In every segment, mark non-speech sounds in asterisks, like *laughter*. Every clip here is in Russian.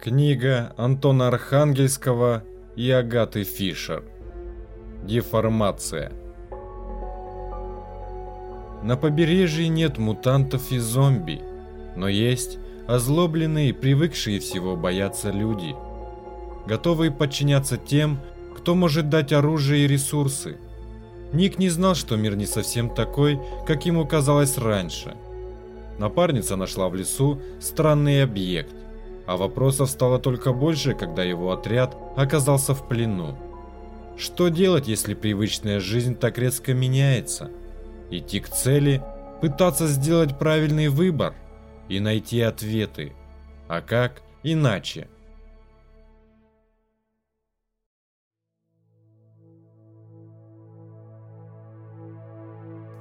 Книга Антона Архангельского и Агаты Фишер. Деформация. На побережье нет мутантов и зомби, но есть озлобленные привыкшие всего бояться люди, готовые подчиняться тем, кто может дать оружие и ресурсы. Ник не знал, что мир не совсем такой, как ему казалось раньше. Напарница нашла в лесу странный объект, а вопросов стало только больше, когда его отряд оказался в плену. Что делать, если привычная жизнь так резко меняется? Идти к цели, пытаться сделать правильный выбор и найти ответы. А как иначе?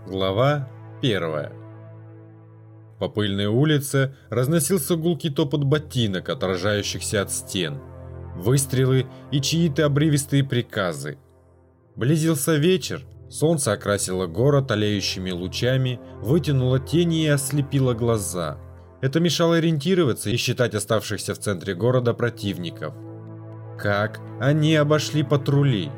Глава первая. По пыльной улице разносился гулкий топот ботинок, отражающихся от стен, выстрелы и чьи-то обрывистые приказы. Близился вечер, солнце окрасило город олеющими лучами, вытянуло тени и ослепило глаза. Это мешало ориентироваться и считать оставшихся в центре города противников. Как они обошли патрули?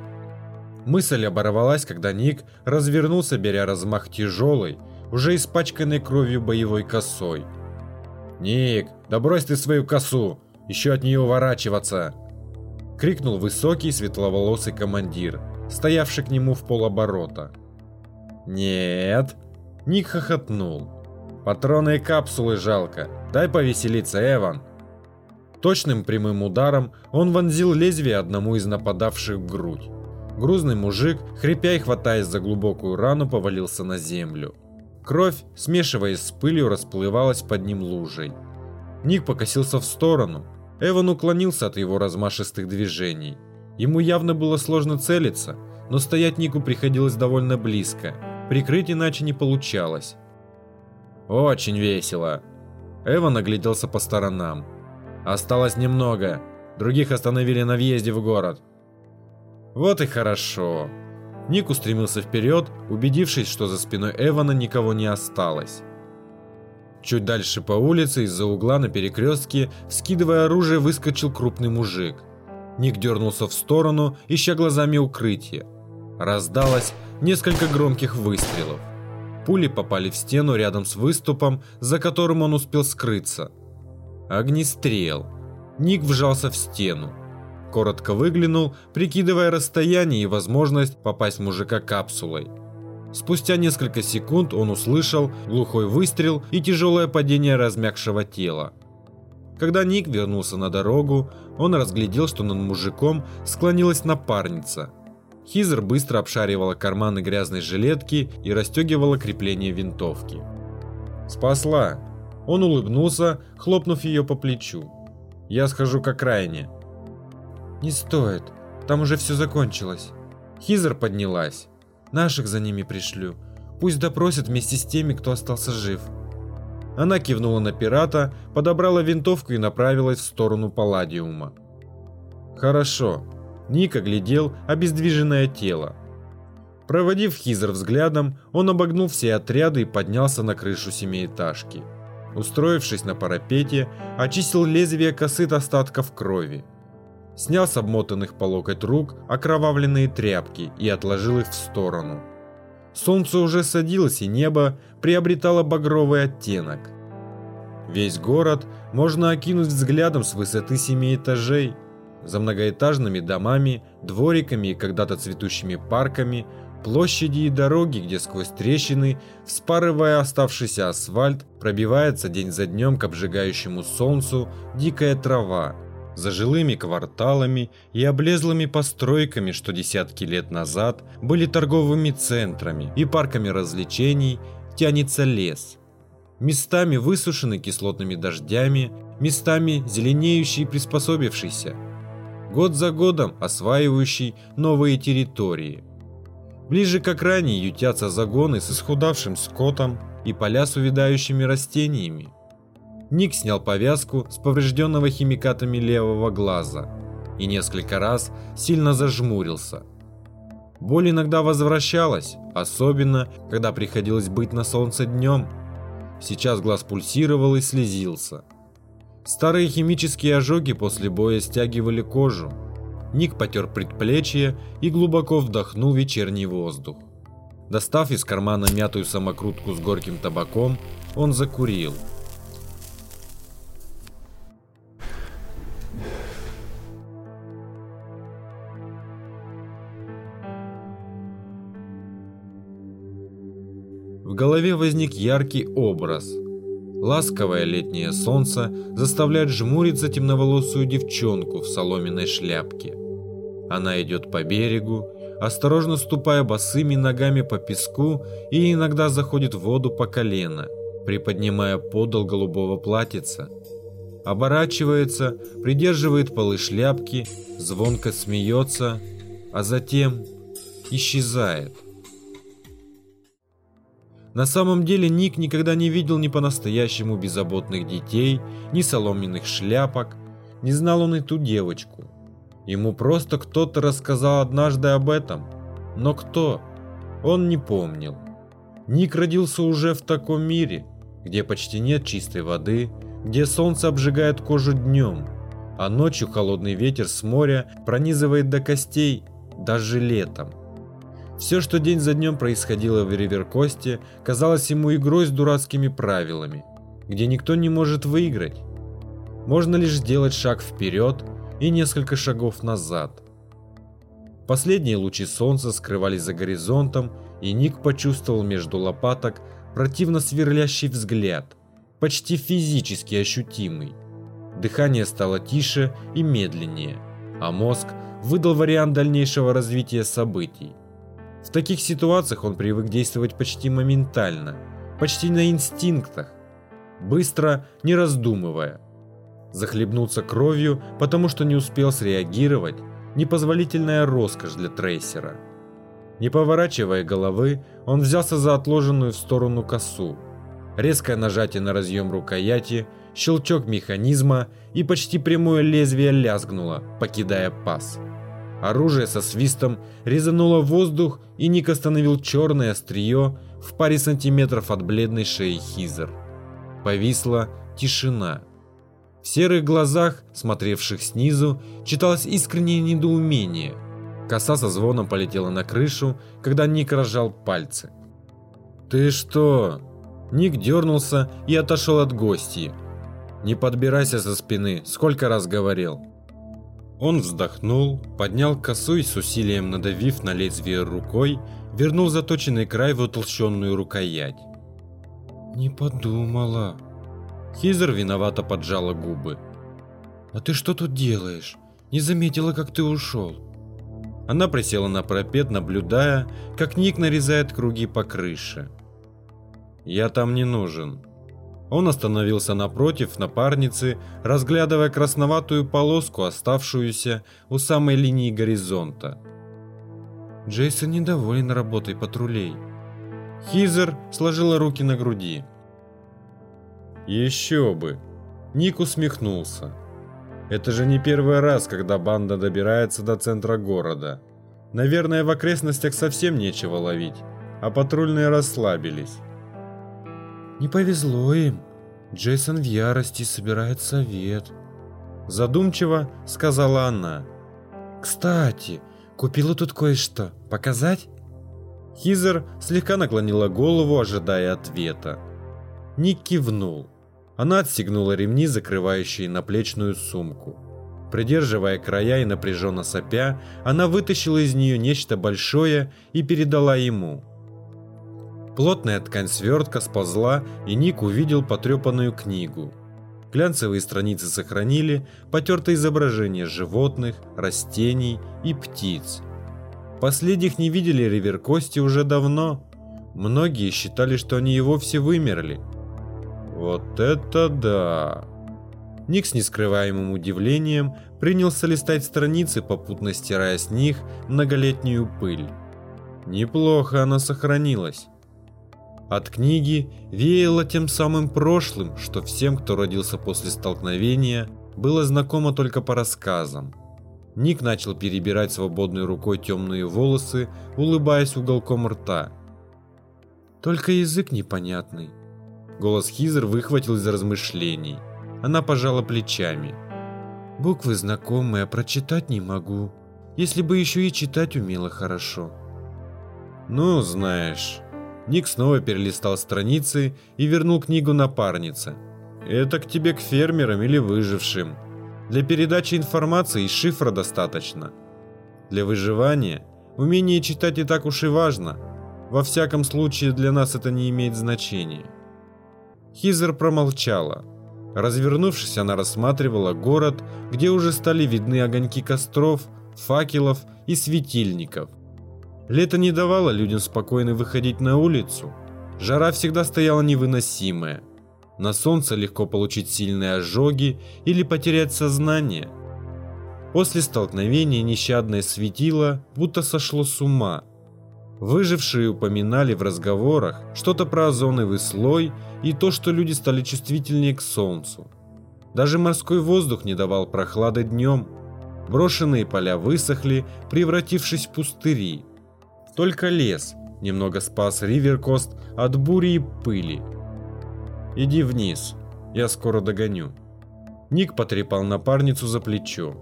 Мысль оборвалась, когда Ник развернулся, беря размах тяжелой, уже испачканной кровью боевой косой. «Ник, да брось ты свою косу! Еще от нее уворачиваться!» Крикнул высокий светловолосый командир, стоявший к нему в полоборота. «Нет!» Ник хохотнул. «Патроны и капсулы жалко. Дай повеселиться, Эван!» Точным прямым ударом он вонзил лезвие одному из нападавших в грудь. Грузный мужик, хрипя и хватаясь за глубокую рану, повалился на землю. Кровь, смешиваясь с пылью, расплывалась под ним лужей. Ник покосился в сторону. Эван уклонился от его размашистых движений. Ему явно было сложно целиться, но стоять Нику приходилось довольно близко. Прикрыть иначе не получалось. «Очень весело!» Эван огляделся по сторонам. «Осталось немного. Других остановили на въезде в город». «Вот и хорошо!» Ник устремился вперед, убедившись, что за спиной Эвана никого не осталось. Чуть дальше по улице, из-за угла на перекрестке, скидывая оружие, выскочил крупный мужик. Ник дернулся в сторону, ища глазами укрытие. Раздалось несколько громких выстрелов. Пули попали в стену рядом с выступом, за которым он успел скрыться. Огнестрел. Ник вжался в стену. Коротко выглянул, прикидывая расстояние и возможность попасть мужика капсулой. Спустя несколько секунд он услышал глухой выстрел и тяжелое падение размягшего тела. Когда Ник вернулся на дорогу, он разглядел, что над мужиком склонилась напарница. Хизер быстро обшаривала карманы грязной жилетки и расстегивала крепление винтовки. «Спасла!» Он улыбнулся, хлопнув ее по плечу. «Я схожу к окраине. «Не стоит. Там уже все закончилось». Хизер поднялась. «Наших за ними пришлю. Пусть допросят вместе с теми, кто остался жив». Она кивнула на пирата, подобрала винтовку и направилась в сторону Палладиума. «Хорошо». Ник оглядел обездвиженное тело. Проводив Хизер взглядом, он обогнул все отряды и поднялся на крышу семиэтажки. Устроившись на парапете, очистил лезвие косы от остатков крови снял с обмотанных по локоть рук окровавленные тряпки и отложил их в сторону. Солнце уже садилось, и небо приобретало багровый оттенок. Весь город можно окинуть взглядом с высоты семи этажей. За многоэтажными домами, двориками и когда-то цветущими парками, площади и дороги, где сквозь трещины, вспарывая оставшийся асфальт, пробивается день за днем к обжигающему солнцу дикая трава, за жилыми кварталами и облезлыми постройками, что десятки лет назад были торговыми центрами и парками развлечений, тянется лес. Местами высушенный кислотными дождями, местами зеленеющий и приспособившийся. Год за годом осваивающий новые территории. Ближе к окраине ютятся загоны с исхудавшим скотом и поля с увядающими растениями. Ник снял повязку с поврежденного химикатами левого глаза и несколько раз сильно зажмурился. Боль иногда возвращалась, особенно, когда приходилось быть на солнце днем. Сейчас глаз пульсировал и слезился. Старые химические ожоги после боя стягивали кожу. Ник потер предплечье и глубоко вдохнул вечерний воздух. Достав из кармана мятую самокрутку с горьким табаком, он закурил. В голове возник яркий образ. Ласковое летнее солнце заставляет жмуриться темноволосую девчонку в соломенной шляпке. Она идет по берегу, осторожно ступая босыми ногами по песку и иногда заходит в воду по колено, приподнимая подол голубого платьица. Оборачивается, придерживает полы шляпки, звонко смеется, а затем исчезает. На самом деле Ник никогда не видел ни по-настоящему беззаботных детей, ни соломенных шляпок, не знал он и ту девочку. Ему просто кто-то рассказал однажды об этом. Но кто? Он не помнил. Ник родился уже в таком мире, где почти нет чистой воды, где солнце обжигает кожу днем, а ночью холодный ветер с моря пронизывает до костей даже летом. Все, что день за днем происходило в Риверкосте, казалось ему игрой с дурацкими правилами, где никто не может выиграть. Можно лишь сделать шаг вперед и несколько шагов назад. Последние лучи солнца скрывались за горизонтом, и Ник почувствовал между лопаток противно сверлящий взгляд, почти физически ощутимый. Дыхание стало тише и медленнее, а мозг выдал вариант дальнейшего развития событий. В таких ситуациях он привык действовать почти моментально, почти на инстинктах, быстро, не раздумывая. Захлебнуться кровью, потому что не успел среагировать, непозволительная роскошь для трейсера. Не поворачивая головы, он взялся за отложенную в сторону косу. Резкое нажатие на разъем рукояти, щелчок механизма и почти прямое лезвие лязгнуло, покидая паз. Оружие со свистом резануло воздух, и Ник остановил черное острие в паре сантиметров от бледной шеи Хизер. Повисла тишина. В серых глазах, смотревших снизу, читалось искреннее недоумение. Коса со звоном полетела на крышу, когда Ник разжал пальцы. «Ты что?» Ник дернулся и отошел от гостей. «Не подбирайся со спины, сколько раз говорил». Он вздохнул, поднял косу и с усилием надавив на лезвие рукой, вернул заточенный край в утолщенную рукоять. «Не подумала». Хизер виновато поджала губы. «А ты что тут делаешь? Не заметила, как ты ушел». Она присела на пропет, наблюдая, как Ник нарезает круги по крыше. «Я там не нужен», он остановился напротив напарницы, разглядывая красноватую полоску, оставшуюся у самой линии горизонта. Джейсон недоволен работой патрулей. Хизер сложила руки на груди. Еще бы. Ник усмехнулся. Это же не первый раз, когда банда добирается до центра города. Наверное, в окрестностях совсем нечего ловить, а патрульные расслабились. Не повезло им. Джейсон в ярости собирает совет. Задумчиво сказала она. Кстати, купила тут кое-что. Показать? Хизер слегка наклонила голову, ожидая ответа. Ник кивнул. Она отстегнула ремни, закрывающие наплечную сумку. Придерживая края и напряженно сопя, она вытащила из нее нечто большое и передала ему. Плотная ткань свертка сползла, и Ник увидел потрепанную книгу. Глянцевые страницы сохранили потертые изображения животных, растений и птиц. Последних не видели Риверкости уже давно. Многие считали, что они и вовсе вымерли. Вот это да! Ник с нескрываемым удивлением принялся листать страницы, попутно стирая с них многолетнюю пыль. Неплохо она сохранилась. От книги веяло тем самым прошлым, что всем, кто родился после столкновения, было знакомо только по рассказам. Ник начал перебирать свободной рукой темные волосы, улыбаясь уголком рта. Только язык непонятный. Голос Хизер выхватил из размышлений. Она пожала плечами. Буквы знакомые, а прочитать не могу. Если бы еще и читать умела хорошо. Ну, знаешь. Ник снова перелистал страницы и вернул книгу напарнице. Это к тебе к фермерам или выжившим. Для передачи информации и шифра достаточно. Для выживания умение читать не так уж и важно. Во всяком случае, для нас это не имеет значения. Хизер промолчала. Развернувшись, она рассматривала город, где уже стали видны огоньки костров, факелов и светильников. Лето не давало людям спокойно выходить на улицу. Жара всегда стояла невыносимая. На солнце легко получить сильные ожоги или потерять сознание. После столкновения нещадное светило будто сошло с ума. Выжившие упоминали в разговорах что-то про озоновый слой и то, что люди стали чувствительнее к солнцу. Даже морской воздух не давал прохлады днем. Брошенные поля высохли, превратившись в пустыри. Только лес немного спас Риверкост от бури и пыли. «Иди вниз, я скоро догоню». Ник потрепал напарницу за плечо.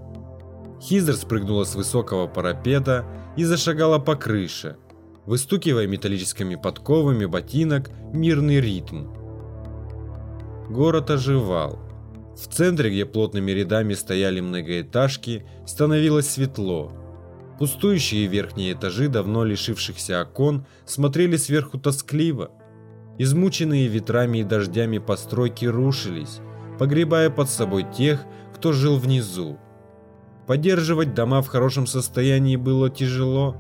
Хизер спрыгнула с высокого парапета и зашагала по крыше, выстукивая металлическими подковами ботинок мирный ритм. Город оживал. В центре, где плотными рядами стояли многоэтажки, становилось светло. Пустующие верхние этажи, давно лишившихся окон, смотрели сверху тоскливо. Измученные ветрами и дождями постройки рушились, погребая под собой тех, кто жил внизу. Поддерживать дома в хорошем состоянии было тяжело.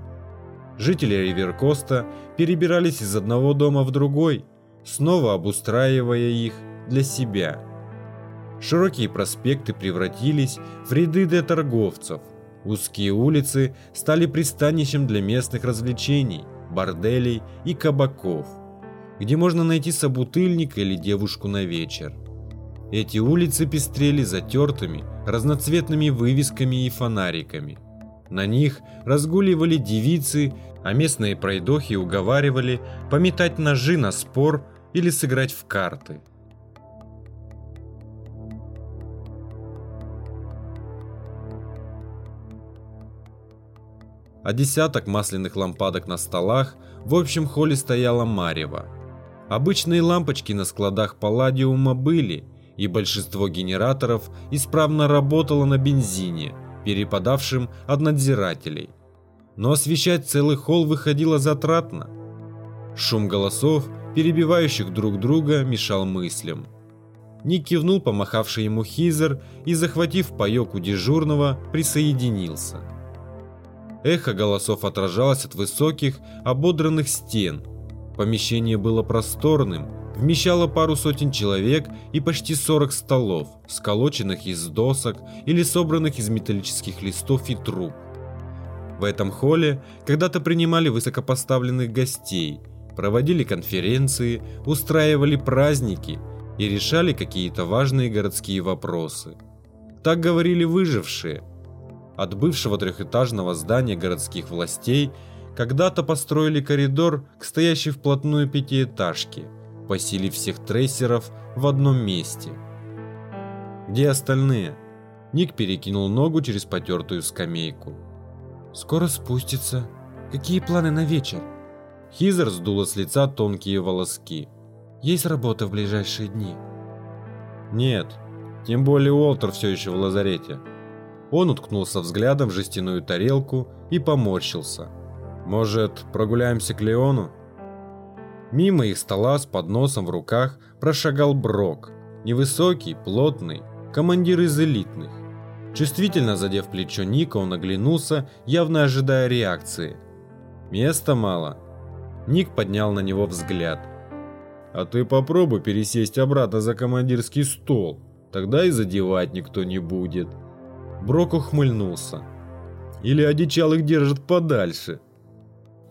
Жители Риверкоста перебирались из одного дома в другой, снова обустраивая их для себя. Широкие проспекты превратились в ряды для торговцев. Узкие улицы стали пристанищем для местных развлечений, борделей и кабаков, где можно найти собутыльника или девушку на вечер. Эти улицы пестрели затертыми, разноцветными вывесками и фонариками. На них разгуливали девицы, а местные пройдохи уговаривали пометать ножи на спор или сыграть в карты. А десяток масляных лампадок на столах, в общем холле стояла марево. Обычные лампочки на складах палладиума были, и большинство генераторов исправно работало на бензине, перепадавшем от надзирателей. Но освещать целый холл выходило затратно. Шум голосов, перебивающих друг друга, мешал мыслям. Ник кивнул помахавший ему Хизер и, захватив паёк у дежурного, присоединился. Эхо голосов отражалось от высоких, ободранных стен. Помещение было просторным, вмещало пару сотен человек и почти 40 столов, сколоченных из досок или собранных из металлических листов и труб. В этом холле когда-то принимали высокопоставленных гостей, проводили конференции, устраивали праздники и решали какие-то важные городские вопросы. Так говорили выжившие – от бывшего трехэтажного здания городских властей когда-то построили коридор к стоящей вплотную пятиэтажке, поселив всех трейсеров в одном месте. Где остальные? Ник перекинул ногу через потертую скамейку. «Скоро спустится. Какие планы на вечер?» Хизер сдула с лица тонкие волоски. «Есть работа в ближайшие дни?» «Нет. Тем более Уолтер все еще в лазарете. Он уткнулся взглядом в жестяную тарелку и поморщился. «Может, прогуляемся к Леону?» Мимо их стола с подносом в руках прошагал Брок. Невысокий, плотный, командир из элитных. Чувствительно задев плечо Ника, он оглянулся, явно ожидая реакции. «Места мало». Ник поднял на него взгляд. «А ты попробуй пересесть обратно за командирский стол, тогда и задевать никто не будет». Брок ухмыльнулся. Или одичалых держат подальше.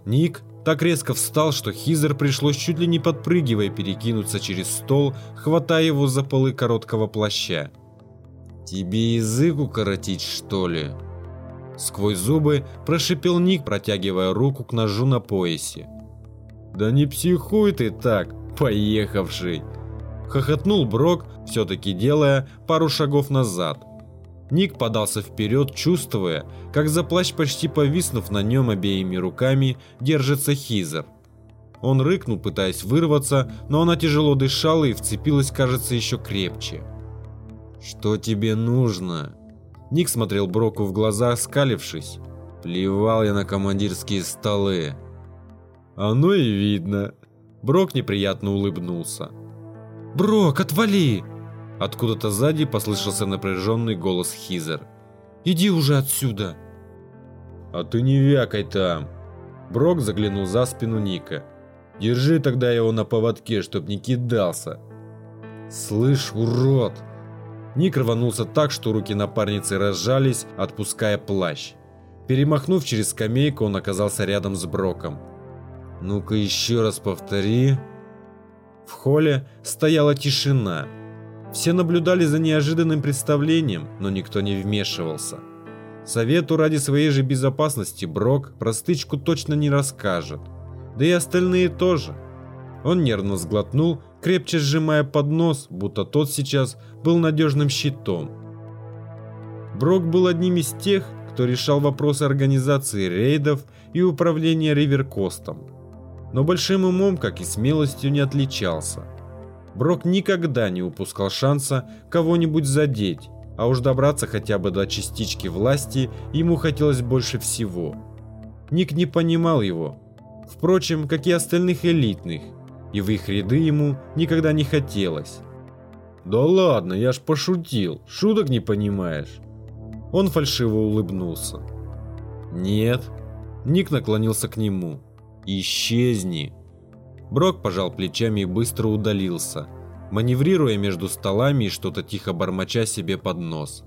Ник так резко встал, что Хизер пришлось чуть ли не подпрыгивая перекинуться через стол, хватая его за полы короткого плаща. «Тебе язык укоротить, что ли?» Сквозь зубы прошипел Ник, протягивая руку к ножу на поясе. «Да не психуй ты так, поехавший!» Хохотнул Брок, все-таки делая пару шагов назад. Ник подался вперед, чувствуя, как за плащ почти повиснув на нем обеими руками, держится Хизер. Он рыкнул, пытаясь вырваться, но она тяжело дышала и вцепилась, кажется, еще крепче. «Что тебе нужно?» Ник смотрел Броку в глаза, скалившись. «Плевал я на командирские столы». «Оно и видно». Брок неприятно улыбнулся. «Брок, отвали!» Откуда-то сзади послышался напряженный голос Хизер. «Иди уже отсюда!» «А ты не вякай там!» Брок заглянул за спину Ника. «Держи тогда его на поводке, чтоб не кидался!» «Слышь, урод!» Ник рванулся так, что руки напарницы разжались, отпуская плащ. Перемахнув через скамейку, он оказался рядом с Броком. «Ну-ка еще раз повтори». В холле стояла тишина. Все наблюдали за неожиданным представлением, но никто не вмешивался. Совету ради своей же безопасности Брок простычку точно не расскажет. Да и остальные тоже. Он нервно сглотнул крепче сжимая поднос, будто тот сейчас был надежным щитом. Брок был одним из тех, кто решал вопросы организации рейдов и управления Риверкостом. Но большим умом, как и смелостью, не отличался. Брок никогда не упускал шанса кого-нибудь задеть, а уж добраться хотя бы до частички власти ему хотелось больше всего. Ник не понимал его, впрочем, как и остальных элитных, и в их ряды ему никогда не хотелось. «Да ладно, я ж пошутил, шуток не понимаешь». Он фальшиво улыбнулся. «Нет». Ник наклонился к нему. «Исчезни». Брок пожал плечами и быстро удалился, маневрируя между столами и что-то тихо бормоча себе под нос.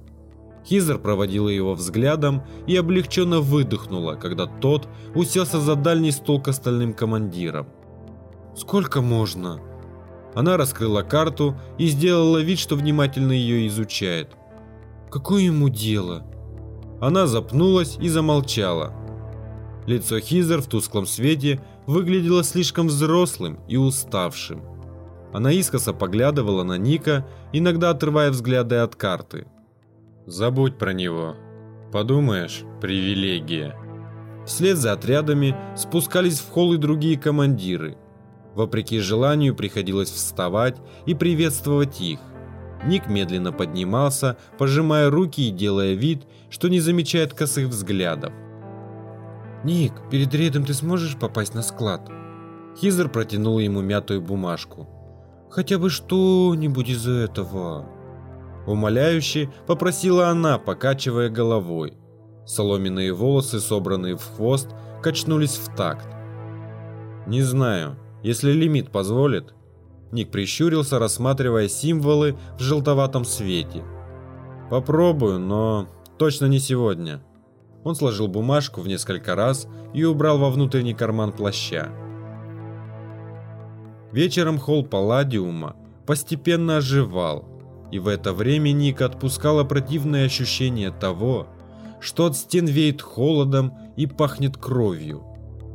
Хизер проводила его взглядом и облегченно выдохнула, когда тот уселся за дальний стол к остальным командирам. Сколько можно? Она раскрыла карту и сделала вид, что внимательно ее изучает. Какое ему дело? Она запнулась и замолчала. Лицо Хизер в тусклом свете выглядело слишком взрослым и уставшим. Она искоса поглядывала на Ника, иногда отрывая взгляды от карты. «Забудь про него. Подумаешь, привилегия». Вслед за отрядами спускались в холл и другие командиры – Вопреки желанию приходилось вставать и приветствовать их. Ник медленно поднимался, пожимая руки и делая вид, что не замечает косых взглядов. «Ник, перед рейдом ты сможешь попасть на склад?» Хизер протянул ему мятую бумажку. «Хотя бы что-нибудь из этого?» Умоляюще попросила она, покачивая головой. Соломенные волосы, собранные в хвост, качнулись в такт. «Не знаю», если лимит позволит. Ник прищурился, рассматривая символы в желтоватом свете. Попробую, но точно не сегодня. Он сложил бумажку в несколько раз и убрал во внутренний карман плаща. Вечером холл Палладиума постепенно оживал, и в это время Ник отпускало противное ощущение того, что от стен веет холодом и пахнет кровью.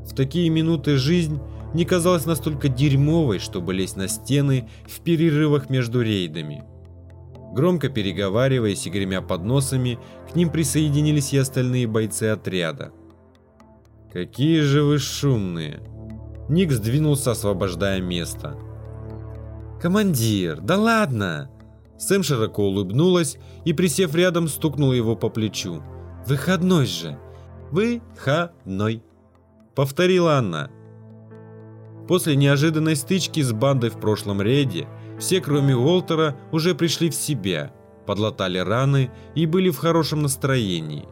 В такие минуты жизнь не казалась настолько дерьмовой, чтобы лезть на стены в перерывах между рейдами. Громко переговариваясь и гремя подносами, к ним присоединились и остальные бойцы отряда. «Какие же вы шумные!» Ник сдвинулся, освобождая место. «Командир, да ладно!» Сэм широко улыбнулась и, присев рядом, стукнула его по плечу. «Выходной же!» «Выходной!» Повторила она. После неожиданной стычки с бандой в прошлом рейде, все кроме Уолтера уже пришли в себя, подлатали раны и были в хорошем настроении.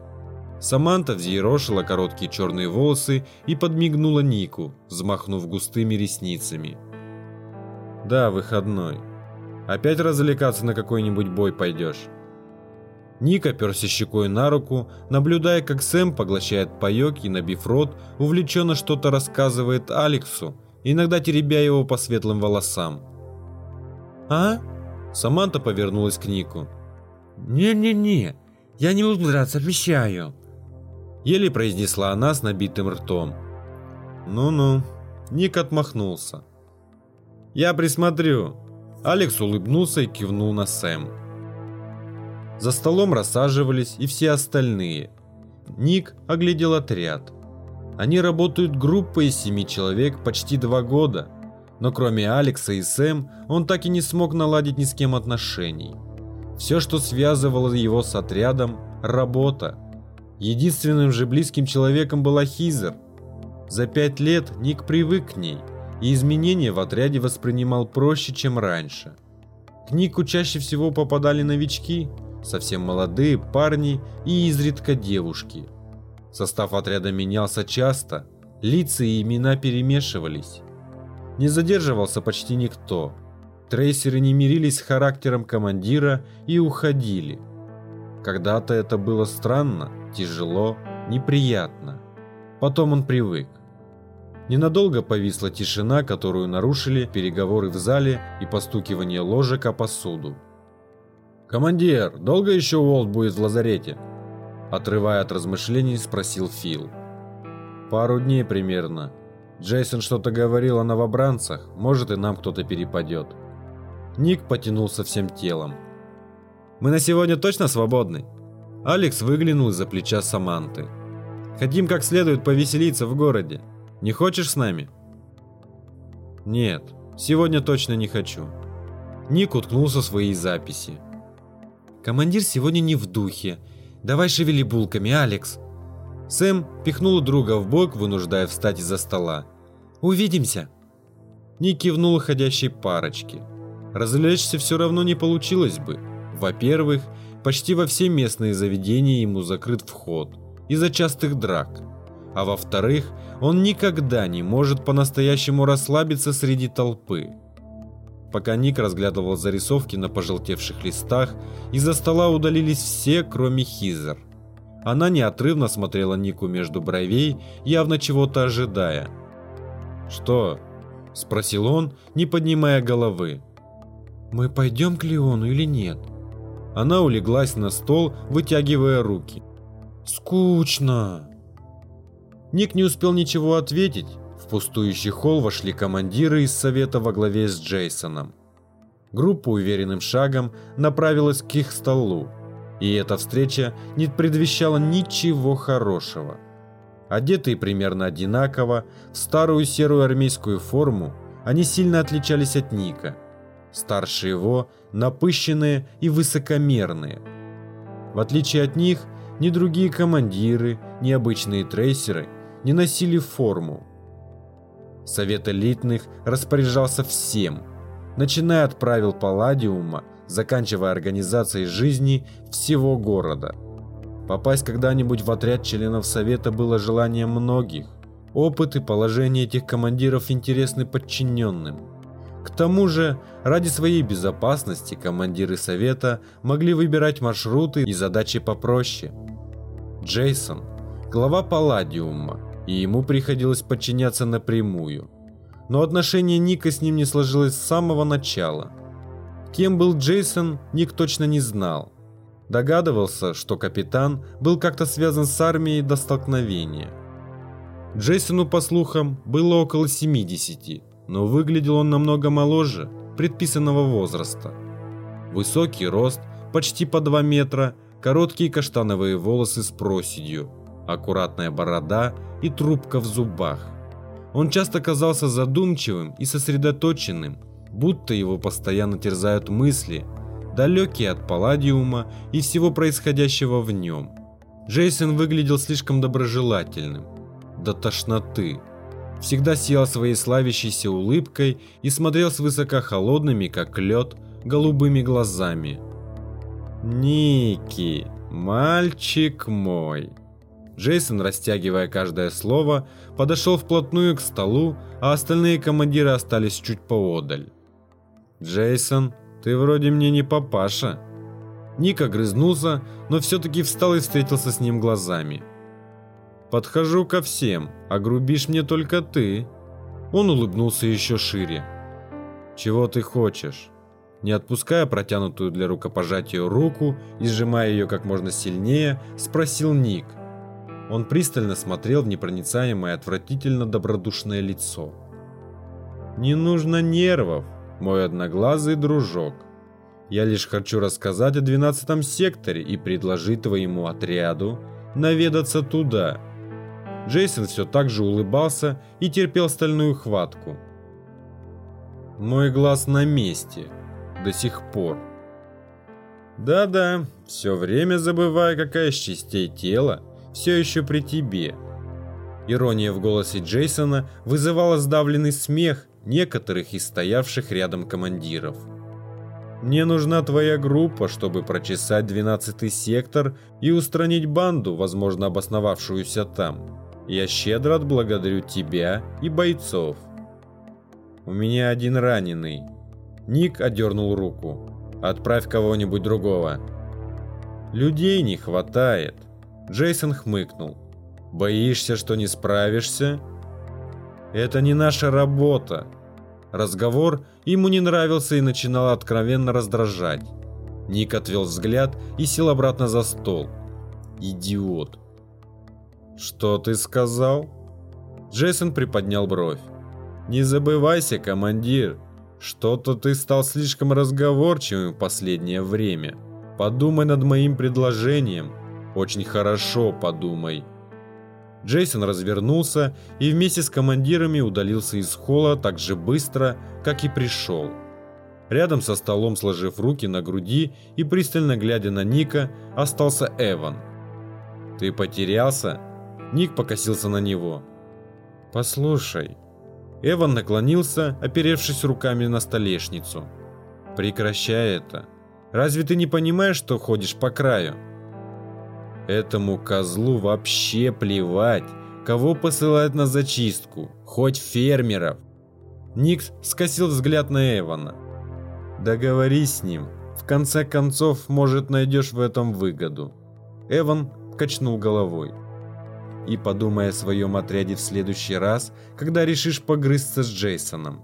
Саманта взъерошила короткие черные волосы и подмигнула Нику, взмахнув густыми ресницами. «Да, выходной. Опять развлекаться на какой-нибудь бой пойдешь?» Ник оперся щекой на руку, наблюдая, как Сэм поглощает паёк и, набив рот, увлеченно что-то рассказывает Алексу, иногда теребя его по светлым волосам. «А?» Саманта повернулась к Нику. «Не-не-не, я не буду драться, обещаю!» Еле произнесла она с набитым ртом. «Ну-ну», Ник отмахнулся. «Я присмотрю. Алекс улыбнулся и кивнул на Сэм. За столом рассаживались и все остальные. Ник оглядел отряд. Они работают группой из семи человек почти два года, но кроме Алекса и Сэм, он так и не смог наладить ни с кем отношений. Все, что связывало его с отрядом – работа. Единственным же близким человеком была Хизер. За пять лет Ник привык к ней, и изменения в отряде воспринимал проще, чем раньше. К Нику чаще всего попадали новички, совсем молодые парни и изредка девушки. Состав отряда менялся часто, лица и имена перемешивались. Не задерживался почти никто. Трейсеры не мирились с характером командира и уходили. Когда-то это было странно, тяжело, неприятно. Потом он привык. Ненадолго повисла тишина, которую нарушили переговоры в зале и постукивание ложек о посуду. «Командир, долго еще Уолт будет в лазарете?» Отрывая от размышлений, спросил Фил. «Пару дней примерно. Джейсон что-то говорил о новобранцах, может и нам кто-то перепадет». Ник потянулся всем телом. «Мы на сегодня точно свободны?» Алекс выглянул из-за плеча Саманты. «Хотим как следует повеселиться в городе. Не хочешь с нами?» «Нет, сегодня точно не хочу». Ник уткнулся в свои записи. «Командир сегодня не в духе. Давай шевели булками, Алекс». Сэм пихнул друга в бок, вынуждая встать из-за стола. «Увидимся!» Ник кивнул ходящей парочке. Развлечься все равно не получилось бы. Во-первых, почти во все местные заведения ему закрыт вход из-за частых драк. А во-вторых, он никогда не может по-настоящему расслабиться среди толпы. Пока Ник разглядывал зарисовки на пожелтевших листах, из-за стола удалились все, кроме Хизер. Она неотрывно смотрела Нику между бровей, явно чего-то ожидая. «Что?» – спросил он, не поднимая головы. «Мы пойдем к Леону или нет?» Она улеглась на стол, вытягивая руки. «Скучно!» Ник не успел ничего ответить. В пустующий холл вошли командиры из совета во главе с Джейсоном. Группа уверенным шагом направилась к их столу, и эта встреча не предвещала ничего хорошего. Одетые примерно одинаково, в старую серую армейскую форму, они сильно отличались от Ника – старше его, напыщенные и высокомерные. В отличие от них, ни другие командиры, ни обычные трейсеры не носили форму. Совет элитных распоряжался всем, начиная от правил Палладиума, заканчивая организацией жизни всего города. Попасть когда-нибудь в отряд членов Совета было желанием многих. Опыт и положение этих командиров интересны подчиненным. К тому же, ради своей безопасности командиры совета могли выбирать маршруты и задачи попроще. Джейсон – глава Палладиума, и ему приходилось подчиняться напрямую. Но отношение Ника с ним не сложилось с самого начала. Кем был Джейсон, Ник точно не знал. Догадывался, что капитан был как-то связан с армией до столкновения. Джейсону, по слухам, было около 70, но выглядел он намного моложе предписанного возраста. Высокий рост, почти по 2 метра, короткие каштановые волосы с проседью, аккуратная борода и трубка в зубах. Он часто казался задумчивым и сосредоточенным, будто его постоянно терзают мысли, далекие от Палладиума и всего происходящего в нем. Джейсон выглядел слишком доброжелательным, до тошноты всегда сиял своей славящейся улыбкой и смотрел свысока холодными, как лед, голубыми глазами. «Ники, мальчик мой!» Джейсон, растягивая каждое слово, подошел вплотную к столу, а остальные командиры остались чуть поодаль. «Джейсон, ты вроде мне не папаша». Ник огрызнулся, но все-таки встал и встретился с ним глазами. Подхожу ко всем, а грубишь мне только ты. Он улыбнулся еще шире. Чего ты хочешь? Не отпуская протянутую для рукопожатия руку и сжимая ее как можно сильнее, спросил Ник. Он пристально смотрел в непроницаемое отвратительно добродушное лицо. «Не нужно нервов, мой одноглазый дружок. Я лишь хочу рассказать о 12 секторе и предложить твоему отряду наведаться туда. Джейсон все так же улыбался и терпел стальную хватку. Мой глаз на месте. До сих пор. Да-да, все время забывая, какая из частей тела все еще при тебе. Ирония в голосе Джейсона вызывала сдавленный смех некоторых из стоявших рядом командиров. Мне нужна твоя группа, чтобы прочесать 12-й сектор и устранить банду, возможно обосновавшуюся там. Я щедро отблагодарю тебя и бойцов. У меня один раненый. Ник одернул руку. Отправь кого-нибудь другого. Людей не хватает. Джейсон хмыкнул. Боишься, что не справишься? Это не наша работа. Разговор ему не нравился и начинал откровенно раздражать. Ник отвел взгляд и сел обратно за стол. Идиот. Что ты сказал? Джейсон приподнял бровь. Не забывайся, командир. Что-то ты стал слишком разговорчивым в последнее время. Подумай над моим предложением. Очень хорошо подумай. Джейсон развернулся и вместе с командирами удалился из холла так же быстро, как и пришел. Рядом со столом, сложив руки на груди и пристально глядя на Ника, остался Эван. «Ты потерялся?» Ник покосился на него. «Послушай». Эван наклонился, оперевшись руками на столешницу. «Прекращай это. Разве ты не понимаешь, что ходишь по краю?» Этому козлу вообще плевать, кого посылают на зачистку, хоть фермеров. Никс скосил взгляд на Эвана. Договорись с ним. В конце концов, может, найдешь в этом выгоду. Эван качнул головой. И подумай о своем отряде в следующий раз, когда решишь погрызться с Джейсоном.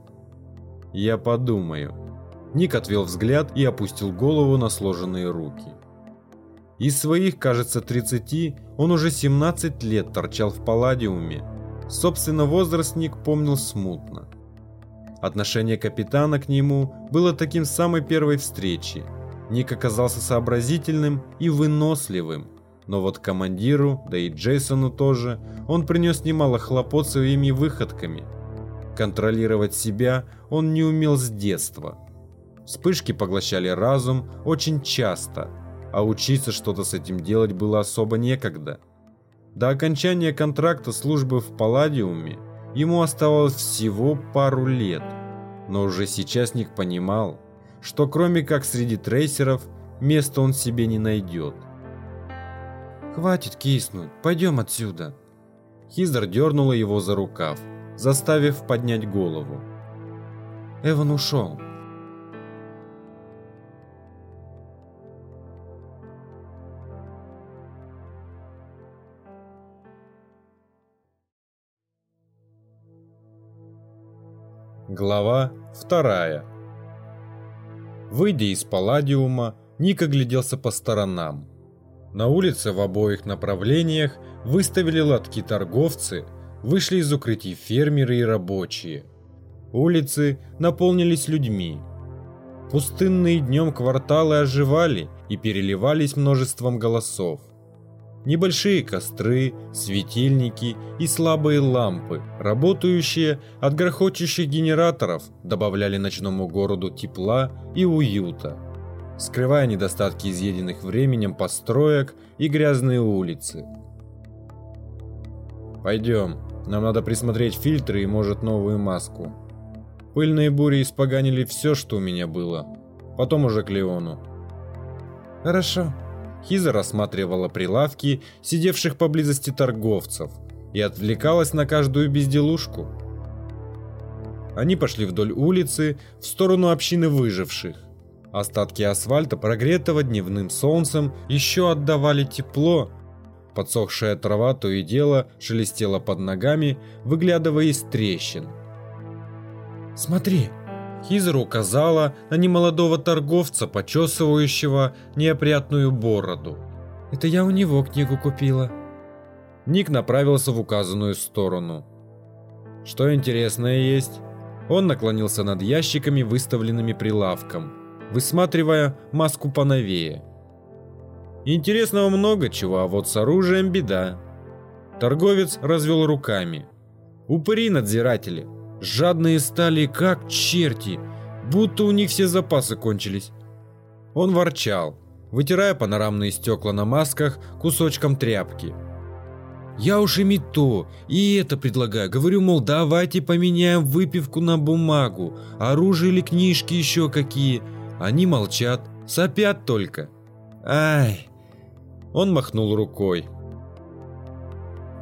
Я подумаю. Ник отвел взгляд и опустил голову на сложенные руки. Из своих, кажется, 30, он уже 17 лет торчал в Палладиуме. Собственно, возраст Ник помнил смутно. Отношение капитана к нему было таким с самой первой встречи. Ник оказался сообразительным и выносливым, но вот командиру, да и Джейсону тоже, он принес немало хлопот своими выходками. Контролировать себя он не умел с детства. Вспышки поглощали разум очень часто – а учиться что-то с этим делать было особо некогда. До окончания контракта службы в Палладиуме ему оставалось всего пару лет, но уже сейчас Ник понимал, что кроме как среди трейсеров, места он себе не найдет. «Хватит киснуть, пойдем отсюда!» Хизер дернула его за рукав, заставив поднять голову. Эван ушел. Глава вторая. Выйдя из Палладиума, Ник огляделся по сторонам. На улице в обоих направлениях выставили лотки торговцы, вышли из укрытий фермеры и рабочие. Улицы наполнились людьми. Пустынные днем кварталы оживали и переливались множеством голосов. Небольшие костры, светильники и слабые лампы, работающие от грохочущих генераторов, добавляли ночному городу тепла и уюта, скрывая недостатки изъеденных временем построек и грязные улицы. «Пойдем, нам надо присмотреть фильтры и, может, новую маску. Пыльные бури испоганили все, что у меня было. Потом уже к Леону». «Хорошо», Хиза рассматривала прилавки сидевших поблизости торговцев и отвлекалась на каждую безделушку. Они пошли вдоль улицы в сторону общины выживших. Остатки асфальта, прогретого дневным солнцем, еще отдавали тепло. Подсохшая трава то и дело шелестела под ногами, выглядывая из трещин. «Смотри!» Хизер указала на немолодого торговца, почесывающего неопрятную бороду. «Это я у него книгу купила». Ник направился в указанную сторону. «Что интересное есть?» Он наклонился над ящиками, выставленными прилавком, высматривая маску поновее. Интересного много чего, а вот с оружием беда. Торговец развел руками. Упыри-надзиратели, жадные стали как черти, будто у них все запасы кончились. Он ворчал, вытирая панорамные стекла на масках кусочком тряпки. Я уж ими то, и это предлагаю. Говорю, мол, давайте поменяем выпивку на бумагу, оружие или книжки еще какие. Они молчат, сопят только. Ай. Он махнул рукой.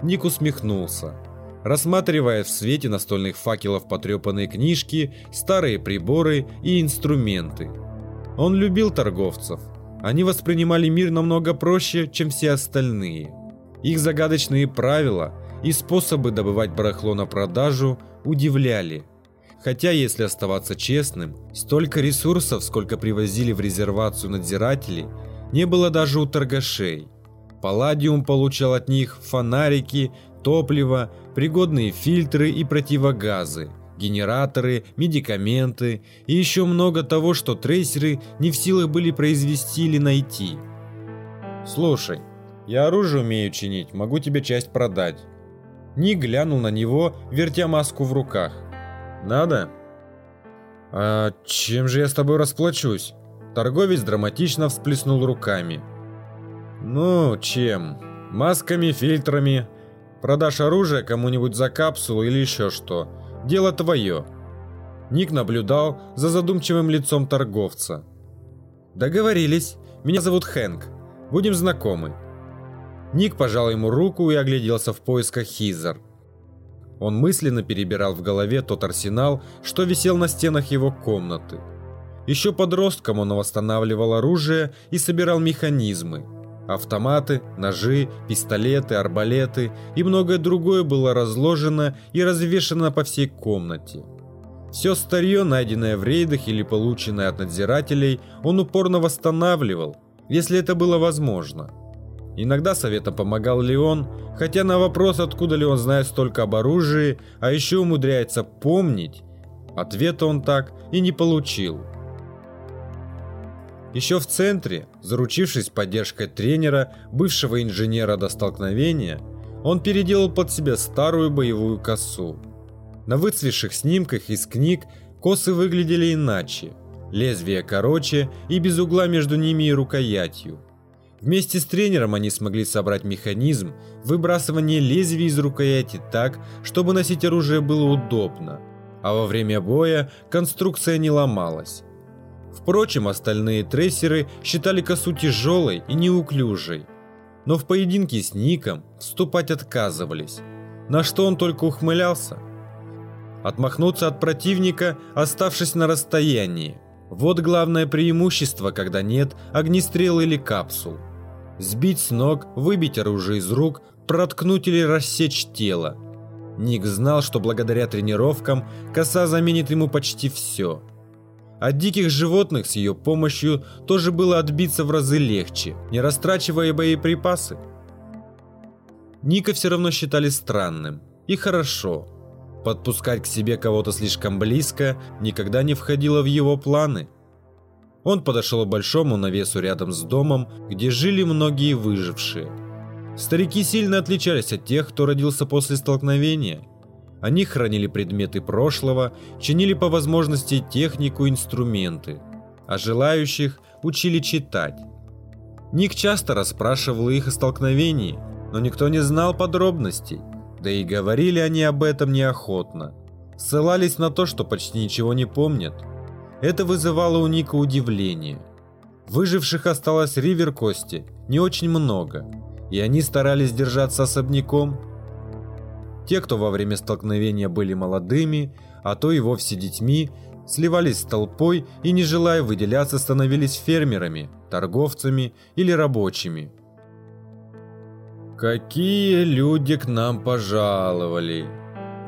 Ник усмехнулся, рассматривая в свете настольных факелов потрепанные книжки, старые приборы и инструменты. Он любил торговцев. Они воспринимали мир намного проще, чем все остальные. Их загадочные правила и способы добывать барахло на продажу удивляли. Хотя, если оставаться честным, столько ресурсов, сколько привозили в резервацию надзиратели, не было даже у торгашей. Палладиум получал от них фонарики, топливо, пригодные фильтры и противогазы, генераторы, медикаменты и еще много того, что трейсеры не в силах были произвести или найти. «Слушай, я оружие умею чинить, могу тебе часть продать». Ник глянул на него, вертя маску в руках. «Надо?» «А чем же я с тобой расплачусь?» Торговец драматично всплеснул руками. «Ну, чем? Масками, фильтрами. Продашь оружие кому-нибудь за капсулу или еще что. Дело твое». Ник наблюдал за задумчивым лицом торговца. «Договорились. Меня зовут Хэнк. Будем знакомы». Ник пожал ему руку и огляделся в поисках Хизер. Он мысленно перебирал в голове тот арсенал, что висел на стенах его комнаты. Еще подростком он восстанавливал оружие и собирал механизмы. Автоматы, ножи, пистолеты, арбалеты и многое другое было разложено и развешено по всей комнате. Все старье, найденное в рейдах или полученное от надзирателей, он упорно восстанавливал, если это было возможно. Иногда советом помогал Леон, хотя на вопрос, откуда ли он знает столько об оружии, а еще умудряется помнить, ответа он так и не получил. Еще в центре, заручившись поддержкой тренера, бывшего инженера до столкновения, он переделал под себя старую боевую косу. На выцветших снимках из книг косы выглядели иначе. Лезвие короче и без угла между ними и рукоятью. Вместе с тренером они смогли собрать механизм выбрасывания лезвий из рукояти так, чтобы носить оружие было удобно, а во время боя конструкция не ломалась. Впрочем, остальные трейсеры считали косу тяжелой и неуклюжей. Но в поединке с Ником вступать отказывались, на что он только ухмылялся. Отмахнуться от противника, оставшись на расстоянии. Вот главное преимущество, когда нет огнестрел или капсул. Сбить с ног, выбить оружие из рук, проткнуть или рассечь тело. Ник знал, что благодаря тренировкам коса заменит ему почти все – от диких животных с ее помощью тоже было отбиться в разы легче, не растрачивая боеприпасы. Ника все равно считали странным. И хорошо. Подпускать к себе кого-то слишком близко никогда не входило в его планы. Он подошел к большому навесу рядом с домом, где жили многие выжившие. Старики сильно отличались от тех, кто родился после столкновения – они хранили предметы прошлого, чинили по возможности технику инструменты, а желающих учили читать. Ник часто расспрашивал их о столкновении, но никто не знал подробностей, да и говорили они об этом неохотно. Ссылались на то, что почти ничего не помнят. Это вызывало у Ника удивление. Выживших осталось Ривер Кости не очень много, и они старались держаться особняком, те, кто во время столкновения были молодыми, а то и вовсе детьми, сливались с толпой и, не желая выделяться, становились фермерами, торговцами или рабочими. «Какие люди к нам пожаловали!»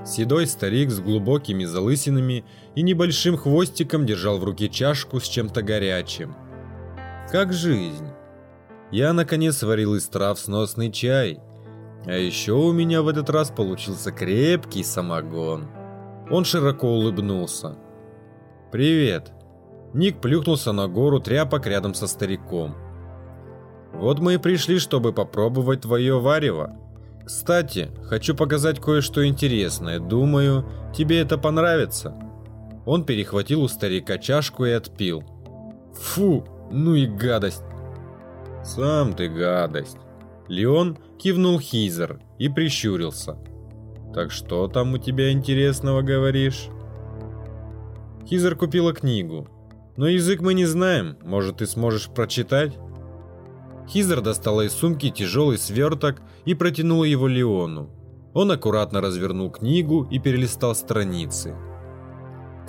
Седой старик с глубокими залысинами и небольшим хвостиком держал в руке чашку с чем-то горячим. «Как жизнь!» Я, наконец, сварил из трав сносный чай – а еще у меня в этот раз получился крепкий самогон. Он широко улыбнулся. «Привет!» Ник плюхнулся на гору тряпок рядом со стариком. «Вот мы и пришли, чтобы попробовать твое варево. Кстати, хочу показать кое-что интересное. Думаю, тебе это понравится». Он перехватил у старика чашку и отпил. «Фу, ну и гадость!» «Сам ты гадость!» Леон кивнул Хизер и прищурился. «Так что там у тебя интересного говоришь?» Хизер купила книгу. «Но язык мы не знаем, может ты сможешь прочитать?» Хизер достала из сумки тяжелый сверток и протянула его Леону. Он аккуратно развернул книгу и перелистал страницы.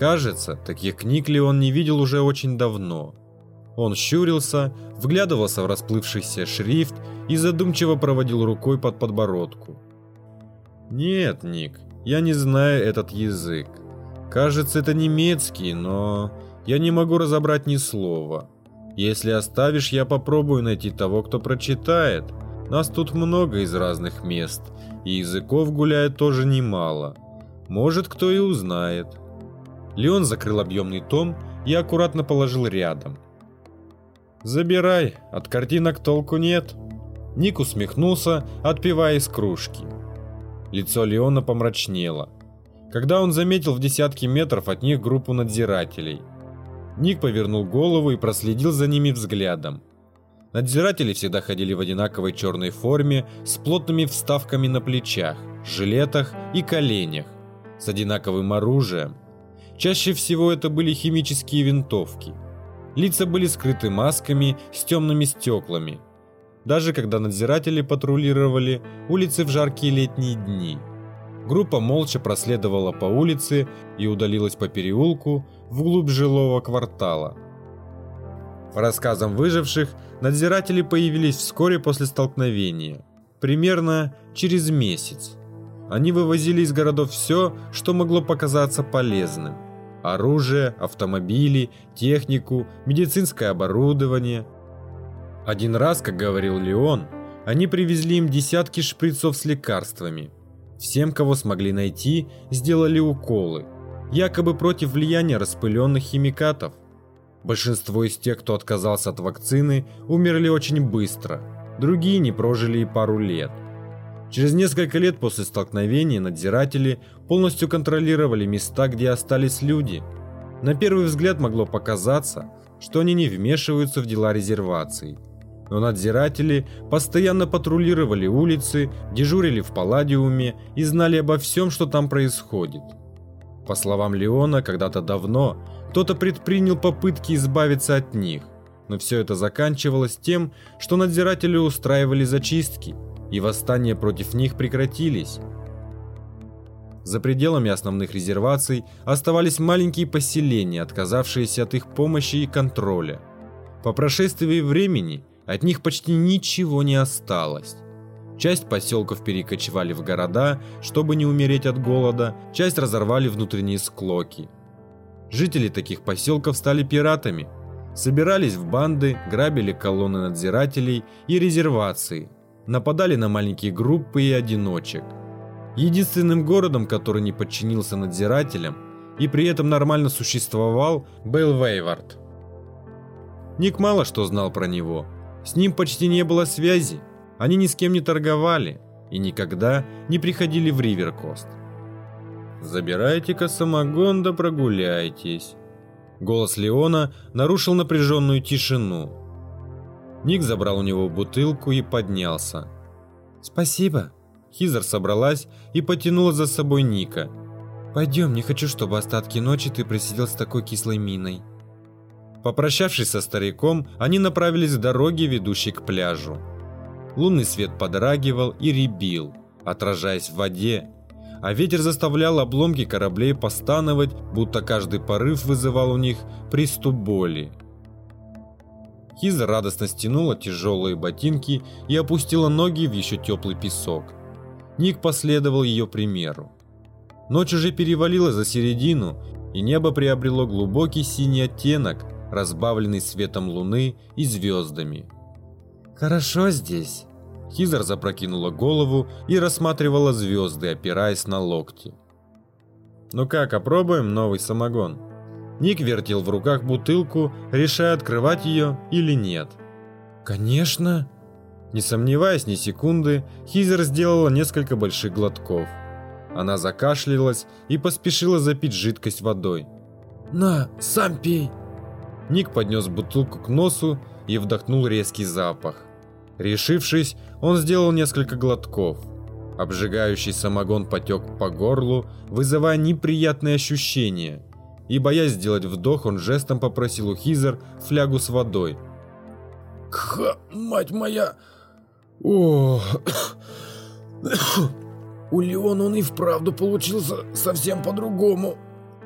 Кажется, таких книг Леон не видел уже очень давно. Он щурился, вглядывался в расплывшийся шрифт и задумчиво проводил рукой под подбородку. «Нет, Ник, я не знаю этот язык. Кажется, это немецкий, но я не могу разобрать ни слова. Если оставишь, я попробую найти того, кто прочитает. Нас тут много из разных мест, и языков гуляет тоже немало. Может, кто и узнает». Леон закрыл объемный том и аккуратно положил рядом. «Забирай, от картинок толку нет». Ник усмехнулся, отпивая из кружки. Лицо Леона помрачнело. Когда он заметил в десятки метров от них группу надзирателей. Ник повернул голову и проследил за ними взглядом. Надзиратели всегда ходили в одинаковой черной форме с плотными вставками на плечах, жилетах и коленях, с одинаковым оружием. Чаще всего это были химические винтовки. Лица были скрыты масками с темными стеклами. Даже когда надзиратели патрулировали улицы в жаркие летние дни. Группа молча проследовала по улице и удалилась по переулку вглубь жилого квартала. По рассказам выживших, надзиратели появились вскоре после столкновения, примерно через месяц. Они вывозили из городов все, что могло показаться полезным – оружие, автомобили, технику, медицинское оборудование. Один раз, как говорил Леон, они привезли им десятки шприцов с лекарствами. Всем, кого смогли найти, сделали уколы, якобы против влияния распыленных химикатов. Большинство из тех, кто отказался от вакцины, умерли очень быстро, другие не прожили и пару лет. Через несколько лет после столкновения надзиратели полностью контролировали места, где остались люди. На первый взгляд могло показаться, что они не вмешиваются в дела резерваций. Но надзиратели постоянно патрулировали улицы, дежурили в Палладиуме и знали обо всем, что там происходит. По словам Леона, когда-то давно кто-то предпринял попытки избавиться от них, но все это заканчивалось тем, что надзиратели устраивали зачистки – и восстания против них прекратились. За пределами основных резерваций оставались маленькие поселения, отказавшиеся от их помощи и контроля. По прошествии времени от них почти ничего не осталось. Часть поселков перекочевали в города, чтобы не умереть от голода, часть разорвали внутренние склоки. Жители таких поселков стали пиратами, собирались в банды, грабили колонны надзирателей и резервации – нападали на маленькие группы и одиночек. Единственным городом, который не подчинился надзирателям и при этом нормально существовал, был Вейвард. Ник мало что знал про него. С ним почти не было связи, они ни с кем не торговали и никогда не приходили в Риверкост. «Забирайте-ка самогон да прогуляйтесь». Голос Леона нарушил напряженную тишину. Ник забрал у него бутылку и поднялся. «Спасибо». Хизер собралась и потянула за собой Ника. «Пойдем, не хочу, чтобы остатки ночи ты просидел с такой кислой миной». Попрощавшись со стариком, они направились к дороге, ведущей к пляжу. Лунный свет подрагивал и рябил, отражаясь в воде, а ветер заставлял обломки кораблей постановать, будто каждый порыв вызывал у них приступ боли. Хиза радостно стянула тяжелые ботинки и опустила ноги в еще теплый песок. Ник последовал ее примеру. Ночь уже перевалила за середину, и небо приобрело глубокий синий оттенок, разбавленный светом луны и звездами. «Хорошо здесь». Хизер запрокинула голову и рассматривала звезды, опираясь на локти. Ну как, опробуем новый самогон? Ник вертел в руках бутылку, решая открывать ее или нет. Конечно. Не сомневаясь ни секунды, Хизер сделала несколько больших глотков. Она закашлялась и поспешила запить жидкость водой. «На, сам пей!» Ник поднес бутылку к носу и вдохнул резкий запах. Решившись, он сделал несколько глотков. Обжигающий самогон потек по горлу, вызывая неприятные ощущения. И боясь сделать вдох, он жестом попросил у Хизер флягу с водой. «Ха, мать моя! О, *coughs* у Леона он и вправду получился совсем по-другому!»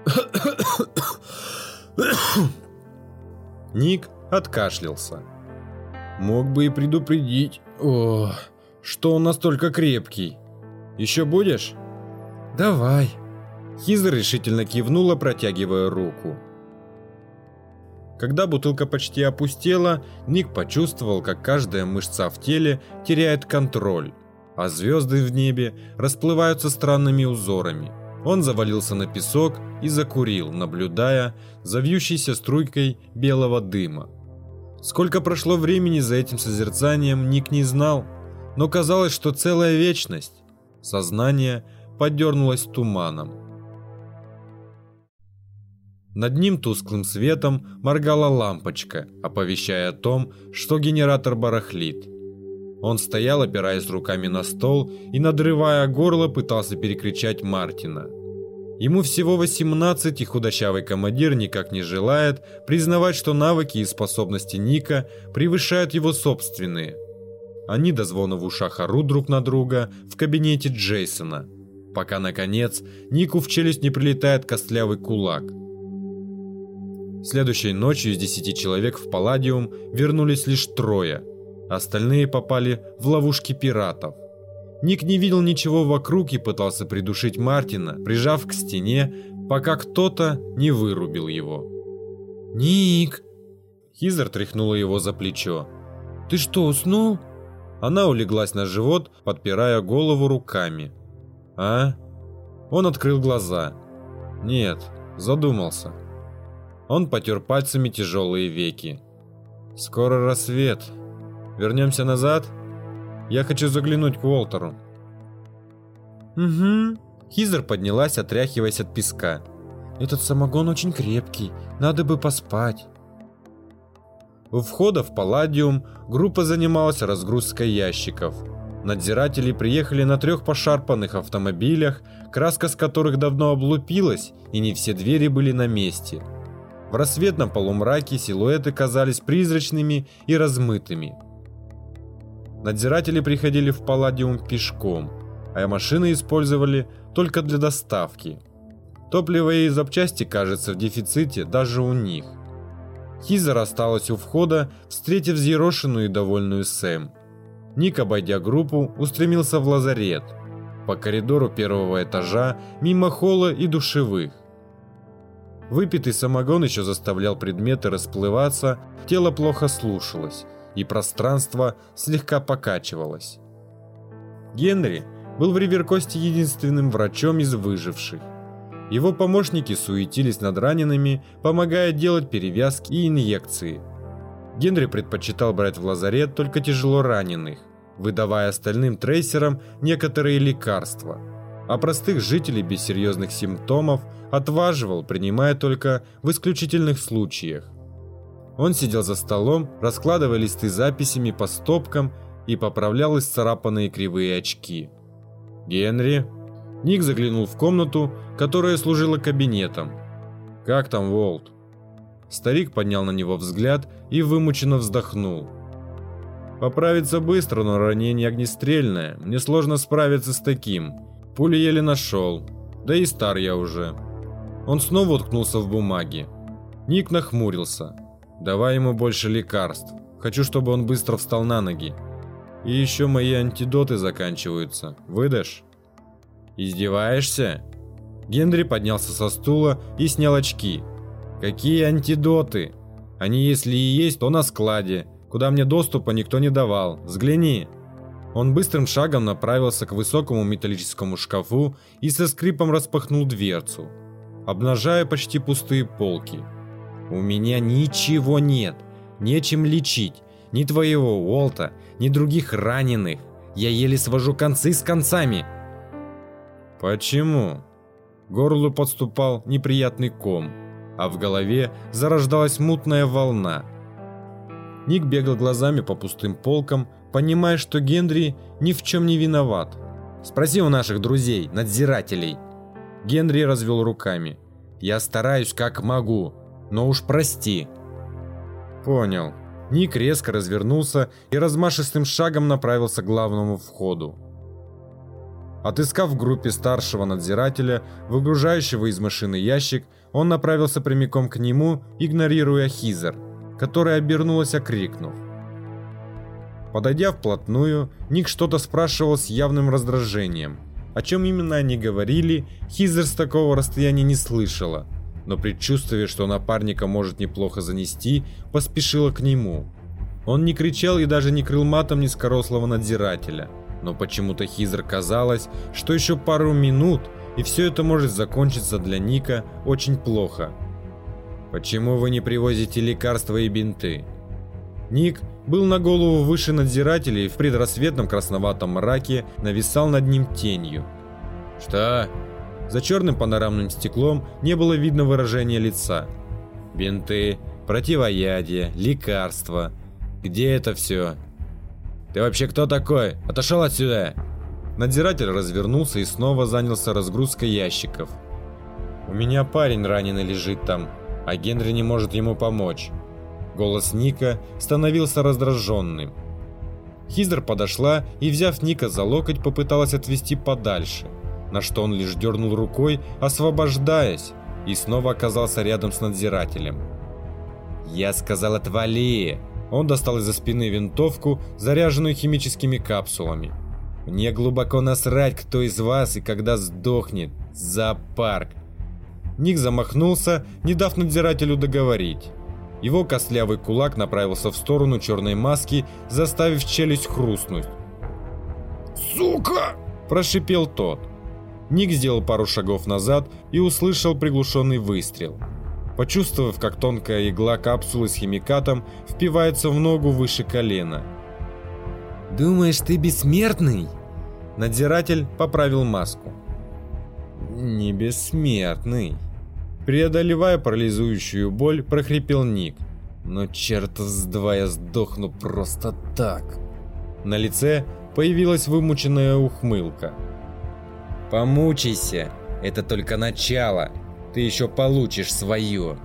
*coughs* Ник откашлялся. Мог бы и предупредить. О, что он настолько крепкий. Еще будешь? Давай. Хизер решительно кивнула, протягивая руку. Когда бутылка почти опустела, Ник почувствовал, как каждая мышца в теле теряет контроль, а звезды в небе расплываются странными узорами. Он завалился на песок и закурил, наблюдая за вьющейся струйкой белого дыма. Сколько прошло времени за этим созерцанием, Ник не знал, но казалось, что целая вечность. Сознание подернулось туманом. Над ним тусклым светом моргала лампочка, оповещая о том, что генератор барахлит. Он стоял, опираясь руками на стол и, надрывая горло, пытался перекричать Мартина – Ему всего 18, и худощавый командир никак не желает признавать, что навыки и способности Ника превышают его собственные. Они до звона в ушах орут друг на друга в кабинете Джейсона, пока, наконец, Нику в челюсть не прилетает костлявый кулак. Следующей ночью из 10 человек в Палладиум вернулись лишь трое, остальные попали в ловушки пиратов. Ник не видел ничего вокруг и пытался придушить Мартина, прижав к стене, пока кто-то не вырубил его. «Ник!» Хизер тряхнула его за плечо. «Ты что, уснул?» Она улеглась на живот, подпирая голову руками. «А?» Он открыл глаза. «Нет, задумался». Он потер пальцами тяжелые веки. «Скоро рассвет. Вернемся назад?» Я хочу заглянуть к Уолтеру». «Угу». Хизер поднялась, отряхиваясь от песка. «Этот самогон очень крепкий. Надо бы поспать». У входа в Палладиум группа занималась разгрузкой ящиков. Надзиратели приехали на трех пошарпанных автомобилях, краска с которых давно облупилась, и не все двери были на месте. В рассветном полумраке силуэты казались призрачными и размытыми. Надзиратели приходили в Палладиум пешком, а машины использовали только для доставки. Топливо и запчасти, кажется, в дефиците даже у них. Хизер осталась у входа, встретив взъерошенную и довольную Сэм. Ник, обойдя группу, устремился в лазарет. По коридору первого этажа, мимо холла и душевых. Выпитый самогон еще заставлял предметы расплываться, тело плохо слушалось и пространство слегка покачивалось. Генри был в Риверкосте единственным врачом из выживших. Его помощники суетились над ранеными, помогая делать перевязки и инъекции. Генри предпочитал брать в лазарет только тяжело раненых, выдавая остальным трейсерам некоторые лекарства, а простых жителей без серьезных симптомов отваживал, принимая только в исключительных случаях. Он сидел за столом, раскладывая листы записями по стопкам и поправлял исцарапанные кривые очки. «Генри?» Ник заглянул в комнату, которая служила кабинетом. «Как там Волт?» Старик поднял на него взгляд и вымученно вздохнул. «Поправиться быстро, но ранение огнестрельное. Мне сложно справиться с таким. Пули еле нашел. Да и стар я уже». Он снова уткнулся в бумаги. Ник нахмурился. Давай ему больше лекарств. Хочу, чтобы он быстро встал на ноги. И еще мои антидоты заканчиваются. Выдашь? Издеваешься? Генри поднялся со стула и снял очки. Какие антидоты? Они если и есть, то на складе, куда мне доступа никто не давал. Взгляни. Он быстрым шагом направился к высокому металлическому шкафу и со скрипом распахнул дверцу, обнажая почти пустые полки. «У меня ничего нет, нечем лечить, ни твоего Уолта, ни других раненых. Я еле свожу концы с концами». «Почему?» горлу подступал неприятный ком, а в голове зарождалась мутная волна. Ник бегал глазами по пустым полкам, понимая, что Генри ни в чем не виноват. «Спроси у наших друзей, надзирателей». Генри развел руками. «Я стараюсь как могу, но уж прости». «Понял». Ник резко развернулся и размашистым шагом направился к главному входу. Отыскав в группе старшего надзирателя, выгружающего из машины ящик, он направился прямиком к нему, игнорируя Хизер, которая обернулась, окрикнув. Подойдя вплотную, Ник что-то спрашивал с явным раздражением. О чем именно они говорили, Хизер с такого расстояния не слышала, но предчувствуя, что напарника может неплохо занести, поспешила к нему. Он не кричал и даже не крыл матом низкорослого надзирателя – но почему-то Хизер казалось, что еще пару минут, и все это может закончиться для Ника очень плохо. «Почему вы не привозите лекарства и бинты?» Ник был на голову выше надзирателей и в предрассветном красноватом мраке нависал над ним тенью. «Что?» За черным панорамным стеклом не было видно выражения лица. «Бинты, противоядие, лекарства. Где это все?» «Ты вообще кто такой? Отошел отсюда!» Надзиратель развернулся и снова занялся разгрузкой ящиков. «У меня парень раненый лежит там, а Генри не может ему помочь». Голос Ника становился раздраженным. Хизер подошла и, взяв Ника за локоть, попыталась отвести подальше, на что он лишь дернул рукой, освобождаясь, и снова оказался рядом с надзирателем. «Я сказал, отвали!» Он достал из-за спины винтовку, заряженную химическими капсулами. «Мне глубоко насрать, кто из вас и когда сдохнет. Зоопарк!» Ник замахнулся, не дав надзирателю договорить. Его костлявый кулак направился в сторону черной маски, заставив челюсть хрустнуть. «Сука!» – прошипел тот. Ник сделал пару шагов назад и услышал приглушенный выстрел – почувствовав, как тонкая игла капсулы с химикатом впивается в ногу выше колена. «Думаешь, ты бессмертный?» Надзиратель поправил маску. «Не бессмертный». Преодолевая парализующую боль, прохрипел Ник. «Но черт с два я сдохну просто так». На лице появилась вымученная ухмылка. «Помучайся, это только начало», ты еще получишь свое.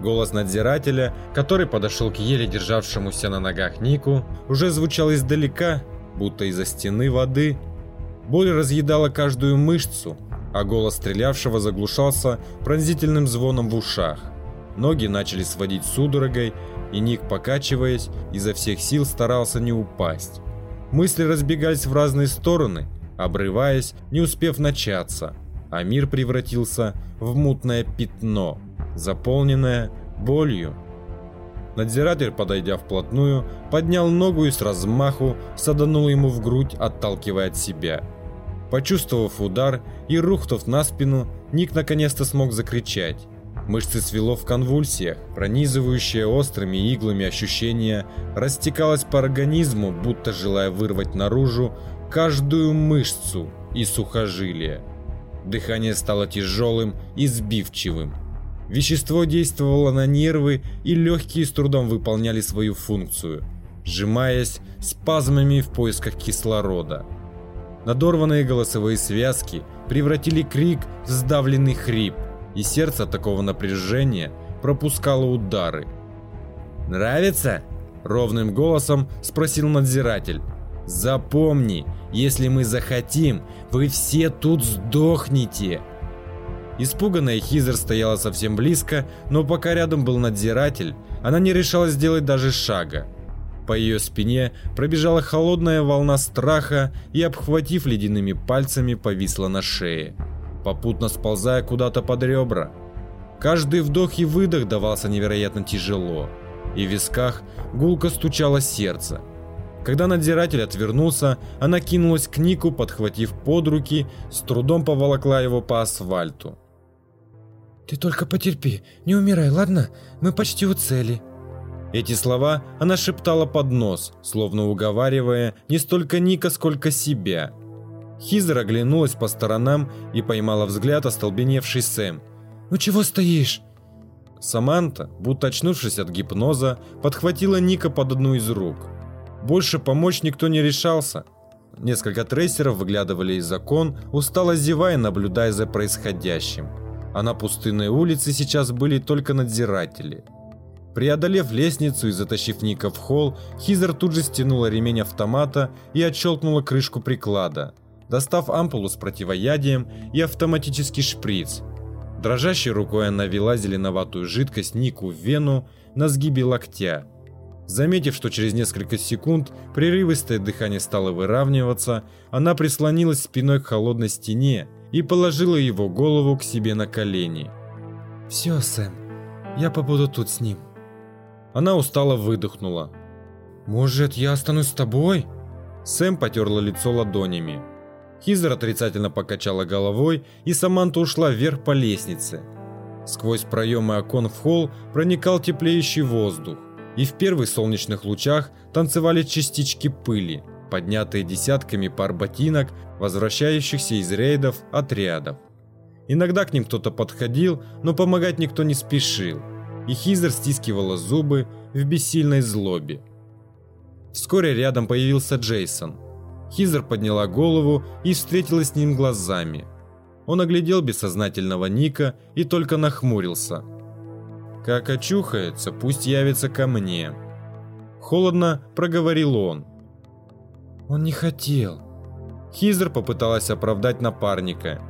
Голос надзирателя, который подошел к еле державшемуся на ногах Нику, уже звучал издалека, будто из-за стены воды. Боль разъедала каждую мышцу, а голос стрелявшего заглушался пронзительным звоном в ушах. Ноги начали сводить судорогой, и Ник, покачиваясь, изо всех сил старался не упасть. Мысли разбегались в разные стороны, обрываясь, не успев начаться – а мир превратился в мутное пятно, заполненное болью. Надзиратель, подойдя вплотную, поднял ногу и с размаху саданул ему в грудь, отталкивая от себя. Почувствовав удар и рухнув на спину, Ник наконец-то смог закричать. Мышцы свело в конвульсиях, пронизывающее острыми иглами ощущение растекалось по организму, будто желая вырвать наружу каждую мышцу и сухожилие. Дыхание стало тяжелым и сбивчивым. Вещество действовало на нервы, и легкие с трудом выполняли свою функцию, сжимаясь спазмами в поисках кислорода. Надорванные голосовые связки превратили крик в сдавленный хрип, и сердце такого напряжения пропускало удары. «Нравится?» – ровным голосом спросил надзиратель. «Запомни, если мы захотим, вы все тут сдохнете!» Испуганная Хизер стояла совсем близко, но пока рядом был надзиратель, она не решалась сделать даже шага. По ее спине пробежала холодная волна страха и, обхватив ледяными пальцами, повисла на шее, попутно сползая куда-то под ребра. Каждый вдох и выдох давался невероятно тяжело, и в висках гулко стучало сердце. Когда надзиратель отвернулся, она кинулась к Нику, подхватив под руки, с трудом поволокла его по асфальту. «Ты только потерпи, не умирай, ладно? Мы почти у цели». Эти слова она шептала под нос, словно уговаривая не столько Ника, сколько себя. Хизер оглянулась по сторонам и поймала взгляд остолбеневший Сэм. «Ну чего стоишь?» Саманта, будто очнувшись от гипноза, подхватила Ника под одну из рук. Больше помочь никто не решался. Несколько трейсеров выглядывали из окон, устало зевая, наблюдая за происходящим. А на пустынной улице сейчас были только надзиратели. Преодолев лестницу и затащив Ника в холл, Хизер тут же стянула ремень автомата и отщелкнула крышку приклада, достав ампулу с противоядием и автоматический шприц. Дрожащей рукой она вела зеленоватую жидкость Нику в вену на сгибе локтя – Заметив, что через несколько секунд прерывистое дыхание стало выравниваться, она прислонилась спиной к холодной стене и положила его голову к себе на колени. «Все, Сэм, я побуду тут с ним». Она устало выдохнула. «Может, я останусь с тобой?» Сэм потерла лицо ладонями. Хизер отрицательно покачала головой, и Саманта ушла вверх по лестнице. Сквозь проемы окон в холл проникал теплеющий воздух и в первых солнечных лучах танцевали частички пыли, поднятые десятками пар ботинок, возвращающихся из рейдов отрядов. Иногда к ним кто-то подходил, но помогать никто не спешил, и Хизер стискивала зубы в бессильной злобе. Вскоре рядом появился Джейсон. Хизер подняла голову и встретилась с ним глазами. Он оглядел бессознательного Ника и только нахмурился – как очухается, пусть явится ко мне. Холодно проговорил он. Он не хотел. Хизер попыталась оправдать напарника.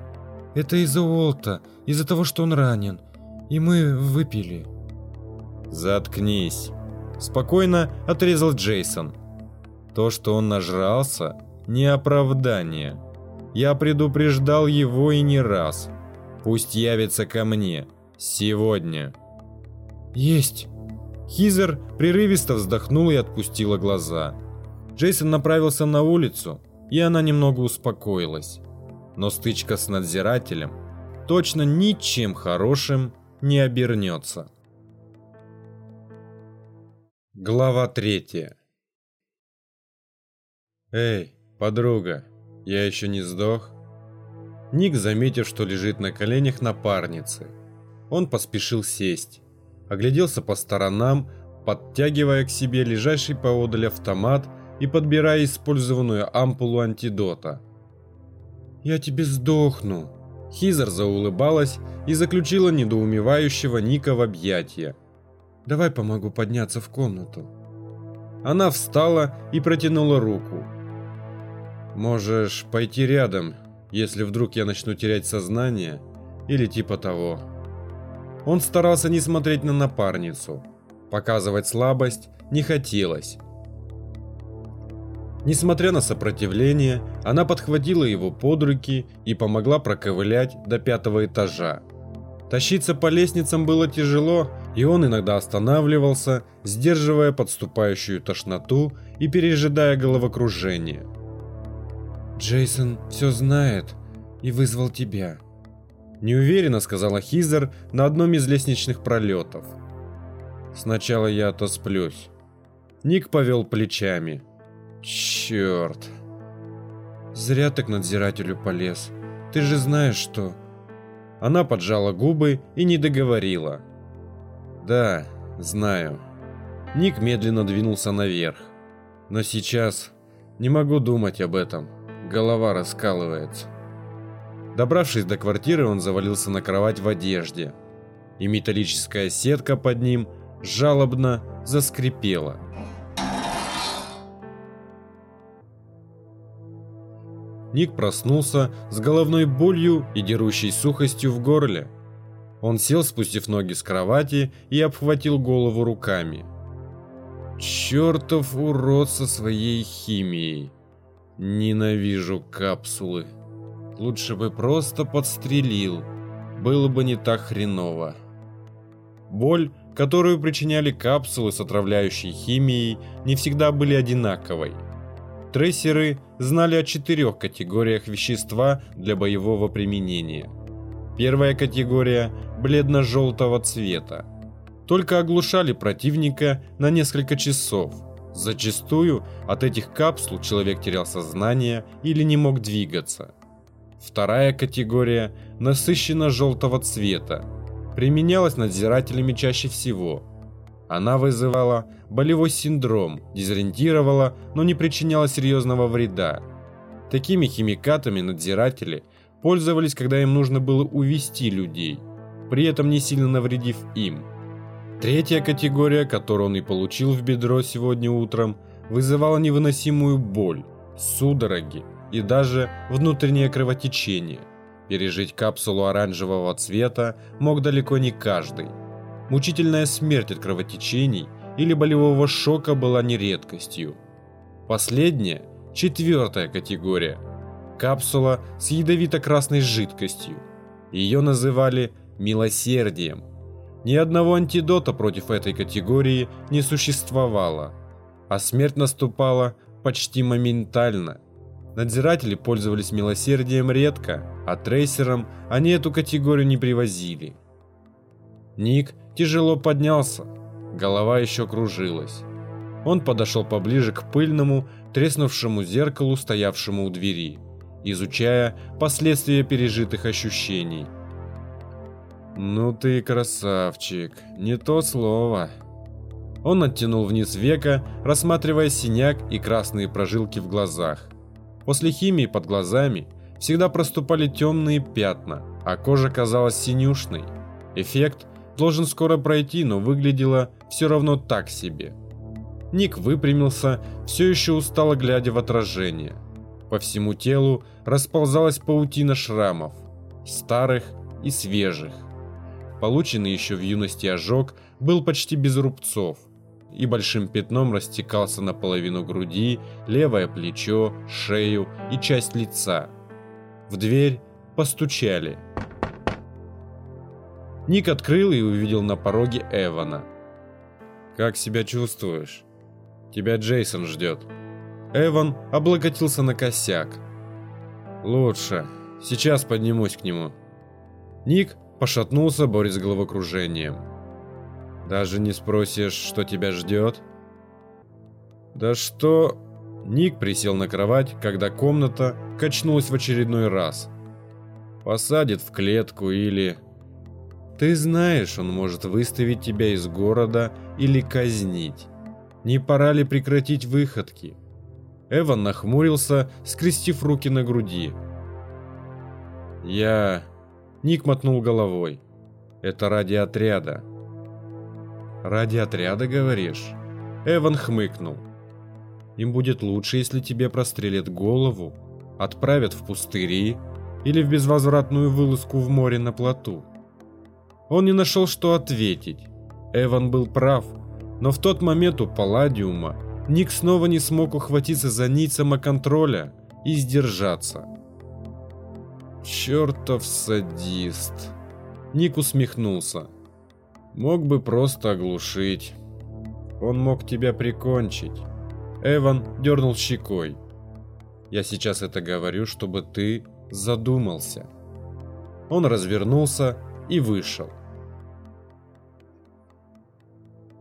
Это из-за Уолта, из-за того, что он ранен. И мы выпили. Заткнись. Спокойно отрезал Джейсон. То, что он нажрался, не оправдание. Я предупреждал его и не раз. Пусть явится ко мне. Сегодня. «Есть!» Хизер прерывисто вздохнула и отпустила глаза. Джейсон направился на улицу, и она немного успокоилась. Но стычка с надзирателем точно ничем хорошим не обернется. Глава третья «Эй, подруга, я еще не сдох?» Ник, заметив, что лежит на коленях напарницы, он поспешил сесть огляделся по сторонам, подтягивая к себе лежащий поодаль автомат и подбирая использованную ампулу антидота. «Я тебе сдохну!» Хизер заулыбалась и заключила недоумевающего Ника в объятия. «Давай помогу подняться в комнату». Она встала и протянула руку. «Можешь пойти рядом, если вдруг я начну терять сознание или типа того». Он старался не смотреть на напарницу. Показывать слабость не хотелось. Несмотря на сопротивление, она подхватила его под руки и помогла проковылять до пятого этажа. Тащиться по лестницам было тяжело, и он иногда останавливался, сдерживая подступающую тошноту и пережидая головокружение. «Джейсон все знает и вызвал тебя», Неуверенно сказала Хизер на одном из лестничных пролетов. Сначала я отосплюсь. Ник повел плечами. Черт. Зря ты к надзирателю полез. Ты же знаешь, что... Она поджала губы и не договорила. Да, знаю. Ник медленно двинулся наверх. Но сейчас не могу думать об этом. Голова раскалывается. Добравшись до квартиры, он завалился на кровать в одежде, и металлическая сетка под ним жалобно заскрипела. Ник проснулся с головной болью и дерущей сухостью в горле. Он сел, спустив ноги с кровати и обхватил голову руками. Чертов урод со своей химией. Ненавижу капсулы. Лучше бы просто подстрелил. Было бы не так хреново. Боль, которую причиняли капсулы с отравляющей химией, не всегда были одинаковой. Трейсеры знали о четырех категориях вещества для боевого применения. Первая категория – бледно-желтого цвета. Только оглушали противника на несколько часов. Зачастую от этих капсул человек терял сознание или не мог двигаться. Вторая категория – насыщенно-желтого цвета. Применялась надзирателями чаще всего. Она вызывала болевой синдром, дезориентировала, но не причиняла серьезного вреда. Такими химикатами надзиратели пользовались, когда им нужно было увести людей, при этом не сильно навредив им. Третья категория, которую он и получил в бедро сегодня утром, вызывала невыносимую боль, судороги, и даже внутреннее кровотечение. Пережить капсулу оранжевого цвета мог далеко не каждый. Мучительная смерть от кровотечений или болевого шока была не редкостью. Последняя, четвертая категория. Капсула с ядовито-красной жидкостью. Ее называли «милосердием». Ни одного антидота против этой категории не существовало, а смерть наступала почти моментально – Надзиратели пользовались милосердием редко, а трейсерам они эту категорию не привозили. Ник тяжело поднялся, голова еще кружилась. Он подошел поближе к пыльному, треснувшему зеркалу, стоявшему у двери, изучая последствия пережитых ощущений. «Ну ты красавчик, не то слово». Он оттянул вниз века, рассматривая синяк и красные прожилки в глазах. После химии под глазами всегда проступали темные пятна, а кожа казалась синюшной. Эффект должен скоро пройти, но выглядело все равно так себе. Ник выпрямился, все еще устало глядя в отражение. По всему телу расползалась паутина шрамов, старых и свежих. Полученный еще в юности ожог был почти без рубцов, и большим пятном растекался наполовину груди, левое плечо, шею и часть лица. В дверь постучали. Ник открыл и увидел на пороге Эвана. «Как себя чувствуешь? Тебя Джейсон ждет». Эван облокотился на косяк. «Лучше. Сейчас поднимусь к нему». Ник пошатнулся, борясь с головокружением. Даже не спросишь, что тебя ждет? Да что... Ник присел на кровать, когда комната качнулась в очередной раз. Посадит в клетку или... Ты знаешь, он может выставить тебя из города или казнить. Не пора ли прекратить выходки? Эван нахмурился, скрестив руки на груди. Я... Ник мотнул головой. Это ради отряда. «Ради отряда, говоришь?» Эван хмыкнул. «Им будет лучше, если тебе прострелят голову, отправят в пустыри или в безвозвратную вылазку в море на плоту». Он не нашел, что ответить. Эван был прав, но в тот момент у Палладиума Ник снова не смог ухватиться за нить самоконтроля и сдержаться. «Чертов садист!» Ник усмехнулся. Мог бы просто оглушить. Он мог тебя прикончить. Эван дернул щекой. Я сейчас это говорю, чтобы ты задумался. Он развернулся и вышел.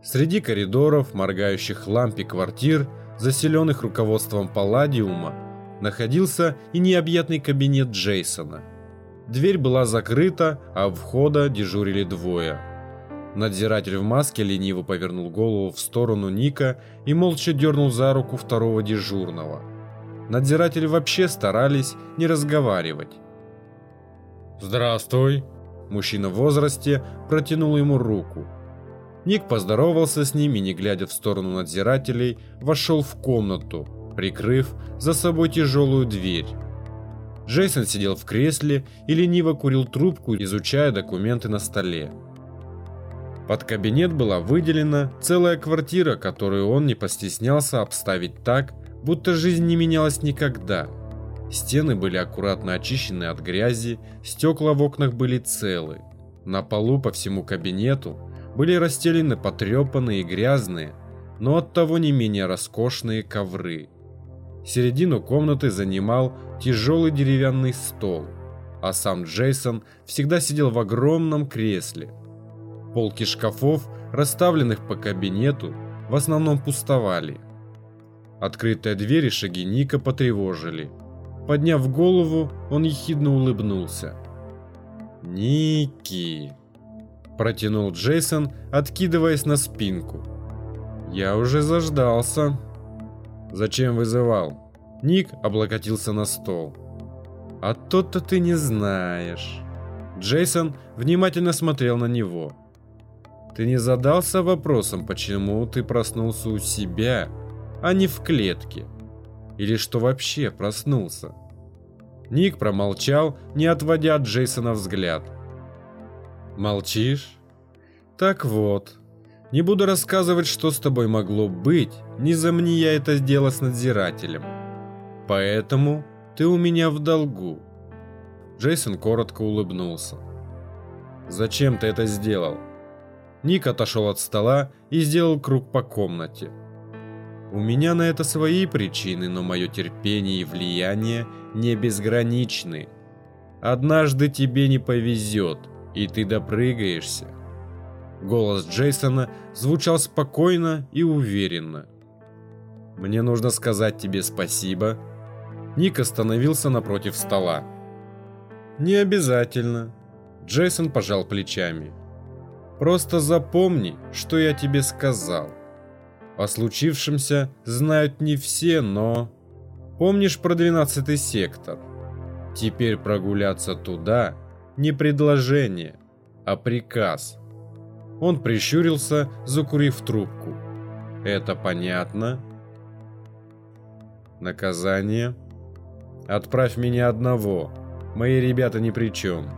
Среди коридоров, моргающих ламп и квартир, заселенных руководством Палладиума, находился и необъятный кабинет Джейсона. Дверь была закрыта, а у входа дежурили двое – Надзиратель в маске лениво повернул голову в сторону Ника и молча дернул за руку второго дежурного. Надзиратели вообще старались не разговаривать. «Здравствуй!» Мужчина в возрасте протянул ему руку. Ник поздоровался с ними, не глядя в сторону надзирателей, вошел в комнату, прикрыв за собой тяжелую дверь. Джейсон сидел в кресле и лениво курил трубку, изучая документы на столе. Под кабинет была выделена целая квартира, которую он не постеснялся обставить так, будто жизнь не менялась никогда. Стены были аккуратно очищены от грязи, стекла в окнах были целы. На полу по всему кабинету были расстелены потрепанные и грязные, но оттого не менее роскошные ковры. Середину комнаты занимал тяжелый деревянный стол, а сам Джейсон всегда сидел в огромном кресле. Полки шкафов, расставленных по кабинету, в основном пустовали. Открытые двери шаги Ника потревожили. Подняв голову, он ехидно улыбнулся. «Ники!» Протянул Джейсон, откидываясь на спинку. «Я уже заждался». «Зачем вызывал?» Ник облокотился на стол. «А то-то ты не знаешь». Джейсон внимательно смотрел на него. «Ты не задался вопросом, почему ты проснулся у себя, а не в клетке? Или что вообще проснулся?» Ник промолчал, не отводя от Джейсона взгляд. «Молчишь? Так вот, не буду рассказывать, что с тобой могло быть, не замни я это дело с надзирателем. Поэтому ты у меня в долгу». Джейсон коротко улыбнулся. «Зачем ты это сделал?» Ник отошел от стола и сделал круг по комнате. «У меня на это свои причины, но мое терпение и влияние не безграничны. Однажды тебе не повезет, и ты допрыгаешься. Голос Джейсона звучал спокойно и уверенно. «Мне нужно сказать тебе спасибо». Ник остановился напротив стола. «Не обязательно». Джейсон пожал плечами. «Просто запомни, что я тебе сказал. О случившемся знают не все, но...» Помнишь про двенадцатый сектор? Теперь прогуляться туда не предложение, а приказ. Он прищурился, закурив трубку. Это понятно? Наказание? Отправь меня одного. Мои ребята ни при чем.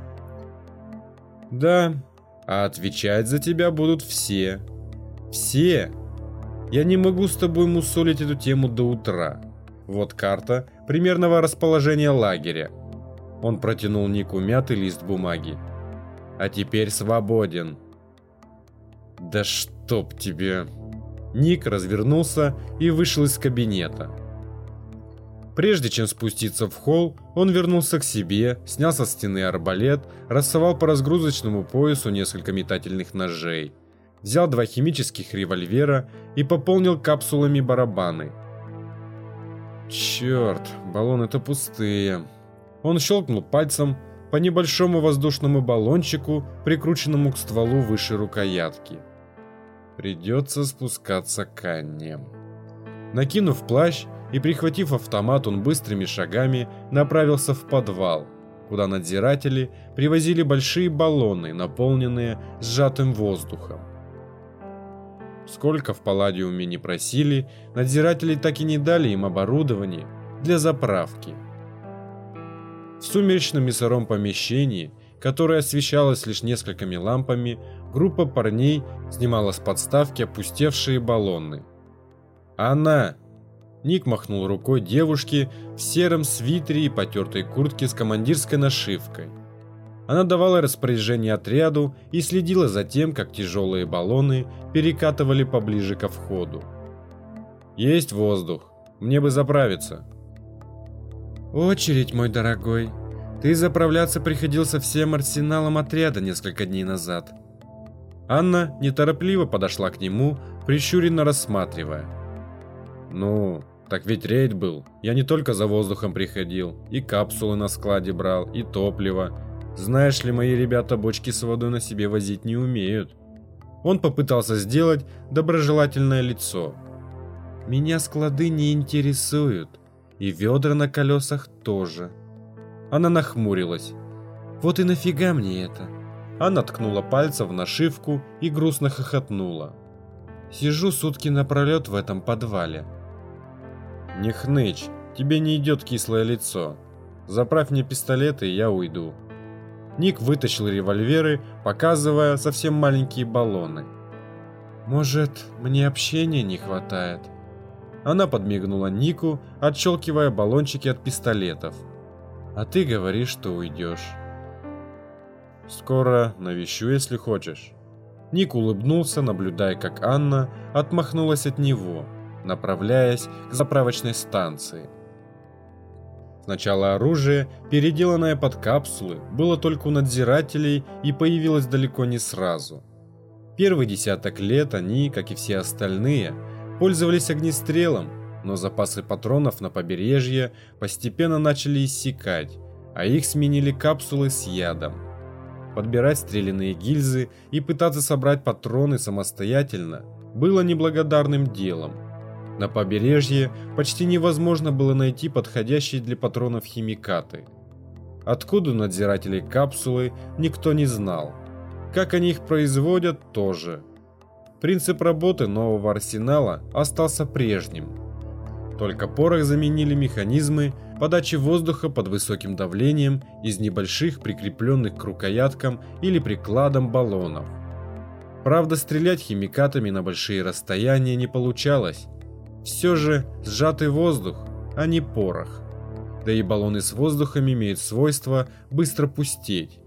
Да, а отвечать за тебя будут все. Все. Я не могу с тобой мусолить эту тему до утра. Вот карта примерного расположения лагеря. Он протянул Нику мятый лист бумаги. А теперь свободен. Да чтоб тебе. Ник развернулся и вышел из кабинета. Прежде чем спуститься в холл, он вернулся к себе, снял со стены арбалет, рассовал по разгрузочному поясу несколько метательных ножей, взял два химических револьвера и пополнил капсулами барабаны – Черт, баллоны-то пустые. Он щелкнул пальцем по небольшому воздушному баллончику, прикрученному к стволу выше рукоятки. Придется спускаться к Анне. Накинув плащ и прихватив автомат, он быстрыми шагами направился в подвал, куда надзиратели привозили большие баллоны, наполненные сжатым воздухом. Сколько в Палладиуме не просили, надзиратели так и не дали им оборудование для заправки. В сумеречном и сыром помещении, которое освещалось лишь несколькими лампами, группа парней снимала с подставки опустевшие баллоны. «Она!» Ник махнул рукой девушке в сером свитере и потертой куртке с командирской нашивкой. Она давала распоряжение отряду и следила за тем, как тяжелые баллоны перекатывали поближе ко входу. «Есть воздух. Мне бы заправиться». «Очередь, мой дорогой. Ты заправляться приходил со всем арсеналом отряда несколько дней назад». Анна неторопливо подошла к нему, прищуренно рассматривая. «Ну, так ведь рейд был. Я не только за воздухом приходил, и капсулы на складе брал, и топливо, знаешь ли, мои ребята бочки с водой на себе возить не умеют. Он попытался сделать доброжелательное лицо. Меня склады не интересуют. И ведра на колесах тоже. Она нахмурилась. Вот и нафига мне это? Она ткнула пальцем в нашивку и грустно хохотнула. Сижу сутки напролет в этом подвале. Не хнычь, тебе не идет кислое лицо. Заправь мне пистолет, и я уйду. Ник вытащил револьверы, показывая совсем маленькие баллоны. «Может, мне общения не хватает?» Она подмигнула Нику, отщелкивая баллончики от пистолетов. «А ты говоришь, что уйдешь». «Скоро навещу, если хочешь». Ник улыбнулся, наблюдая, как Анна отмахнулась от него, направляясь к заправочной станции. Сначала оружие, переделанное под капсулы, было только у надзирателей и появилось далеко не сразу. Первый десяток лет они, как и все остальные, пользовались огнестрелом, но запасы патронов на побережье постепенно начали иссякать, а их сменили капсулы с ядом. Подбирать стрелянные гильзы и пытаться собрать патроны самостоятельно было неблагодарным делом. На побережье почти невозможно было найти подходящие для патронов химикаты. Откуда надзиратели капсулы, никто не знал. Как они их производят, тоже. Принцип работы нового арсенала остался прежним. Только порох заменили механизмы подачи воздуха под высоким давлением из небольших прикрепленных к рукояткам или прикладам баллонов. Правда, стрелять химикатами на большие расстояния не получалось. Все же сжатый воздух, а не порох. Да и баллоны с воздухом имеют свойство быстро пустеть.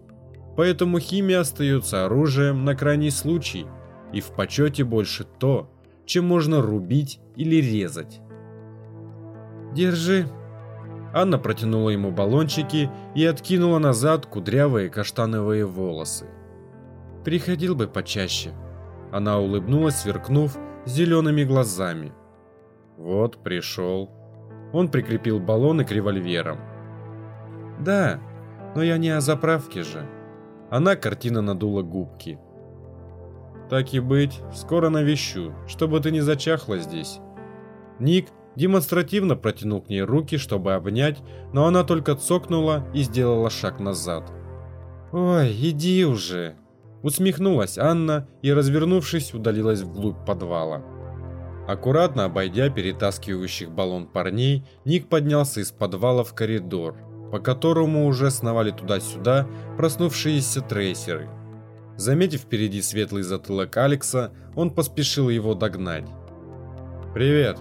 Поэтому химия остается оружием на крайний случай, и в почете больше то, чем можно рубить или резать. «Держи». Анна протянула ему баллончики и откинула назад кудрявые каштановые волосы. «Приходил бы почаще». Она улыбнулась, сверкнув зелеными глазами. «Вот, пришел». Он прикрепил баллоны к револьверам. «Да, но я не о заправке же». Она картина надула губки. «Так и быть, скоро навещу, чтобы ты не зачахла здесь». Ник демонстративно протянул к ней руки, чтобы обнять, но она только цокнула и сделала шаг назад. «Ой, иди уже!» Усмехнулась Анна и, развернувшись, удалилась вглубь подвала. Аккуратно обойдя перетаскивающих баллон парней, Ник поднялся из подвала в коридор, по которому уже сновали туда-сюда проснувшиеся трейсеры. Заметив впереди светлый затылок Алекса, он поспешил его догнать. «Привет!»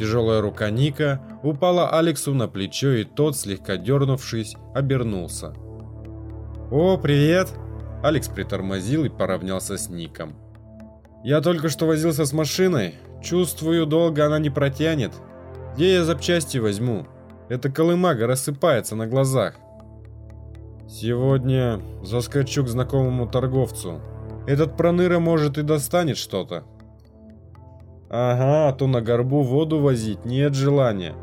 Тяжелая рука Ника упала Алексу на плечо, и тот, слегка дернувшись, обернулся. «О, привет!» Алекс притормозил и поравнялся с Ником. «Я только что возился с машиной. Чувствую, долго она не протянет. Где я запчасти возьму? Эта колымага рассыпается на глазах». «Сегодня заскочу к знакомому торговцу. Этот проныра может и достанет что-то», Ага, а то на горбу воду возить нет желания.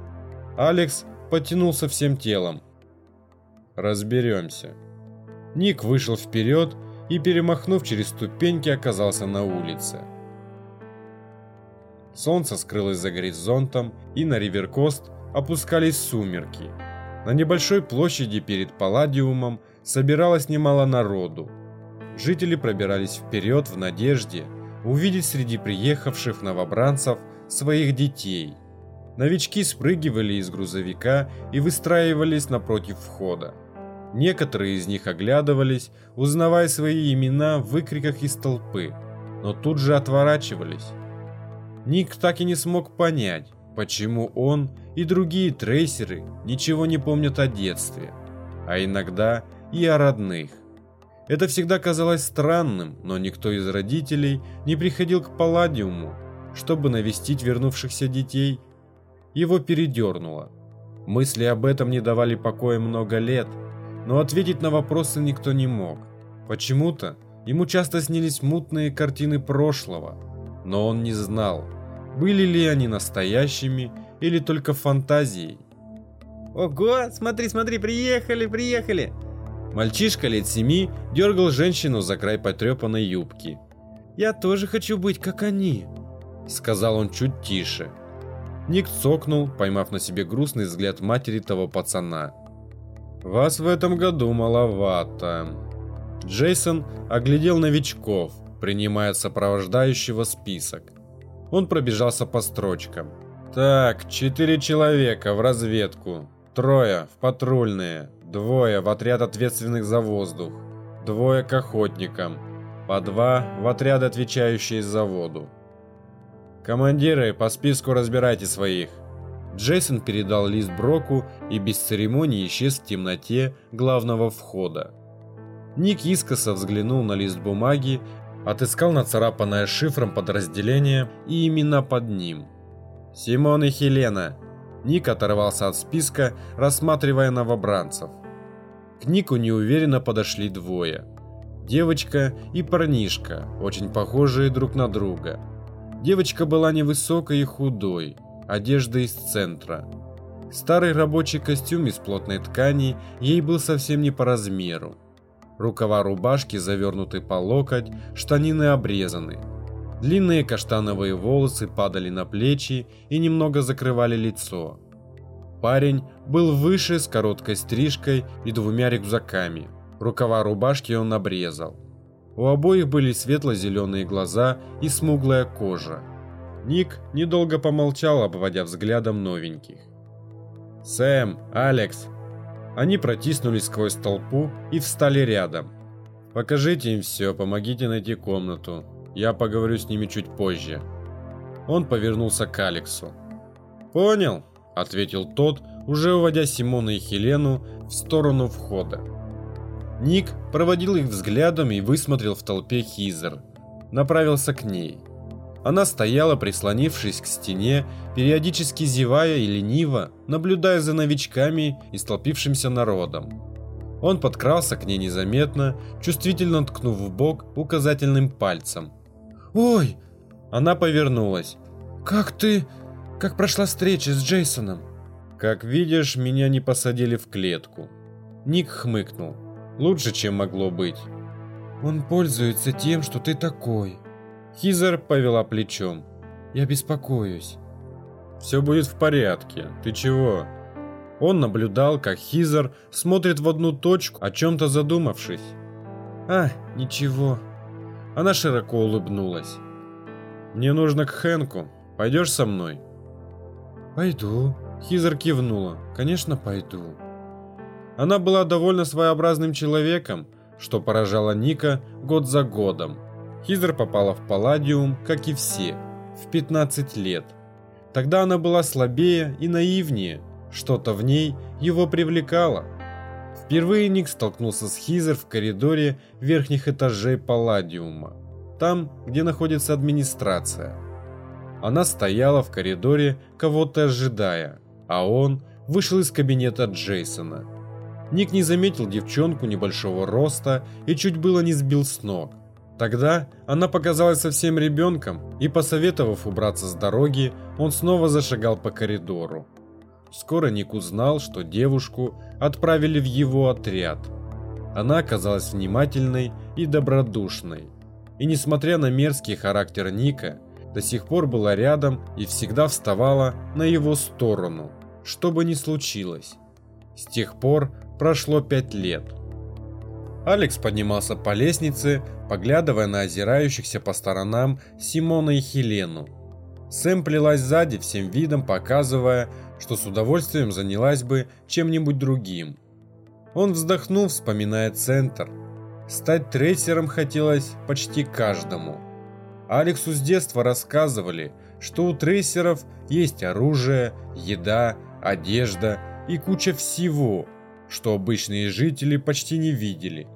Алекс потянулся всем телом. Разберемся. Ник вышел вперед и, перемахнув через ступеньки, оказался на улице. Солнце скрылось за горизонтом, и на Риверкост опускались сумерки. На небольшой площади перед Палладиумом собиралось немало народу. Жители пробирались вперед в надежде – увидеть среди приехавших новобранцев своих детей. Новички спрыгивали из грузовика и выстраивались напротив входа. Некоторые из них оглядывались, узнавая свои имена в выкриках из толпы, но тут же отворачивались. Ник так и не смог понять, почему он и другие трейсеры ничего не помнят о детстве, а иногда и о родных. Это всегда казалось странным, но никто из родителей не приходил к Палладиуму, чтобы навестить вернувшихся детей. Его передернуло. Мысли об этом не давали покоя много лет, но ответить на вопросы никто не мог. Почему-то ему часто снились мутные картины прошлого, но он не знал, были ли они настоящими или только фантазией. «Ого, смотри, смотри, приехали, приехали!» Мальчишка лет семи дергал женщину за край потрепанной юбки. «Я тоже хочу быть, как они», — сказал он чуть тише. Ник цокнул, поймав на себе грустный взгляд матери того пацана. «Вас в этом году маловато». Джейсон оглядел новичков, принимая сопровождающего список. Он пробежался по строчкам. «Так, четыре человека в разведку, трое в патрульные, Двое в отряд ответственных за воздух. Двое к охотникам. По два в отряд, отвечающие за воду. Командиры, по списку разбирайте своих. Джейсон передал лист Броку и без церемонии исчез в темноте главного входа. Ник искоса взглянул на лист бумаги, Отыскал нацарапанное шифром подразделение и имена под ним. Симон и Хелена. Ник оторвался от списка, рассматривая новобранцев. К Нику неуверенно подошли двое. Девочка и парнишка, очень похожие друг на друга. Девочка была невысокой и худой, одежда из центра. Старый рабочий костюм из плотной ткани ей был совсем не по размеру. Рукава рубашки завернуты по локоть, штанины обрезаны. Длинные каштановые волосы падали на плечи и немного закрывали лицо. Парень был выше с короткой стрижкой и двумя рюкзаками. Рукава рубашки он обрезал. У обоих были светло-зеленые глаза и смуглая кожа. Ник недолго помолчал, обводя взглядом новеньких. «Сэм, Алекс!» Они протиснулись сквозь толпу и встали рядом. «Покажите им все, помогите найти комнату. Я поговорю с ними чуть позже». Он повернулся к Алексу. «Понял», — ответил тот, уже уводя Симона и Хелену в сторону входа. Ник проводил их взглядом и высмотрел в толпе Хизер. Направился к ней. Она стояла, прислонившись к стене, периодически зевая и лениво, наблюдая за новичками и столпившимся народом. Он подкрался к ней незаметно, чувствительно ткнув в бок указательным пальцем. «Ой!» Она повернулась. «Как ты... Как прошла встреча с Джейсоном?» «Как видишь, меня не посадили в клетку». Ник хмыкнул. Лучше, чем могло быть. Он пользуется тем, что ты такой. Хизер повела плечом. Я беспокоюсь. Все будет в порядке. Ты чего? Он наблюдал, как Хизер смотрит в одну точку, о чем-то задумавшись. А, ничего. Она широко улыбнулась. Мне нужно к Хэнку. Пойдешь со мной? Пойду. Хизер кивнула. Конечно, пойду. Она была довольно своеобразным человеком, что поражало Ника год за годом. Хизер попала в Палладиум, как и все, в 15 лет. Тогда она была слабее и наивнее, что-то в ней его привлекало. Впервые Ник столкнулся с Хизер в коридоре верхних этажей Палладиума, там, где находится администрация. Она стояла в коридоре, кого-то ожидая, а он вышел из кабинета Джейсона – Ник не заметил девчонку небольшого роста и чуть было не сбил с ног. Тогда она показалась совсем ребенком, и посоветовав убраться с дороги, он снова зашагал по коридору. Скоро Ник узнал, что девушку отправили в его отряд. Она оказалась внимательной и добродушной. И несмотря на мерзкий характер Ника, до сих пор была рядом и всегда вставала на его сторону, что бы ни случилось. С тех пор Прошло пять лет. Алекс поднимался по лестнице, поглядывая на озирающихся по сторонам Симона и Хелену. Сэм плелась сзади, всем видом показывая, что с удовольствием занялась бы чем-нибудь другим. Он вздохнул, вспоминая центр. Стать трейсером хотелось почти каждому. Алексу с детства рассказывали, что у трейсеров есть оружие, еда, одежда и куча всего – что обычные жители почти не видели.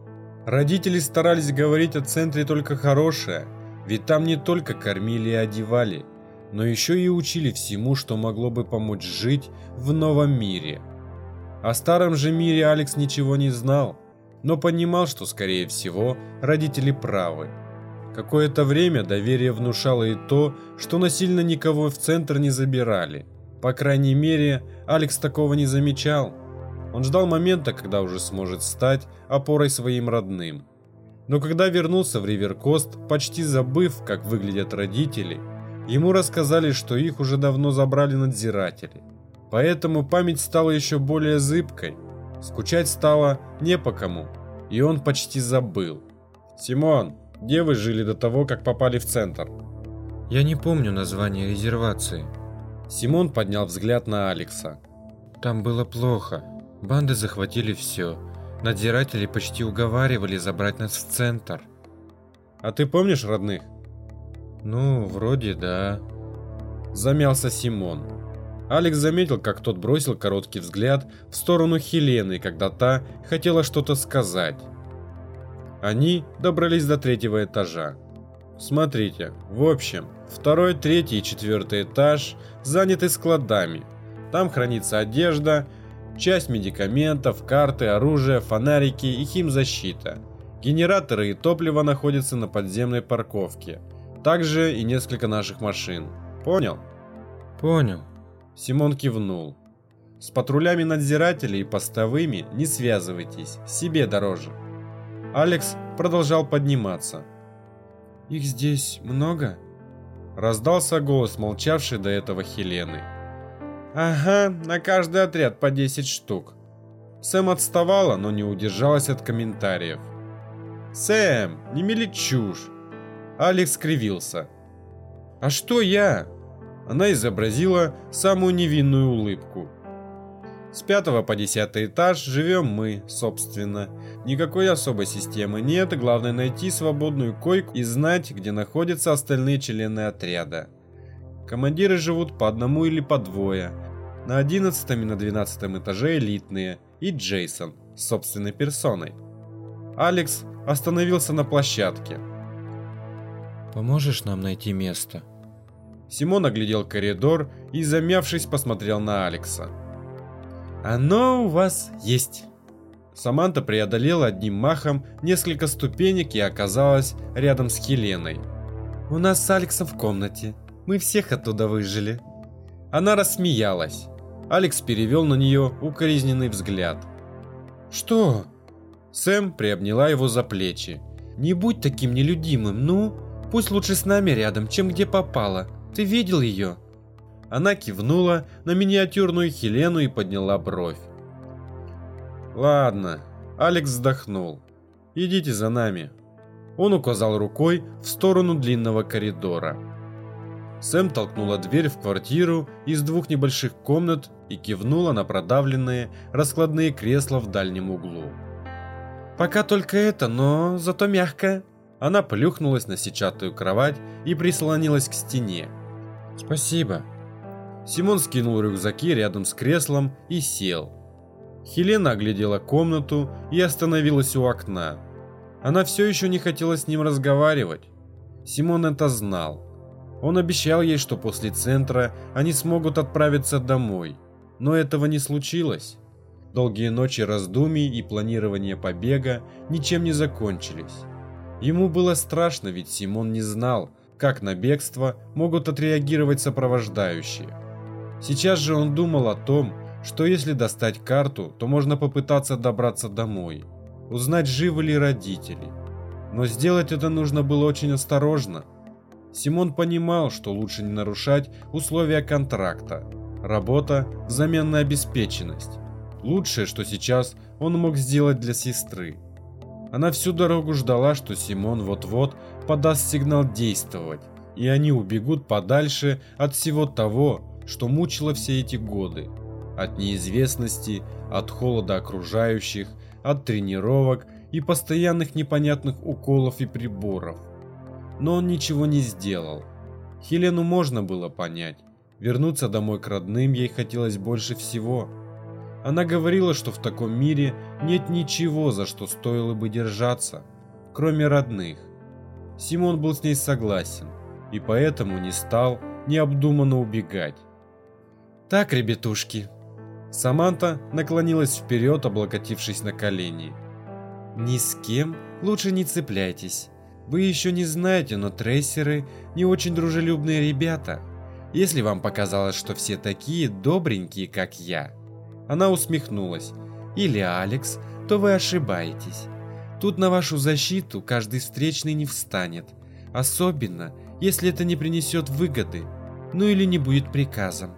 Родители старались говорить о центре только хорошее, ведь там не только кормили и одевали, но еще и учили всему, что могло бы помочь жить в новом мире. О старом же мире Алекс ничего не знал, но понимал, что, скорее всего, родители правы. Какое-то время доверие внушало и то, что насильно никого в центр не забирали. По крайней мере, Алекс такого не замечал. Он ждал момента, когда уже сможет стать опорой своим родным. Но когда вернулся в Риверкост, почти забыв, как выглядят родители, ему рассказали, что их уже давно забрали надзиратели. Поэтому память стала еще более зыбкой. Скучать стало не по кому, и он почти забыл. «Симон, где вы жили до того, как попали в центр?» «Я не помню название резервации». Симон поднял взгляд на Алекса. «Там было плохо. Банды захватили все. Надзиратели почти уговаривали забрать нас в центр. А ты помнишь родных? Ну, вроде да. Замялся Симон. Алекс заметил, как тот бросил короткий взгляд в сторону Хелены, когда та хотела что-то сказать. Они добрались до третьего этажа. Смотрите, в общем, второй, третий и четвертый этаж заняты складами. Там хранится одежда, часть медикаментов, карты, оружие, фонарики и химзащита. Генераторы и топливо находятся на подземной парковке. Также и несколько наших машин. Понял? Понял. Симон кивнул. С патрулями надзирателей и постовыми не связывайтесь, себе дороже. Алекс продолжал подниматься. Их здесь много? Раздался голос молчавшей до этого Хелены. Ага, на каждый отряд по 10 штук. Сэм отставала, но не удержалась от комментариев. «Сэм, не мели чушь!» Алекс скривился. «А что я?» Она изобразила самую невинную улыбку. С пятого по десятый этаж живем мы, собственно. Никакой особой системы нет, главное найти свободную койку и знать, где находятся остальные члены отряда. Командиры живут по одному или по двое. На одиннадцатом и на двенадцатом этаже элитные и Джейсон собственной персоной. Алекс остановился на площадке. «Поможешь нам найти место?» Симон оглядел коридор и, замявшись, посмотрел на Алекса. «Оно у вас есть!» Саманта преодолела одним махом несколько ступенек и оказалась рядом с Хеленой. «У нас с Алексом в комнате. Мы всех оттуда выжили». Она рассмеялась. Алекс перевел на нее укоризненный взгляд. «Что?» Сэм приобняла его за плечи. «Не будь таким нелюдимым, ну? Пусть лучше с нами рядом, чем где попало. Ты видел ее?» Она кивнула на миниатюрную Хелену и подняла бровь. «Ладно», Алекс вздохнул. «Идите за нами». Он указал рукой в сторону длинного коридора. Сэм толкнула дверь в квартиру из двух небольших комнат и кивнула на продавленные раскладные кресла в дальнем углу. «Пока только это, но зато мягко». Она плюхнулась на сетчатую кровать и прислонилась к стене. «Спасибо». Симон скинул рюкзаки рядом с креслом и сел. Хелена оглядела комнату и остановилась у окна. Она все еще не хотела с ним разговаривать. Симон это знал. Он обещал ей, что после центра они смогут отправиться домой. Но этого не случилось. Долгие ночи раздумий и планирования побега ничем не закончились. Ему было страшно, ведь Симон не знал, как на бегство могут отреагировать сопровождающие. Сейчас же он думал о том, что если достать карту, то можно попытаться добраться домой, узнать, живы ли родители. Но сделать это нужно было очень осторожно. Симон понимал, что лучше не нарушать условия контракта. Работа взамен на обеспеченность. Лучшее, что сейчас он мог сделать для сестры. Она всю дорогу ждала, что Симон вот-вот подаст сигнал действовать, и они убегут подальше от всего того, что мучило все эти годы. От неизвестности, от холода окружающих, от тренировок и постоянных непонятных уколов и приборов. Но он ничего не сделал. Хелену можно было понять. Вернуться домой к родным ей хотелось больше всего. Она говорила, что в таком мире нет ничего, за что стоило бы держаться, кроме родных. Симон был с ней согласен, и поэтому не стал необдуманно убегать. «Так, ребятушки». Саманта наклонилась вперед, облокотившись на колени. «Ни с кем лучше не цепляйтесь. Вы еще не знаете, но трейсеры не очень дружелюбные ребята. Если вам показалось, что все такие добренькие, как я». Она усмехнулась. «Или Алекс, то вы ошибаетесь. Тут на вашу защиту каждый встречный не встанет. Особенно, если это не принесет выгоды, ну или не будет приказом.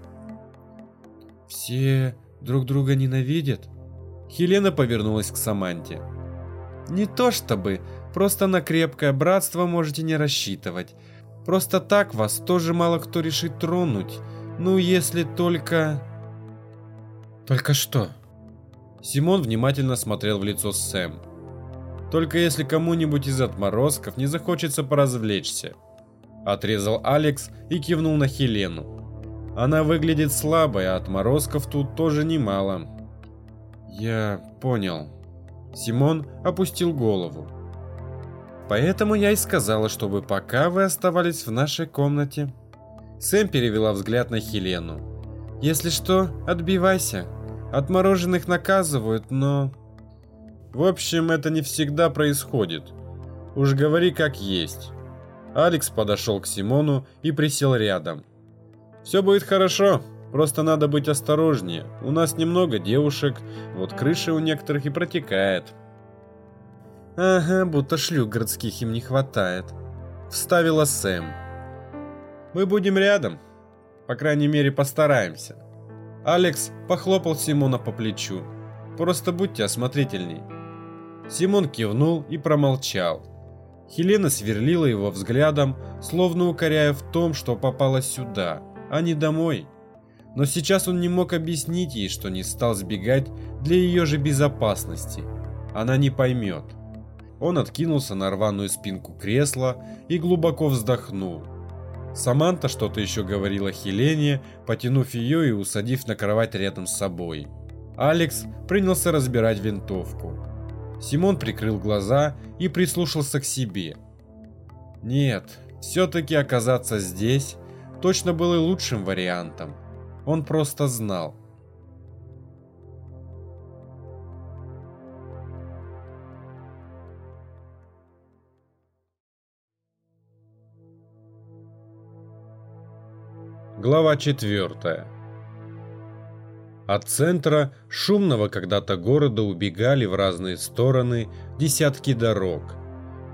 «Все друг друга ненавидят?» Хелена повернулась к Саманте. «Не то чтобы, просто на крепкое братство можете не рассчитывать. Просто так вас тоже мало кто решит тронуть. Ну, если только...» «Только что?» Симон внимательно смотрел в лицо Сэм. «Только если кому-нибудь из отморозков не захочется поразвлечься», отрезал Алекс и кивнул на Хелену. Она выглядит слабой, а отморозков тут тоже немало. Я понял. Симон опустил голову. Поэтому я и сказала, чтобы пока вы оставались в нашей комнате. Сэм перевела взгляд на Хелену. Если что, отбивайся. Отмороженных наказывают, но... В общем, это не всегда происходит. Уж говори как есть. Алекс подошел к Симону и присел рядом. Все будет хорошо, просто надо быть осторожнее. У нас немного девушек, вот крыша у некоторых и протекает. Ага, будто шлюх городских им не хватает. Вставила Сэм. Мы будем рядом. По крайней мере, постараемся. Алекс похлопал Симона по плечу. Просто будьте осмотрительней. Симон кивнул и промолчал. Хелена сверлила его взглядом, словно укоряя в том, что попала сюда, а не домой. Но сейчас он не мог объяснить ей, что не стал сбегать для ее же безопасности. Она не поймет. Он откинулся на рваную спинку кресла и глубоко вздохнул. Саманта что-то еще говорила Хелене, потянув ее и усадив на кровать рядом с собой. Алекс принялся разбирать винтовку. Симон прикрыл глаза и прислушался к себе. Нет, все-таки оказаться здесь точно было лучшим вариантом. Он просто знал. Глава 4. От центра шумного когда-то города убегали в разные стороны десятки дорог,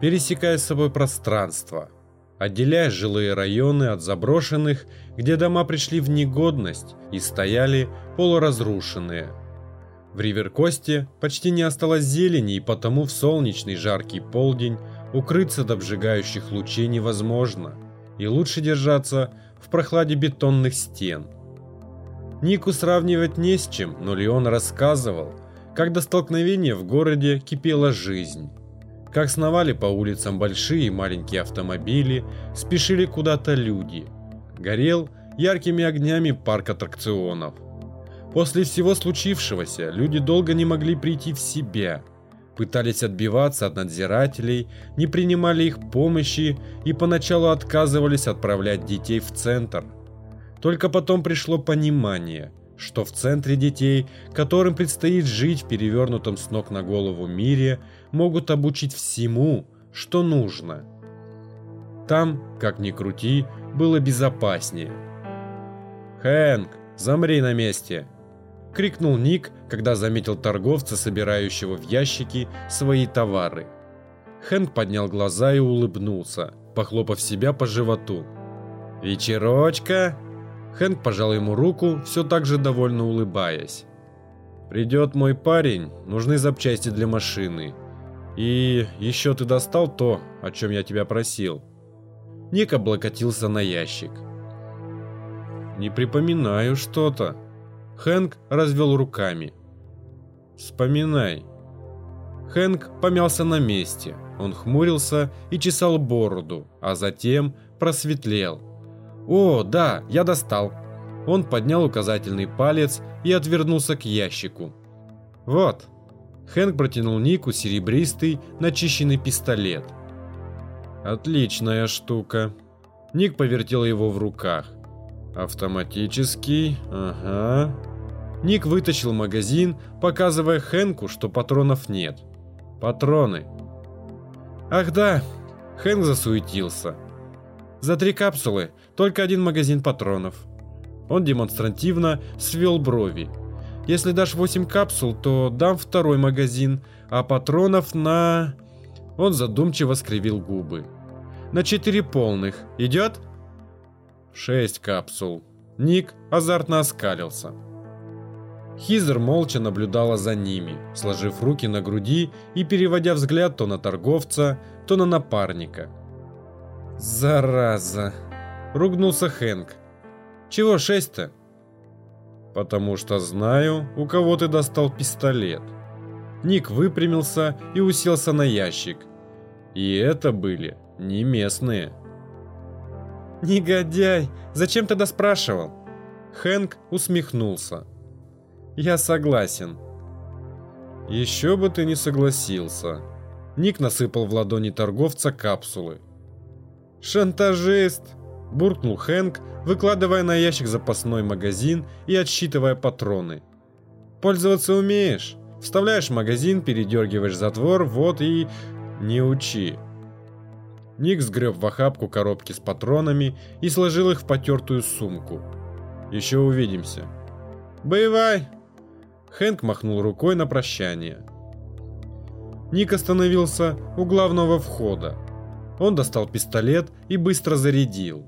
пересекая с собой пространство, отделяя жилые районы от заброшенных, где дома пришли в негодность и стояли полуразрушенные. В Риверкосте почти не осталось зелени, и потому в солнечный жаркий полдень укрыться от обжигающих лучей невозможно, и лучше держаться в прохладе бетонных стен. Нику сравнивать не с чем, но Леон рассказывал, как до столкновения в городе кипела жизнь. Как сновали по улицам большие и маленькие автомобили, спешили куда-то люди. Горел яркими огнями парк аттракционов. После всего случившегося люди долго не могли прийти в себя – пытались отбиваться от надзирателей, не принимали их помощи и поначалу отказывались отправлять детей в центр. Только потом пришло понимание, что в центре детей, которым предстоит жить в перевернутом с ног на голову мире, могут обучить всему, что нужно. Там, как ни крути, было безопаснее. «Хэнк, замри на месте!» — крикнул Ник, когда заметил торговца, собирающего в ящики свои товары. Хэнк поднял глаза и улыбнулся, похлопав себя по животу. «Вечерочка!» Хэнк пожал ему руку, все так же довольно улыбаясь. «Придет мой парень, нужны запчасти для машины. И еще ты достал то, о чем я тебя просил». Ник облокотился на ящик. «Не припоминаю что-то», Хэнк развел руками. «Вспоминай». Хэнк помялся на месте. Он хмурился и чесал бороду, а затем просветлел. «О, да, я достал». Он поднял указательный палец и отвернулся к ящику. «Вот». Хэнк протянул Нику серебристый, начищенный пистолет. «Отличная штука». Ник повертел его в руках. «Автоматический, ага, Ник вытащил магазин, показывая Хэнку, что патронов нет. Патроны. Ах да, Хэнк засуетился. За три капсулы только один магазин патронов. Он демонстративно свел брови. Если дашь 8 капсул, то дам второй магазин, а патронов на... Он задумчиво скривил губы. На 4 полных. Идет? 6 капсул. Ник азартно оскалился. Хизер молча наблюдала за ними, сложив руки на груди и переводя взгляд то на торговца, то на напарника. «Зараза!» – ругнулся Хэнк. «Чего шесть-то?» «Потому что знаю, у кого ты достал пистолет». Ник выпрямился и уселся на ящик. И это были не местные. «Негодяй! Зачем тогда спрашивал?» Хэнк усмехнулся. Я согласен. Еще бы ты не согласился. Ник насыпал в ладони торговца капсулы. «Шантажист!» – буркнул Хэнк, выкладывая на ящик запасной магазин и отсчитывая патроны. «Пользоваться умеешь? Вставляешь магазин, передергиваешь затвор, вот и... не учи!» Ник сгреб в охапку коробки с патронами и сложил их в потертую сумку. «Еще увидимся!» «Боевай!» Хэнк махнул рукой на прощание. Ник остановился у главного входа. Он достал пистолет и быстро зарядил.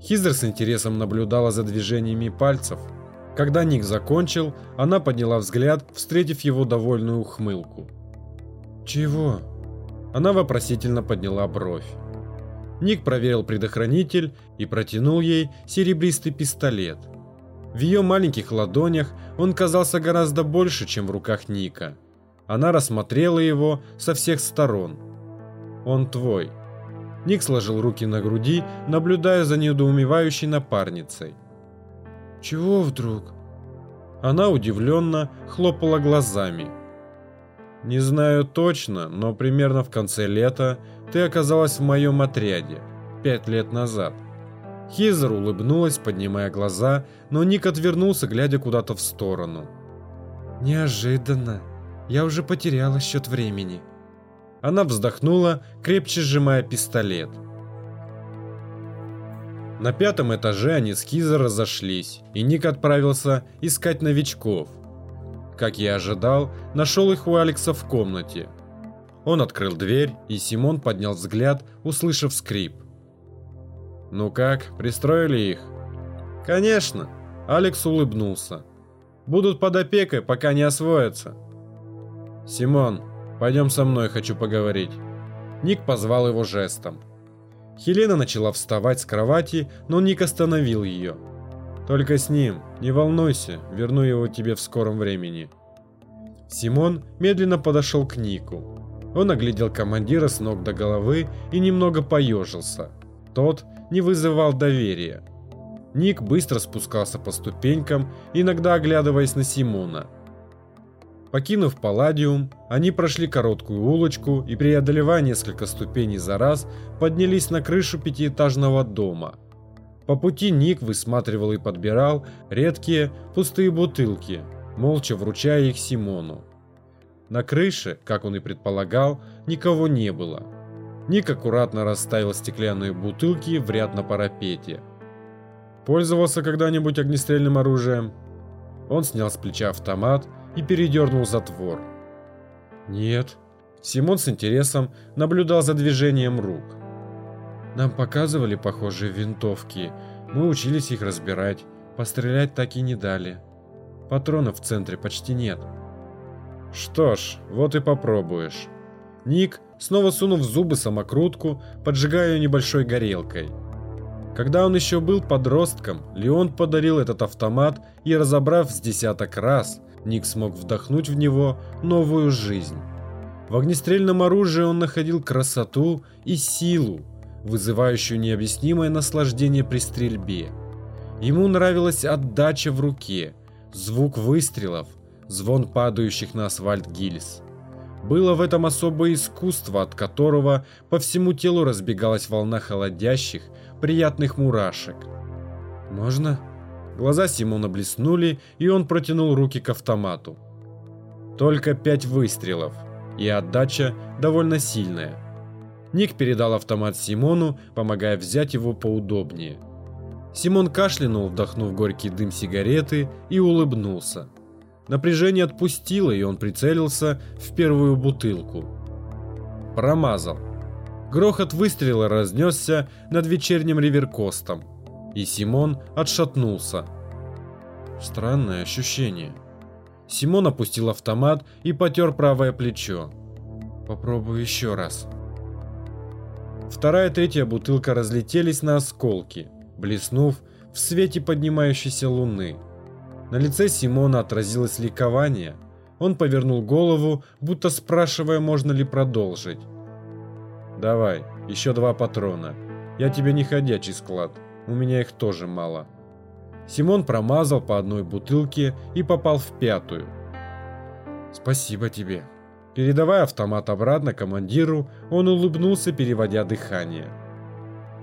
Хизер с интересом наблюдала за движениями пальцев. Когда Ник закончил, она подняла взгляд, встретив его довольную ухмылку. «Чего?» Она вопросительно подняла бровь. Ник проверил предохранитель и протянул ей серебристый пистолет. В ее маленьких ладонях он казался гораздо больше, чем в руках Ника. Она рассмотрела его со всех сторон. «Он твой». Ник сложил руки на груди, наблюдая за недоумевающей напарницей. «Чего вдруг?» Она удивленно хлопала глазами. «Не знаю точно, но примерно в конце лета ты оказалась в моем отряде, пять лет назад». Хизер улыбнулась, поднимая глаза, но Ник отвернулся, глядя куда-то в сторону. «Неожиданно», я уже потеряла счет времени. Она вздохнула, крепче сжимая пистолет. На пятом этаже они с Киза разошлись, и Ник отправился искать новичков. Как я ожидал, нашел их у Алекса в комнате. Он открыл дверь, и Симон поднял взгляд, услышав скрип. «Ну как, пристроили их?» «Конечно!» Алекс улыбнулся. «Будут под опекой, пока не освоятся». «Симон, пойдем со мной, хочу поговорить». Ник позвал его жестом. Хелена начала вставать с кровати, но Ник остановил ее. «Только с ним, не волнуйся, верну его тебе в скором времени». Симон медленно подошел к Нику. Он оглядел командира с ног до головы и немного поежился. Тот не вызывал доверия. Ник быстро спускался по ступенькам, иногда оглядываясь на Симона – Покинув Палладиум, они прошли короткую улочку и, преодолевая несколько ступеней за раз, поднялись на крышу пятиэтажного дома. По пути Ник высматривал и подбирал редкие пустые бутылки, молча вручая их Симону. На крыше, как он и предполагал, никого не было. Ник аккуратно расставил стеклянные бутылки в ряд на парапете. Пользовался когда-нибудь огнестрельным оружием? Он снял с плеча автомат и передернул затвор. «Нет». Симон с интересом наблюдал за движением рук. «Нам показывали похожие винтовки. Мы учились их разбирать. Пострелять так и не дали. Патронов в центре почти нет». «Что ж, вот и попробуешь». Ник, снова сунув в зубы самокрутку, поджигая ее небольшой горелкой. Когда он еще был подростком, Леон подарил этот автомат и, разобрав с десяток раз, Ник смог вдохнуть в него новую жизнь. В огнестрельном оружии он находил красоту и силу, вызывающую необъяснимое наслаждение при стрельбе. Ему нравилась отдача в руке, звук выстрелов, звон падающих на асфальт гильз. Было в этом особое искусство, от которого по всему телу разбегалась волна холодящих, приятных мурашек. «Можно?» Глаза Симона блеснули, и он протянул руки к автомату. Только пять выстрелов, и отдача довольно сильная. Ник передал автомат Симону, помогая взять его поудобнее. Симон кашлянул, вдохнув горький дым сигареты, и улыбнулся. Напряжение отпустило, и он прицелился в первую бутылку. Промазал. Грохот выстрела разнесся над вечерним риверкостом и Симон отшатнулся. Странное ощущение. Симон опустил автомат и потер правое плечо. Попробую еще раз. Вторая и третья бутылка разлетелись на осколки, блеснув в свете поднимающейся луны. На лице Симона отразилось ликование. Он повернул голову, будто спрашивая, можно ли продолжить. «Давай, еще два патрона. Я тебе не ходячий склад у меня их тоже мало. Симон промазал по одной бутылке и попал в пятую. «Спасибо тебе». Передавая автомат обратно командиру, он улыбнулся, переводя дыхание.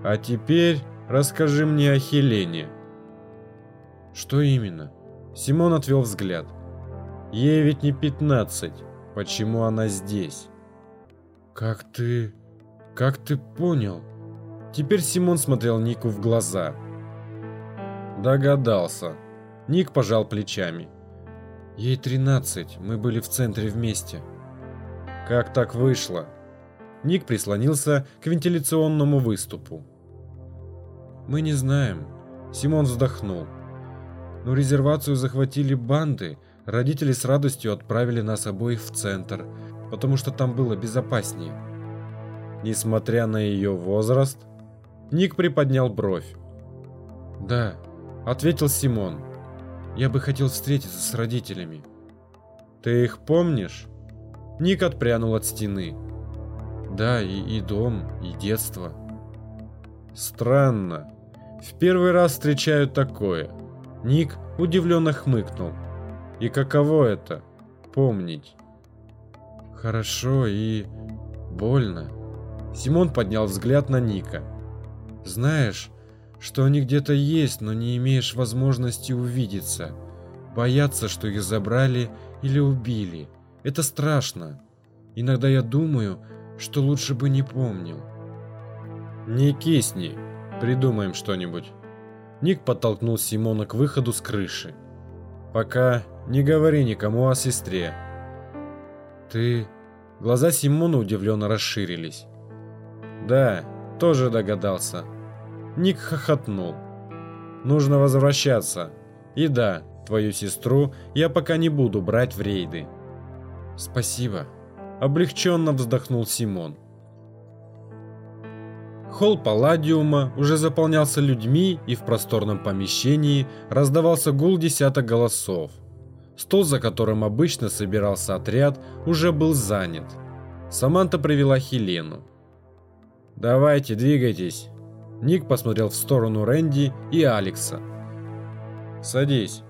«А теперь расскажи мне о Хелене». «Что именно?» Симон отвел взгляд. «Ей ведь не пятнадцать. Почему она здесь?» «Как ты... как ты понял?» Теперь Симон смотрел Нику в глаза. Догадался. Ник пожал плечами. Ей 13, мы были в центре вместе. Как так вышло? Ник прислонился к вентиляционному выступу. Мы не знаем. Симон вздохнул. Но резервацию захватили банды. Родители с радостью отправили нас обоих в центр, потому что там было безопаснее. Несмотря на ее возраст, Ник приподнял бровь. «Да», — ответил Симон. «Я бы хотел встретиться с родителями». «Ты их помнишь?» Ник отпрянул от стены. «Да, и, и дом, и детство». «Странно. В первый раз встречаю такое». Ник удивленно хмыкнул. «И каково это? Помнить?» «Хорошо и... больно». Симон поднял взгляд на Ника. Знаешь, что они где-то есть, но не имеешь возможности увидеться. Боятся, что их забрали или убили. Это страшно. Иногда я думаю, что лучше бы не помнил. Не кисни, придумаем что-нибудь. Ник подтолкнул Симона к выходу с крыши. Пока не говори никому о сестре. Ты... Глаза Симона удивленно расширились. Да, тоже догадался. Ник хохотнул. Нужно возвращаться. И да, твою сестру я пока не буду брать в рейды. Спасибо. Облегченно вздохнул Симон. Холл Палладиума уже заполнялся людьми, и в просторном помещении раздавался гул десяток голосов. Стол, за которым обычно собирался отряд, уже был занят. Саманта привела Хелену. «Давайте, двигайтесь!» Ник посмотрел в сторону Рэнди и Алекса. «Садись».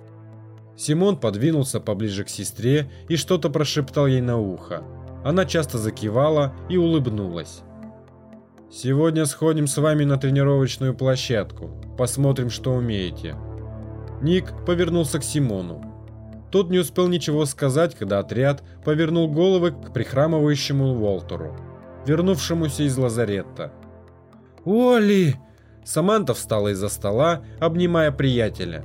Симон подвинулся поближе к сестре и что-то прошептал ей на ухо. Она часто закивала и улыбнулась. «Сегодня сходим с вами на тренировочную площадку. Посмотрим, что умеете». Ник повернулся к Симону. Тот не успел ничего сказать, когда отряд повернул головы к прихрамывающему Уолтеру, вернувшемуся из лазарета. «Оли!» Саманта встала из-за стола, обнимая приятеля.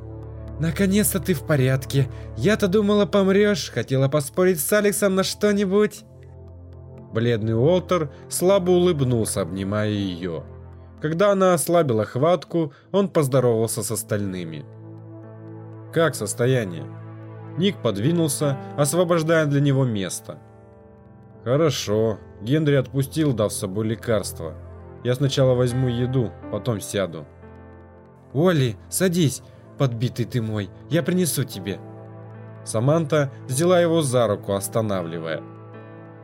«Наконец-то ты в порядке. Я-то думала, помрешь. Хотела поспорить с Алексом на что-нибудь». Бледный Уолтер слабо улыбнулся, обнимая ее. Когда она ослабила хватку, он поздоровался с остальными. «Как состояние?» Ник подвинулся, освобождая для него место. «Хорошо. Генри отпустил, дав с собой лекарство. Я сначала возьму еду, потом сяду. Оли, садись, подбитый ты мой, я принесу тебе. Саманта взяла его за руку, останавливая.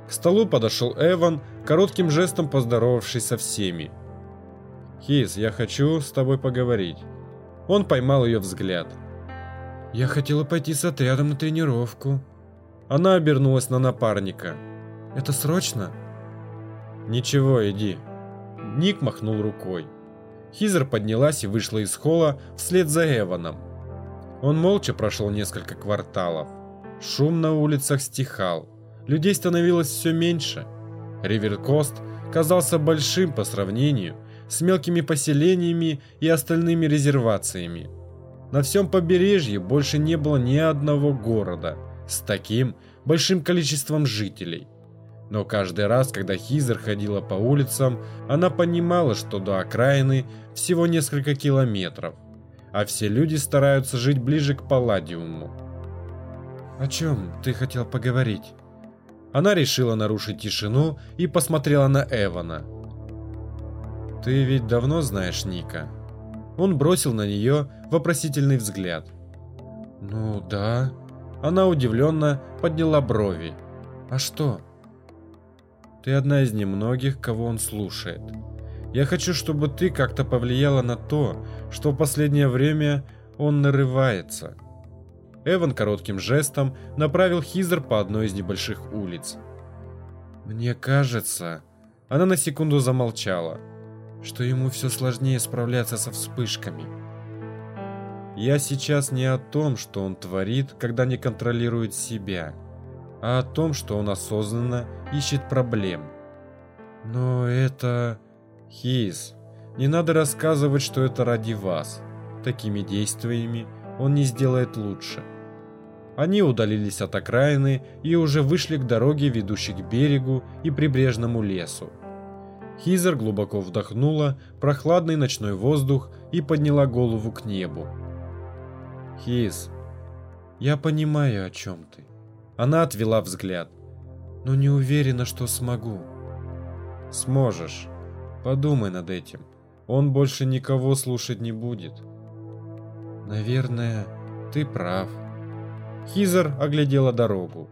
К столу подошел Эван, коротким жестом поздоровавшись со всеми. «Хиз, я хочу с тобой поговорить». Он поймал ее взгляд. «Я хотела пойти с отрядом на тренировку». Она обернулась на напарника. «Это срочно?» «Ничего, иди», Ник махнул рукой. Хизер поднялась и вышла из холла вслед за Эваном. Он молча прошел несколько кварталов. Шум на улицах стихал. Людей становилось все меньше. Риверкост казался большим по сравнению с мелкими поселениями и остальными резервациями. На всем побережье больше не было ни одного города с таким большим количеством жителей – но каждый раз, когда Хизер ходила по улицам, она понимала, что до окраины всего несколько километров, а все люди стараются жить ближе к Палладиуму. «О чем ты хотел поговорить?» Она решила нарушить тишину и посмотрела на Эвана. «Ты ведь давно знаешь Ника?» Он бросил на нее вопросительный взгляд. «Ну да». Она удивленно подняла брови. «А что?» Ты одна из немногих, кого он слушает. Я хочу, чтобы ты как-то повлияла на то, что в последнее время он нарывается. Эван коротким жестом направил Хизер по одной из небольших улиц. Мне кажется, она на секунду замолчала, что ему все сложнее справляться со вспышками. Я сейчас не о том, что он творит, когда не контролирует себя, а о том, что он осознанно ищет проблем. Но это... Хиз, не надо рассказывать, что это ради вас. Такими действиями он не сделает лучше. Они удалились от окраины и уже вышли к дороге, ведущей к берегу и прибрежному лесу. Хизер глубоко вдохнула прохладный ночной воздух и подняла голову к небу. «Хиз, я понимаю, о чем ты». Она отвела взгляд. «Но не уверена, что смогу». «Сможешь. Подумай над этим. Он больше никого слушать не будет». «Наверное, ты прав». Хизер оглядела дорогу.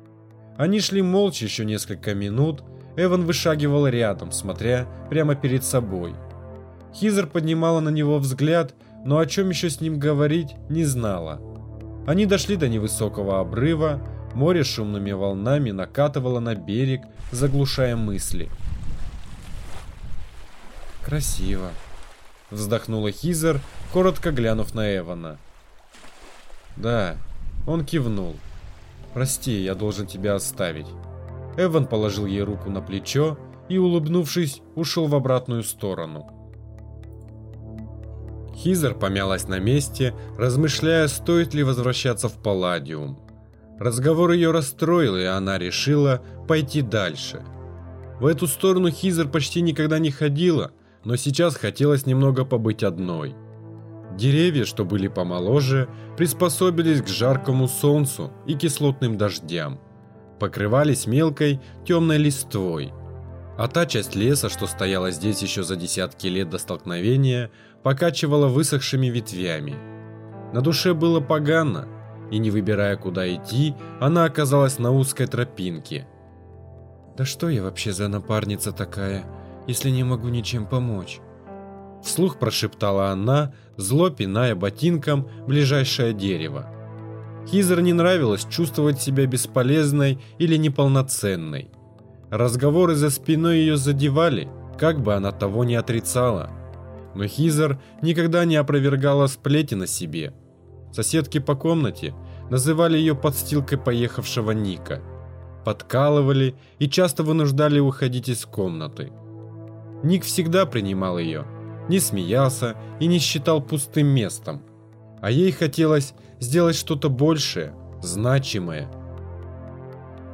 Они шли молча еще несколько минут, Эван вышагивал рядом, смотря прямо перед собой. Хизер поднимала на него взгляд, но о чем еще с ним говорить, не знала. Они дошли до невысокого обрыва, море шумными волнами накатывало на берег, заглушая мысли. «Красиво», — вздохнула Хизер, коротко глянув на Эвана. «Да», — он кивнул. «Прости, я должен тебя оставить». Эван положил ей руку на плечо и, улыбнувшись, ушел в обратную сторону. Хизер помялась на месте, размышляя, стоит ли возвращаться в Палладиум. Разговор ее расстроил, и она решила пойти дальше. В эту сторону Хизер почти никогда не ходила, но сейчас хотелось немного побыть одной. Деревья, что были помоложе, приспособились к жаркому солнцу и кислотным дождям покрывались мелкой темной листвой. А та часть леса, что стояла здесь еще за десятки лет до столкновения, покачивала высохшими ветвями. На душе было погано, и не выбирая куда идти, она оказалась на узкой тропинке. «Да что я вообще за напарница такая, если не могу ничем помочь?» Вслух прошептала она, зло пиная ботинком ближайшее дерево. Хизер не нравилось чувствовать себя бесполезной или неполноценной. Разговоры за спиной ее задевали, как бы она того не отрицала. Но Хизер никогда не опровергала сплети на себе. Соседки по комнате называли ее подстилкой поехавшего Ника. Подкалывали и часто вынуждали уходить из комнаты. Ник всегда принимал ее, не смеялся и не считал пустым местом. А ей хотелось сделать что-то большее, значимое.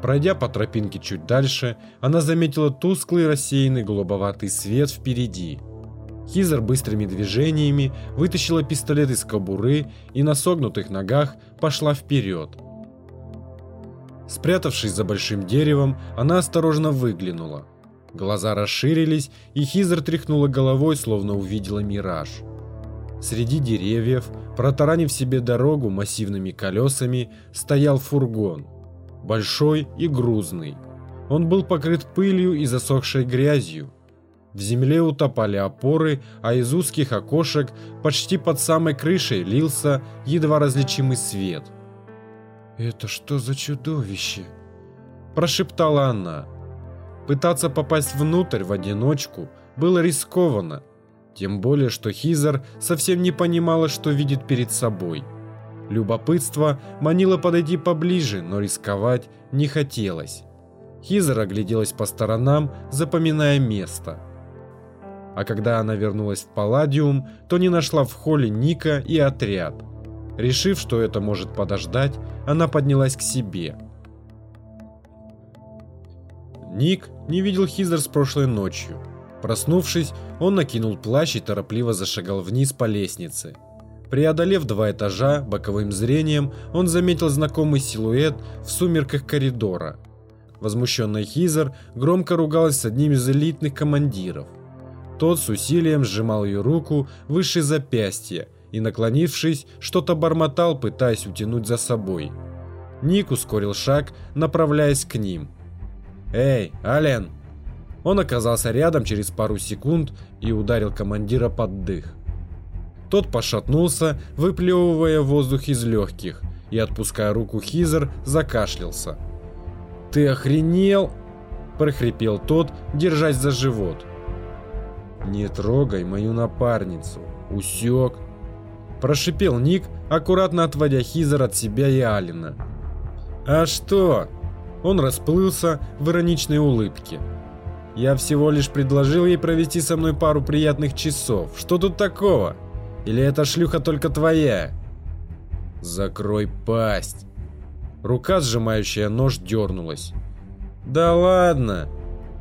Пройдя по тропинке чуть дальше, она заметила тусклый рассеянный голубоватый свет впереди. Хизер быстрыми движениями вытащила пистолет из кобуры и на согнутых ногах пошла вперед. Спрятавшись за большим деревом, она осторожно выглянула. Глаза расширились, и Хизер тряхнула головой, словно увидела мираж. Среди деревьев, протаранив себе дорогу массивными колесами, стоял фургон. Большой и грузный. Он был покрыт пылью и засохшей грязью. В земле утопали опоры, а из узких окошек почти под самой крышей лился едва различимый свет. «Это что за чудовище?» – прошептала она. Пытаться попасть внутрь в одиночку было рискованно, тем более, что Хизер совсем не понимала, что видит перед собой. Любопытство манило подойти поближе, но рисковать не хотелось. Хизер огляделась по сторонам, запоминая место. А когда она вернулась в Палладиум, то не нашла в холле Ника и отряд. Решив, что это может подождать, она поднялась к себе. Ник не видел Хизер с прошлой ночью. Проснувшись, он накинул плащ и торопливо зашагал вниз по лестнице. Преодолев два этажа, боковым зрением он заметил знакомый силуэт в сумерках коридора. Возмущенная Хизер громко ругалась с одним из элитных командиров. Тот с усилием сжимал ее руку выше запястья и, наклонившись, что-то бормотал, пытаясь утянуть за собой. Ник ускорил шаг, направляясь к ним. «Эй, Ален!» Он оказался рядом через пару секунд и ударил командира под дых. Тот пошатнулся, выплевывая воздух из легких, и, отпуская руку Хизер, закашлялся. «Ты охренел?» – прохрипел тот, держась за живот. «Не трогай мою напарницу, усек!» Прошипел Ник, аккуратно отводя Хизер от себя и Алина. «А что?» Он расплылся в ироничной улыбке. «Я всего лишь предложил ей провести со мной пару приятных часов. Что тут такого? Или эта шлюха только твоя?» «Закрой пасть!» Рука, сжимающая нож, дернулась. «Да ладно!»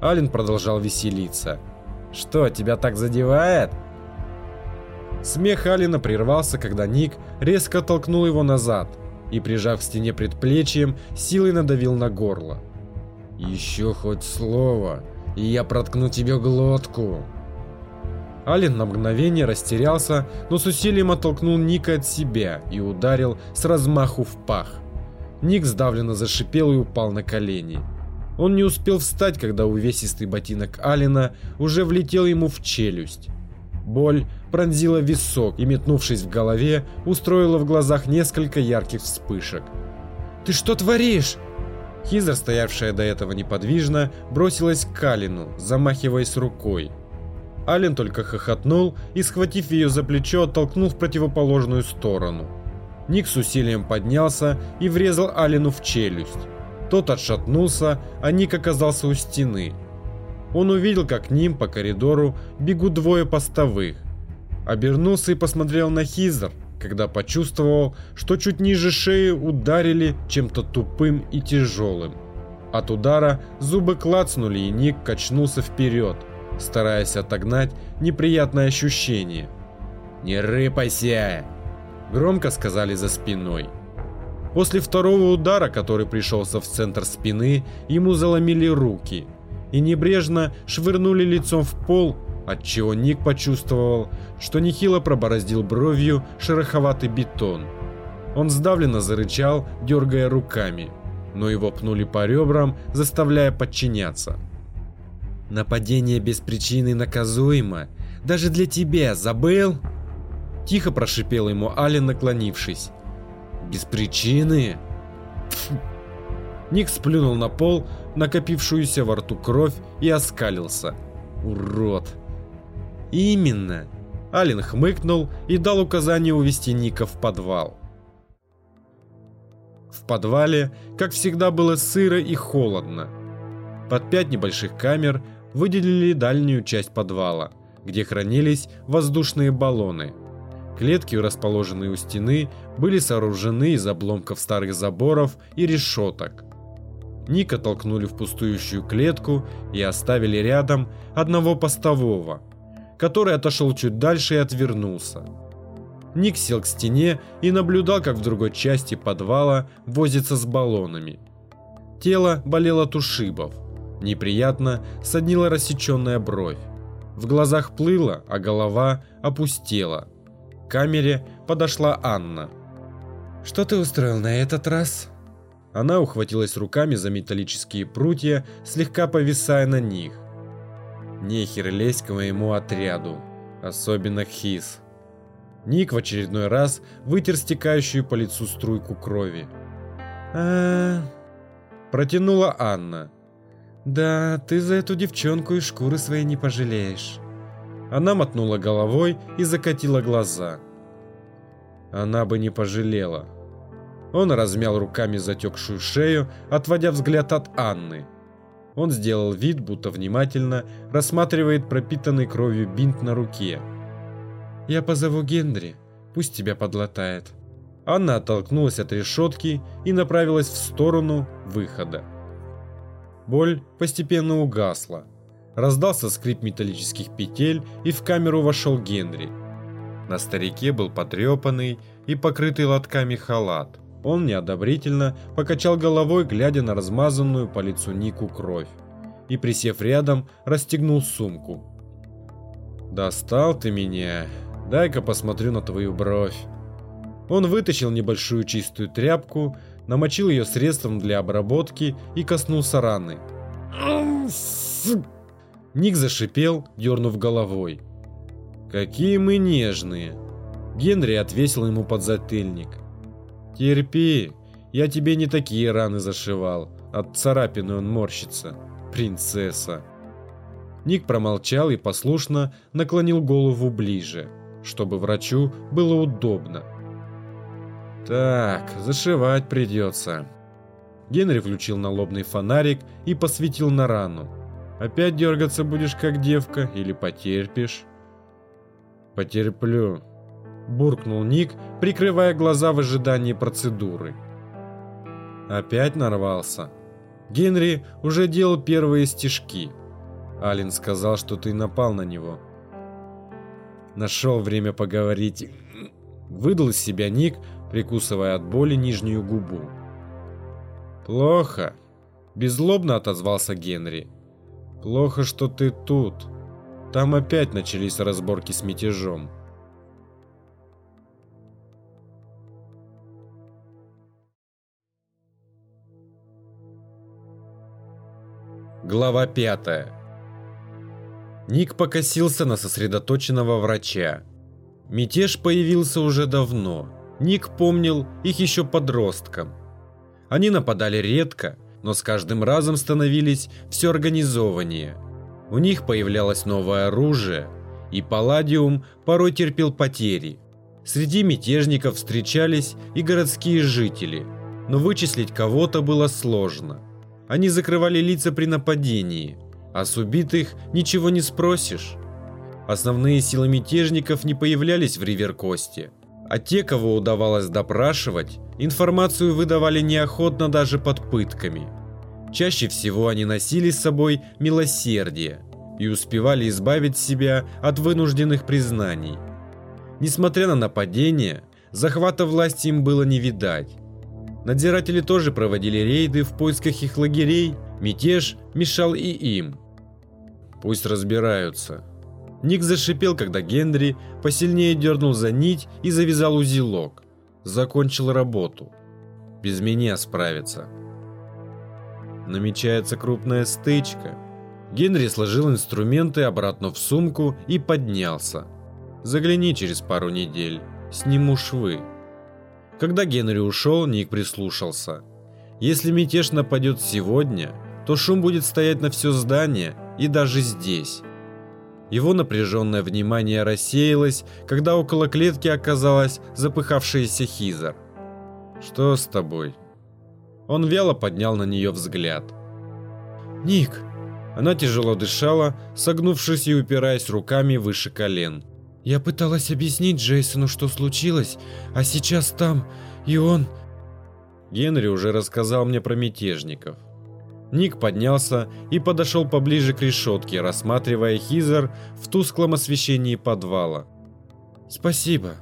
Ален продолжал веселиться. «Что, тебя так задевает?» Смех Алина прервался, когда Ник резко толкнул его назад и, прижав к стене предплечьем, силой надавил на горло. «Еще хоть слово, и я проткну тебе глотку!» Ален на мгновение растерялся, но с усилием оттолкнул Ника от себя и ударил с размаху в пах. Ник сдавленно зашипел и упал на колени. Он не успел встать, когда увесистый ботинок Алина уже влетел ему в челюсть. Боль пронзила висок и, метнувшись в голове, устроила в глазах несколько ярких вспышек. «Ты что творишь?» Хизер, стоявшая до этого неподвижно, бросилась к Алину, замахиваясь рукой. Ален только хохотнул и, схватив ее за плечо, оттолкнул в противоположную сторону. Ник с усилием поднялся и врезал Алину в челюсть. Тот отшатнулся, а Ник оказался у стены. Он увидел, как к ним по коридору бегут двое постовых. Обернулся и посмотрел на Хизер, когда почувствовал, что чуть ниже шеи ударили чем-то тупым и тяжелым. От удара зубы клацнули, и Ник качнулся вперед, стараясь отогнать неприятное ощущение. «Не рыпайся!» – громко сказали за спиной. После второго удара, который пришелся в центр спины, ему заломили руки и небрежно швырнули лицом в пол, отчего Ник почувствовал, что нехило пробороздил бровью шероховатый бетон. Он сдавленно зарычал, дергая руками, но его пнули по ребрам, заставляя подчиняться. «Нападение без причины наказуемо. Даже для тебя, забыл?» Тихо прошипел ему Ален, наклонившись. «Без причины?» Ник сплюнул на пол накопившуюся во рту кровь и оскалился. «Урод!» «Именно!» Ален хмыкнул и дал указание увести Ника в подвал. В подвале, как всегда, было сыро и холодно. Под пять небольших камер выделили дальнюю часть подвала, где хранились воздушные баллоны. Клетки, расположенные у стены, были сооружены из обломков старых заборов и решеток. Ника толкнули в пустующую клетку и оставили рядом одного постового, который отошел чуть дальше и отвернулся. Ник сел к стене и наблюдал, как в другой части подвала возится с баллонами. Тело болело от ушибов. Неприятно соднила рассеченная бровь. В глазах плыло, а голова опустела. К камере подошла Анна. «Что ты устроил на этот раз?» Она ухватилась руками за металлические прутья, слегка повисая на них. Нехер лезть к моему отряду, особенно Хис. Ник в очередной раз вытер стекающую по лицу струйку крови. а, Протянула Анна. «Да, ты за эту девчонку и шкуры своей не пожалеешь». Она мотнула головой и закатила глаза. Она бы не пожалела. Он размял руками затекшую шею, отводя взгляд от Анны. Он сделал вид, будто внимательно рассматривает пропитанный кровью бинт на руке. «Я позову Генри, пусть тебя подлатает». Анна оттолкнулась от решетки и направилась в сторону выхода. Боль постепенно угасла. Раздался скрип металлических петель, и в камеру вошел Генри. На старике был потрепанный и покрытый лотками халат. Он неодобрительно покачал головой, глядя на размазанную по лицу Нику кровь, и, присев рядом, расстегнул сумку. «Достал ты меня. Дай-ка посмотрю на твою бровь». Он вытащил небольшую чистую тряпку, намочил ее средством для обработки и коснулся раны. Ник зашипел, дернув головой. «Какие мы нежные!» Генри отвесил ему подзатыльник. «Терпи, я тебе не такие раны зашивал, от царапины он морщится». Принцесса. Ник промолчал и послушно наклонил голову ближе, чтобы врачу было удобно. Так, зашивать придется. Генри включил налобный фонарик и посветил на рану. Опять дергаться будешь как девка или потерпишь? Потерплю. Буркнул Ник, прикрывая глаза в ожидании процедуры. Опять нарвался. Генри уже делал первые стежки. Ален сказал, что ты напал на него. Нашел время поговорить. Выдал из себя Ник, прикусывая от боли нижнюю губу. «Плохо», – беззлобно отозвался Генри. «Плохо, что ты тут. Там опять начались разборки с мятежом». Глава 5 Ник покосился на сосредоточенного врача. Мятеж появился уже давно. Ник помнил их еще подростком. Они нападали редко, но с каждым разом становились все организованнее. У них появлялось новое оружие, и Палладиум порой терпел потери. Среди мятежников встречались и городские жители, но вычислить кого-то было сложно. Они закрывали лица при нападении, а с убитых ничего не спросишь. Основные силы мятежников не появлялись в Риверкосте, а те, кого удавалось допрашивать, информацию выдавали неохотно даже под пытками. Чаще всего они носили с собой милосердие и успевали избавить себя от вынужденных признаний. Несмотря на нападение, захвата власти им было не видать. Надзиратели тоже проводили рейды в поисках их лагерей, мятеж мешал и им. Пусть разбираются, Ник зашипел, когда Генри посильнее дернул за нить и завязал узелок. Закончил работу. Без меня справится. Намечается крупная стычка. Генри сложил инструменты обратно в сумку и поднялся. Загляни через пару недель. Сниму швы. Когда Генри ушел, Ник прислушался. Если мятеж нападет сегодня, то шум будет стоять на все здание и даже здесь. Его напряженное внимание рассеялось, когда около клетки оказалась запыхавшаяся Хизер. «Что с тобой?» Он вяло поднял на нее взгляд. «Ник!» Она тяжело дышала, согнувшись и упираясь руками выше колен. «Я пыталась объяснить Джейсону, что случилось, а сейчас там, и он...» Генри уже рассказал мне про мятежников. Ник поднялся и подошел поближе к решетке, рассматривая Хизер в тусклом освещении подвала. «Спасибо».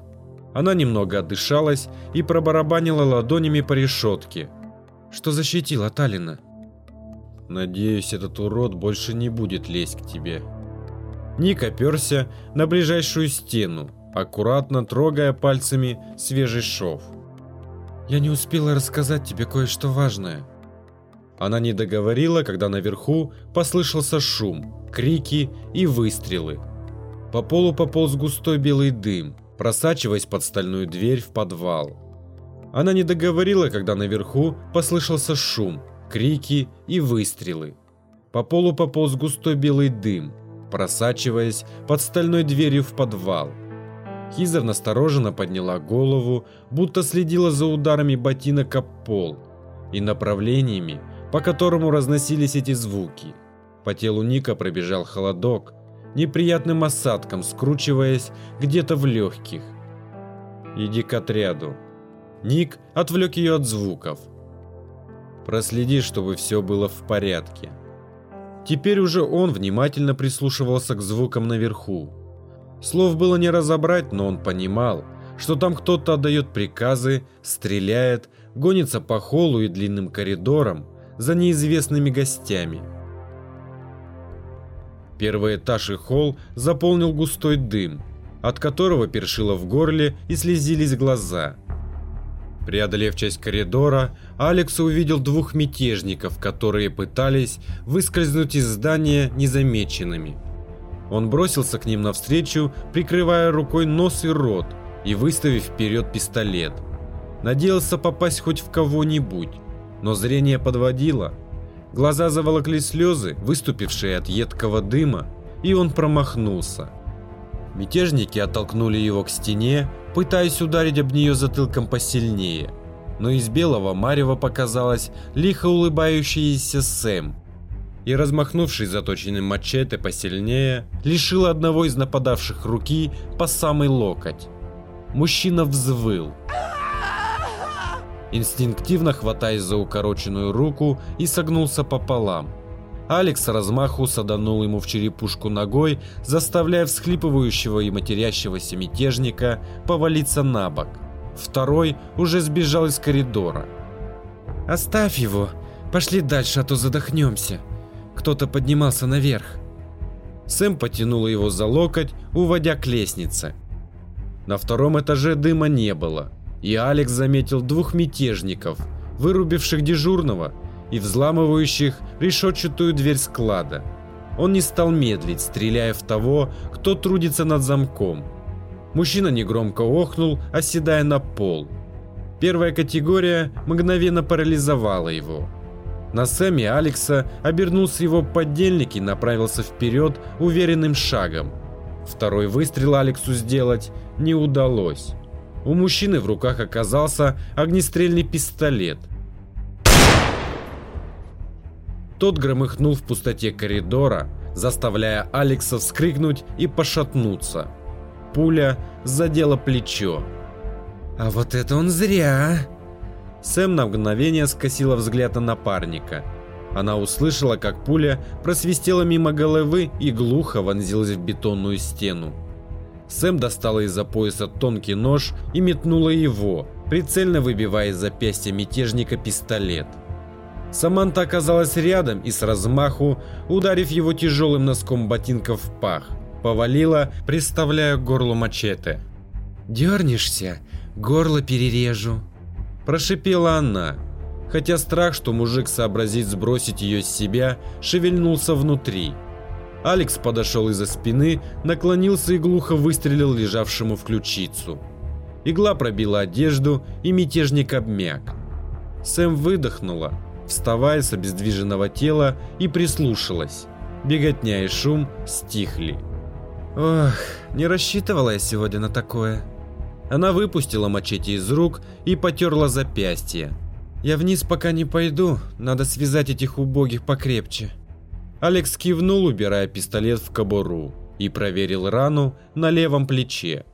Она немного отдышалась и пробарабанила ладонями по решетке, что защитила Талина. «Надеюсь, этот урод больше не будет лезть к тебе». Ник оперся на ближайшую стену, аккуратно трогая пальцами свежий шов. «Я не успела рассказать тебе кое-что важное», она не договорила, когда наверху послышался шум, крики и выстрелы. По полу пополз густой белый дым, просачиваясь под стальную дверь в подвал. Она не договорила, когда наверху послышался шум, крики и выстрелы. По полу пополз густой белый дым, просачиваясь под стальной дверью в подвал. Хизер настороженно подняла голову, будто следила за ударами ботинок об пол и направлениями, по которому разносились эти звуки. По телу Ника пробежал холодок, неприятным осадком скручиваясь где-то в легких. «Иди к отряду». Ник отвлек ее от звуков. «Проследи, чтобы все было в порядке». Теперь уже он внимательно прислушивался к звукам наверху. Слов было не разобрать, но он понимал, что там кто-то отдает приказы, стреляет, гонится по холлу и длинным коридорам, за неизвестными гостями. Первый этаж и холл заполнил густой дым, от которого першило в горле и слезились глаза. Преодолев часть коридора, Алекс увидел двух мятежников, которые пытались выскользнуть из здания незамеченными. Он бросился к ним навстречу, прикрывая рукой нос и рот и выставив вперед пистолет. Надеялся попасть хоть в кого-нибудь, но зрение подводило. Глаза заволокли слезы, выступившие от едкого дыма, и он промахнулся. Мятежники оттолкнули его к стене, пытаясь ударить об нее затылком посильнее. Но из белого марева показалась лихо улыбающаяся Сэм. И, размахнувшись заточенным мачете посильнее, лишил одного из нападавших руки по самый локоть. Мужчина взвыл. Инстинктивно хватаясь за укороченную руку и согнулся пополам. Алекс размаху саданул ему в черепушку ногой, заставляя всхлипывающего и матерящегося мятежника повалиться на бок. Второй уже сбежал из коридора. «Оставь его! Пошли дальше, а то задохнемся!» Кто-то поднимался наверх. Сэм потянула его за локоть, уводя к лестнице. На втором этаже дыма не было, и Алекс заметил двух мятежников, вырубивших дежурного и взламывающих решетчатую дверь склада. Он не стал медлить, стреляя в того, кто трудится над замком. Мужчина негромко охнул, оседая на пол. Первая категория мгновенно парализовала его. На Сэме Алекса обернулся его подельник и направился вперед уверенным шагом. Второй выстрел Алексу сделать не удалось. У мужчины в руках оказался огнестрельный пистолет – Тот громыхнул в пустоте коридора, заставляя Алекса вскрикнуть и пошатнуться. Пуля задела плечо. «А вот это он зря!» Сэм на мгновение скосила взгляд на напарника. Она услышала, как пуля просвистела мимо головы и глухо вонзилась в бетонную стену. Сэм достала из-за пояса тонкий нож и метнула его, прицельно выбивая из запястья мятежника пистолет. Саманта оказалась рядом и с размаху, ударив его тяжелым носком ботинка в пах, повалила, приставляя к горлу мачете. «Дернешься, горло перережу», – прошипела она, хотя страх, что мужик сообразит сбросить ее с себя, шевельнулся внутри. Алекс подошел из-за спины, наклонился и глухо выстрелил лежавшему в ключицу. Игла пробила одежду, и мятежник обмяк. Сэм выдохнула, вставая с обездвиженного тела и прислушалась. Беготня и шум стихли. Ох, не рассчитывала я сегодня на такое. Она выпустила мачете из рук и потерла запястье. Я вниз пока не пойду, надо связать этих убогих покрепче. Алекс кивнул, убирая пистолет в кобуру, и проверил рану на левом плече.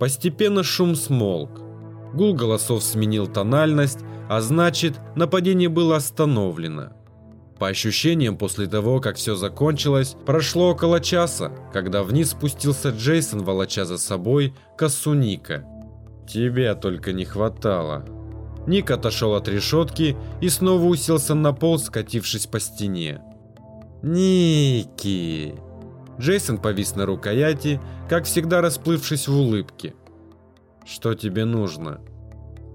Постепенно шум смолк. Гул голосов сменил тональность, а значит, нападение было остановлено. По ощущениям, после того, как все закончилось, прошло около часа, когда вниз спустился Джейсон, волоча за собой косу Ника. Тебя только не хватало. Ник отошел от решетки и снова уселся на пол, скатившись по стене. «Ники!» Джейсон повис на рукояти, как всегда расплывшись в улыбке. «Что тебе нужно?»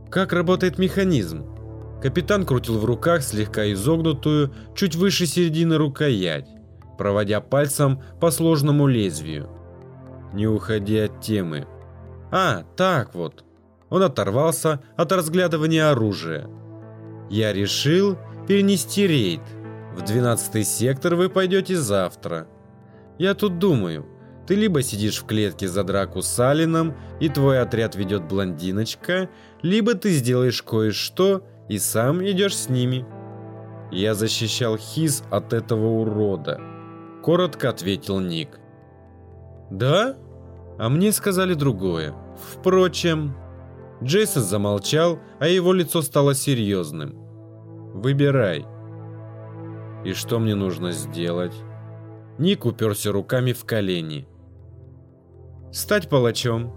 Как работает механизм? Капитан крутил в руках слегка изогнутую, чуть выше середины рукоять, проводя пальцем по сложному лезвию. Не уходи от темы. А, так вот. Он оторвался от разглядывания оружия. Я решил перенести рейд. В 12 сектор вы пойдете завтра. Я тут думаю, ты либо сидишь в клетке за драку с Алином, и твой отряд ведет блондиночка, либо ты сделаешь кое-что и сам идешь с ними. Я защищал Хиз от этого урода. Коротко ответил Ник. Да? А мне сказали другое. Впрочем... Джейсон замолчал, а его лицо стало серьезным. Выбирай. И что мне нужно сделать? Ник уперся руками в колени. Стать палачом.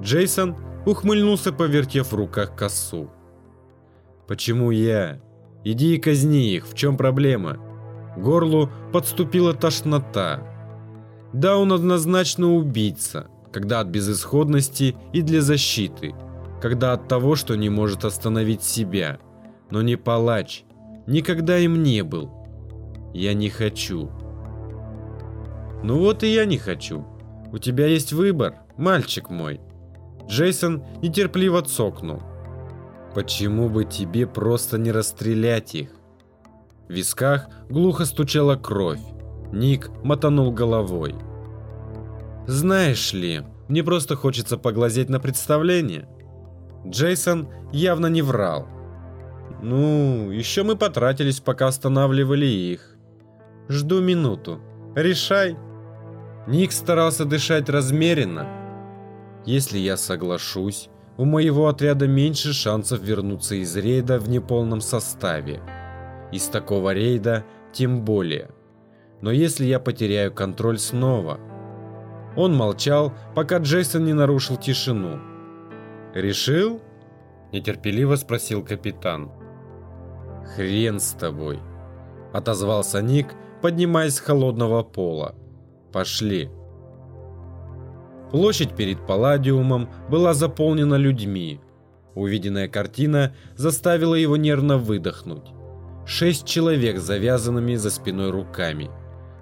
Джейсон ухмыльнулся, повертев в руках косу. Почему я? Иди и казни их, в чем проблема? Горлу подступила тошнота. Да, он однозначно убийца, когда от безысходности и для защиты, когда от того, что не может остановить себя, но не палач, никогда им не был. Я не хочу. Ну вот и я не хочу. У тебя есть выбор, мальчик мой. Джейсон нетерпеливо цокнул. Почему бы тебе просто не расстрелять их? В висках глухо стучала кровь. Ник мотанул головой. Знаешь ли, мне просто хочется поглазеть на представление. Джейсон явно не врал. Ну, еще мы потратились, пока останавливали их. Жду минуту. Решай. Ник старался дышать размеренно. Если я соглашусь, у моего отряда меньше шансов вернуться из рейда в неполном составе. Из такого рейда тем более. Но если я потеряю контроль снова... Он молчал, пока Джейсон не нарушил тишину. «Решил?» – нетерпеливо спросил капитан. «Хрен с тобой!» – отозвался Ник, поднимаясь с холодного пола. «Пошли!» Площадь перед Палладиумом была заполнена людьми. Увиденная картина заставила его нервно выдохнуть. Шесть человек с завязанными за спиной руками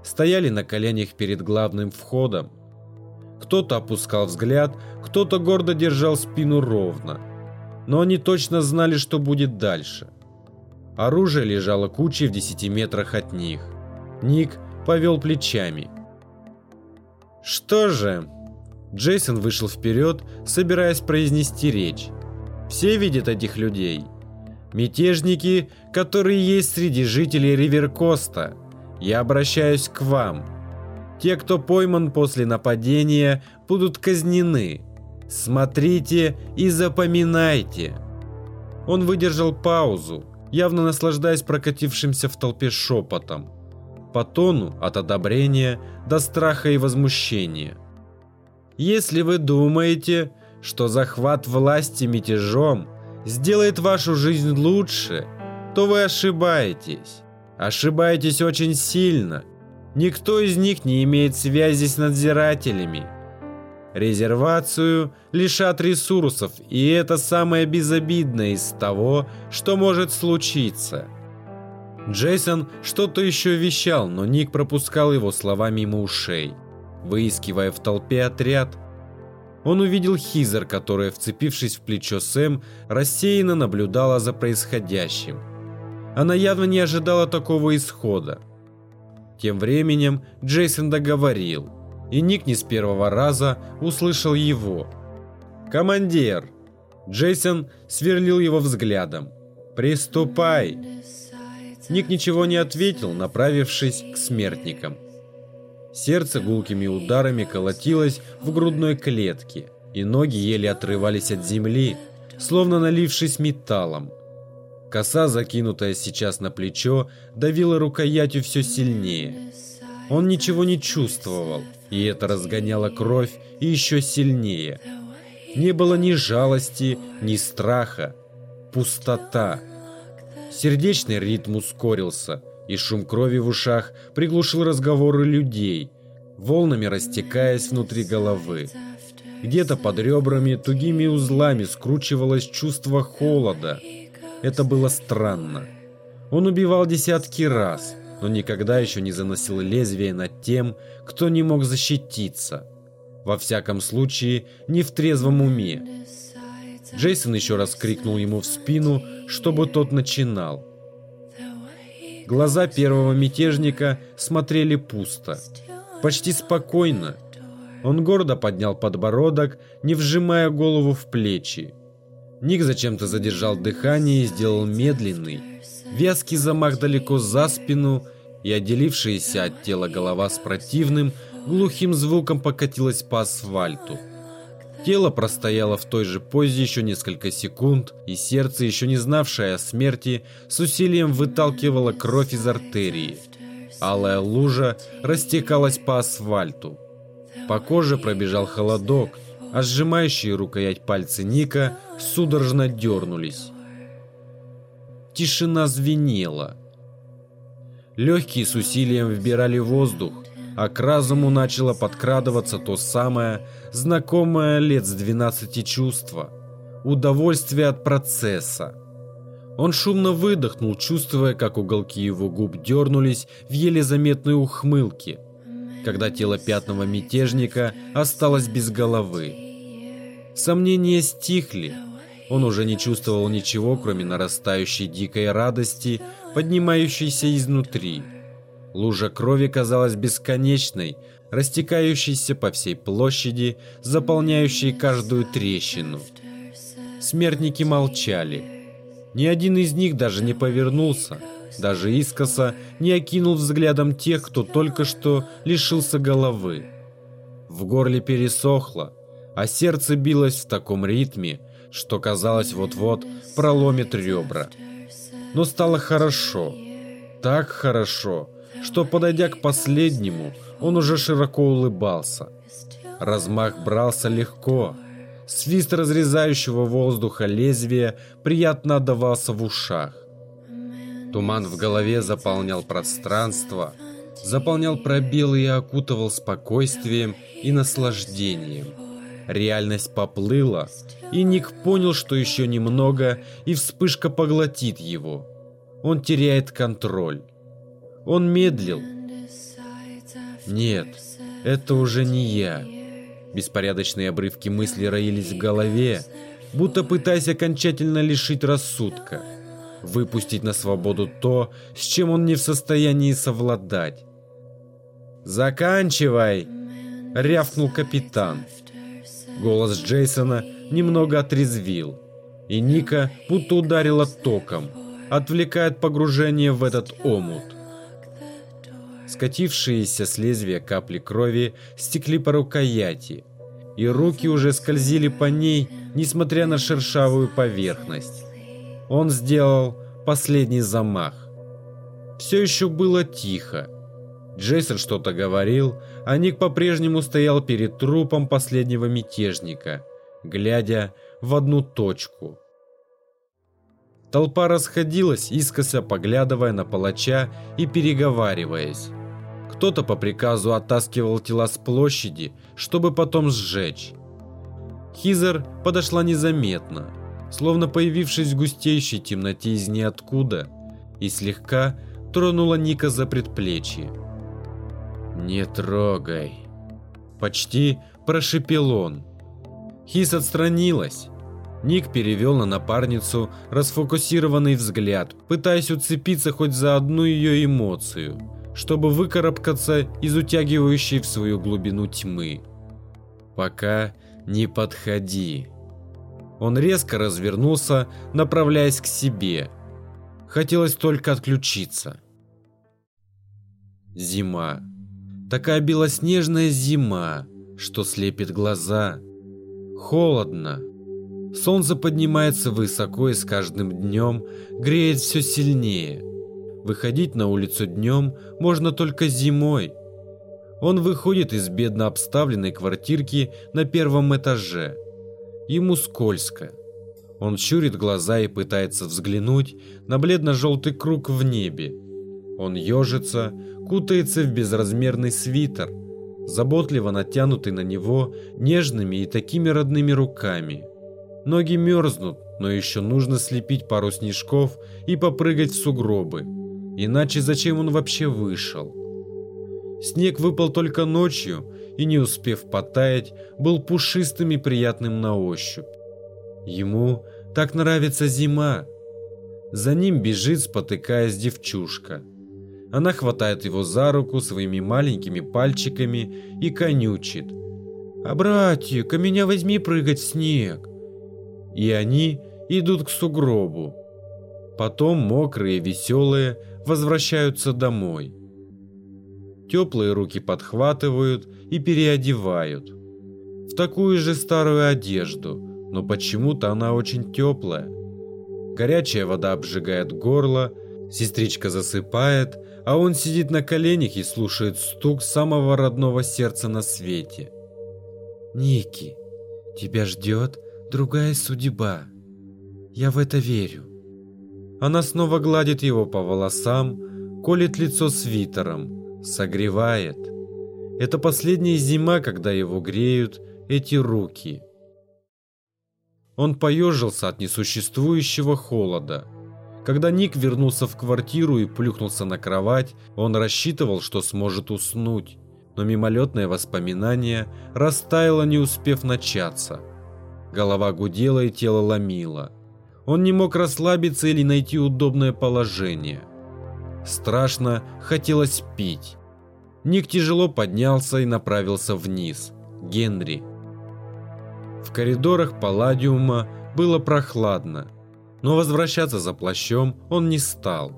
стояли на коленях перед главным входом. Кто-то опускал взгляд, кто-то гордо держал спину ровно. Но они точно знали, что будет дальше. Оружие лежало кучей в десяти метрах от них. Ник повел плечами. Что же, Джейсон вышел вперед, собираясь произнести речь. Все видят этих людей. Мятежники, которые есть среди жителей Риверкоста. Я обращаюсь к вам. Те, кто пойман после нападения, будут казнены. Смотрите и запоминайте. Он выдержал паузу, явно наслаждаясь прокатившимся в толпе шепотом. По тону от одобрения до страха и возмущения – если вы думаете, что захват власти мятежом сделает вашу жизнь лучше, то вы ошибаетесь. Ошибаетесь очень сильно. Никто из них не имеет связи с надзирателями. Резервацию лишат ресурсов, и это самое безобидное из того, что может случиться. Джейсон что-то еще вещал, но Ник пропускал его слова мимо ушей выискивая в толпе отряд. Он увидел Хизер, которая, вцепившись в плечо Сэм, рассеянно наблюдала за происходящим. Она явно не ожидала такого исхода. Тем временем Джейсон договорил, и Ник не с первого раза услышал его. «Командир!» Джейсон сверлил его взглядом. «Приступай!» Ник ничего не ответил, направившись к смертникам. Сердце гулкими ударами колотилось в грудной клетке, и ноги еле отрывались от земли, словно налившись металлом. Коса, закинутая сейчас на плечо, давила рукоятью все сильнее. Он ничего не чувствовал, и это разгоняло кровь еще сильнее. Не было ни жалости, ни страха. Пустота. Сердечный ритм ускорился – и шум крови в ушах приглушил разговоры людей, волнами растекаясь внутри головы. Где-то под ребрами тугими узлами скручивалось чувство холода. Это было странно. Он убивал десятки раз, но никогда еще не заносил лезвие над тем, кто не мог защититься. Во всяком случае, не в трезвом уме. Джейсон еще раз крикнул ему в спину, чтобы тот начинал. Глаза первого мятежника смотрели пусто, почти спокойно. Он гордо поднял подбородок, не вжимая голову в плечи. Ник зачем-то задержал дыхание и сделал медленный, вязкий замах далеко за спину, и отделившаяся от тела голова с противным, глухим звуком покатилась по асфальту. Тело простояло в той же позе еще несколько секунд, и сердце, еще не знавшее о смерти, с усилием выталкивало кровь из артерии. Алая лужа растекалась по асфальту. По коже пробежал холодок, а сжимающие рукоять пальцы Ника судорожно дернулись. Тишина звенела. Легкие с усилием вбирали воздух, а к разуму начало подкрадываться то самое, знакомое лет с 12 чувство – удовольствие от процесса. Он шумно выдохнул, чувствуя, как уголки его губ дернулись в еле заметной ухмылке, когда тело пятного мятежника осталось без головы. Сомнения стихли, Он уже не чувствовал ничего, кроме нарастающей дикой радости, поднимающейся изнутри. Лужа крови казалась бесконечной, растекающейся по всей площади, заполняющей каждую трещину. Смертники молчали. Ни один из них даже не повернулся, даже искоса не окинул взглядом тех, кто только что лишился головы. В горле пересохло, а сердце билось в таком ритме, что казалось вот-вот проломит ребра. Но стало хорошо, так хорошо, что подойдя к последнему, он уже широко улыбался. Размах брался легко. Свист разрезающего воздуха лезвия приятно отдавался в ушах. Туман в голове заполнял пространство, заполнял пробелы и окутывал спокойствием и наслаждением. Реальность поплыла, и Ник понял, что еще немного, и вспышка поглотит его. Он теряет контроль. Он медлил. Нет, это уже не я. Беспорядочные обрывки мысли роились в голове, будто пытаясь окончательно лишить рассудка. Выпустить на свободу то, с чем он не в состоянии совладать. «Заканчивай!» — рявкнул капитан. Голос Джейсона немного отрезвил, и Ника будто ударила током, отвлекает погружение в этот омут. Скатившиеся с лезвия капли крови стекли по рукояти, и руки уже скользили по ней, несмотря на шершавую поверхность. Он сделал последний замах. Все еще было тихо. Джейсон что-то говорил, а Ник по-прежнему стоял перед трупом последнего мятежника, глядя в одну точку. Толпа расходилась, искоса поглядывая на палача и переговариваясь. Кто-то по приказу оттаскивал тела с площади, чтобы потом сжечь. Хизер подошла незаметно, словно появившись в густейшей темноте из ниоткуда, и слегка тронула Ника за предплечье. «Не трогай!» Почти прошипел он. Хис отстранилась. Ник перевел на напарницу расфокусированный взгляд, пытаясь уцепиться хоть за одну ее эмоцию, чтобы выкарабкаться из утягивающей в свою глубину тьмы. «Пока не подходи». Он резко развернулся, направляясь к себе. Хотелось только отключиться. Зима. Такая белоснежная зима, что слепит глаза. Холодно. Солнце поднимается высоко и с каждым днем греет все сильнее. Выходить на улицу днем можно только зимой. Он выходит из бедно обставленной квартирки на первом этаже. Ему скользко. Он щурит глаза и пытается взглянуть на бледно-желтый круг в небе. Он ежится, кутается в безразмерный свитер, заботливо натянутый на него нежными и такими родными руками. Ноги мерзнут, но еще нужно слепить пару снежков и попрыгать в сугробы. Иначе зачем он вообще вышел? Снег выпал только ночью и, не успев потаять, был пушистым и приятным на ощупь. Ему так нравится зима. За ним бежит, спотыкаясь девчушка. Она хватает его за руку своими маленькими пальчиками и конючит. «А братья-ка меня возьми прыгать в снег!» И они идут к сугробу. Потом мокрые, веселые, возвращаются домой. Теплые руки подхватывают и переодевают. В такую же старую одежду, но почему-то она очень теплая. Горячая вода обжигает горло, сестричка засыпает, а он сидит на коленях и слушает стук самого родного сердца на свете. «Ники, тебя ждет другая судьба. Я в это верю». Она снова гладит его по волосам, колет лицо свитером, согревает. Это последняя зима, когда его греют эти руки. Он поежился от несуществующего холода. Когда Ник вернулся в квартиру и плюхнулся на кровать, он рассчитывал, что сможет уснуть, но мимолетное воспоминание растаяло, не успев начаться. Голова гудела и тело ломило. Он не мог расслабиться или найти удобное положение. Страшно хотелось пить. Ник тяжело поднялся и направился вниз. Генри. В коридорах Палладиума было прохладно, но возвращаться за плащом он не стал.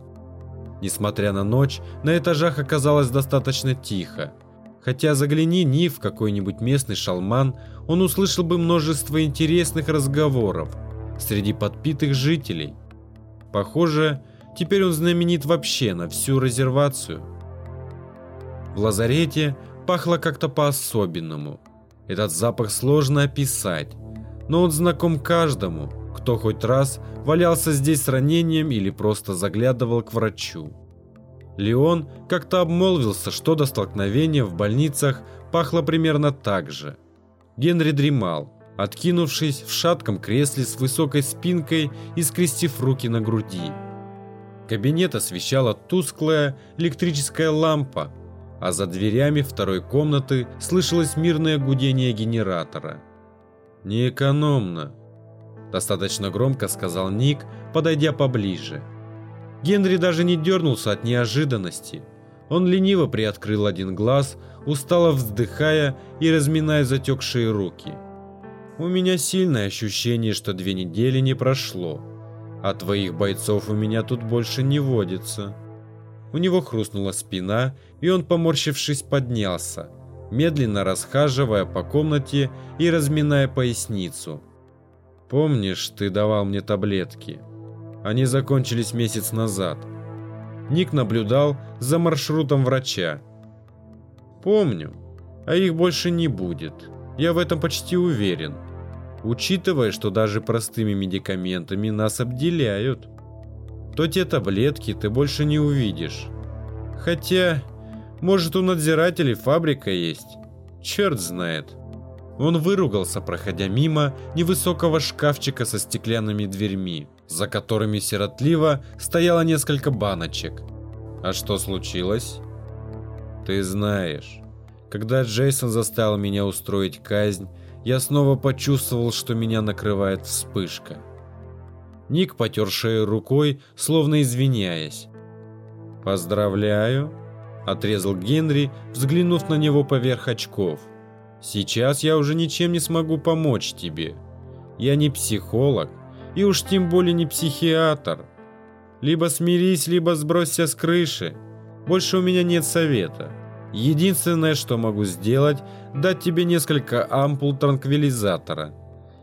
Несмотря на ночь, на этажах оказалось достаточно тихо. Хотя загляни Ни в какой-нибудь местный шалман, он услышал бы множество интересных разговоров среди подпитых жителей. Похоже, теперь он знаменит вообще на всю резервацию. В лазарете пахло как-то по-особенному. Этот запах сложно описать, но он знаком каждому, кто хоть раз валялся здесь с ранением или просто заглядывал к врачу. Леон как-то обмолвился, что до столкновения в больницах пахло примерно так же. Генри дремал, откинувшись в шатком кресле с высокой спинкой и скрестив руки на груди. Кабинет освещала тусклая электрическая лампа, а за дверями второй комнаты слышалось мирное гудение генератора. «Неэкономно», – достаточно громко сказал Ник, подойдя поближе. Генри даже не дернулся от неожиданности. Он лениво приоткрыл один глаз, устало вздыхая и разминая затекшие руки. «У меня сильное ощущение, что две недели не прошло, а твоих бойцов у меня тут больше не водится». У него хрустнула спина, и он, поморщившись, поднялся, медленно расхаживая по комнате и разминая поясницу. «Помнишь, ты давал мне таблетки?» Они закончились месяц назад. Ник наблюдал за маршрутом врача. Помню, а их больше не будет. Я в этом почти уверен. Учитывая, что даже простыми медикаментами нас обделяют, то те таблетки ты больше не увидишь. Хотя, может у надзирателей фабрика есть. Черт знает. Он выругался, проходя мимо невысокого шкафчика со стеклянными дверьми за которыми сиротливо стояло несколько баночек. А что случилось? Ты знаешь. Когда Джейсон заставил меня устроить казнь, я снова почувствовал, что меня накрывает вспышка. Ник потер шею рукой, словно извиняясь. «Поздравляю», – отрезал Генри, взглянув на него поверх очков. «Сейчас я уже ничем не смогу помочь тебе. Я не психолог, и уж тем более не психиатр. Либо смирись, либо сбросься с крыши. Больше у меня нет совета. Единственное, что могу сделать, дать тебе несколько ампул транквилизатора.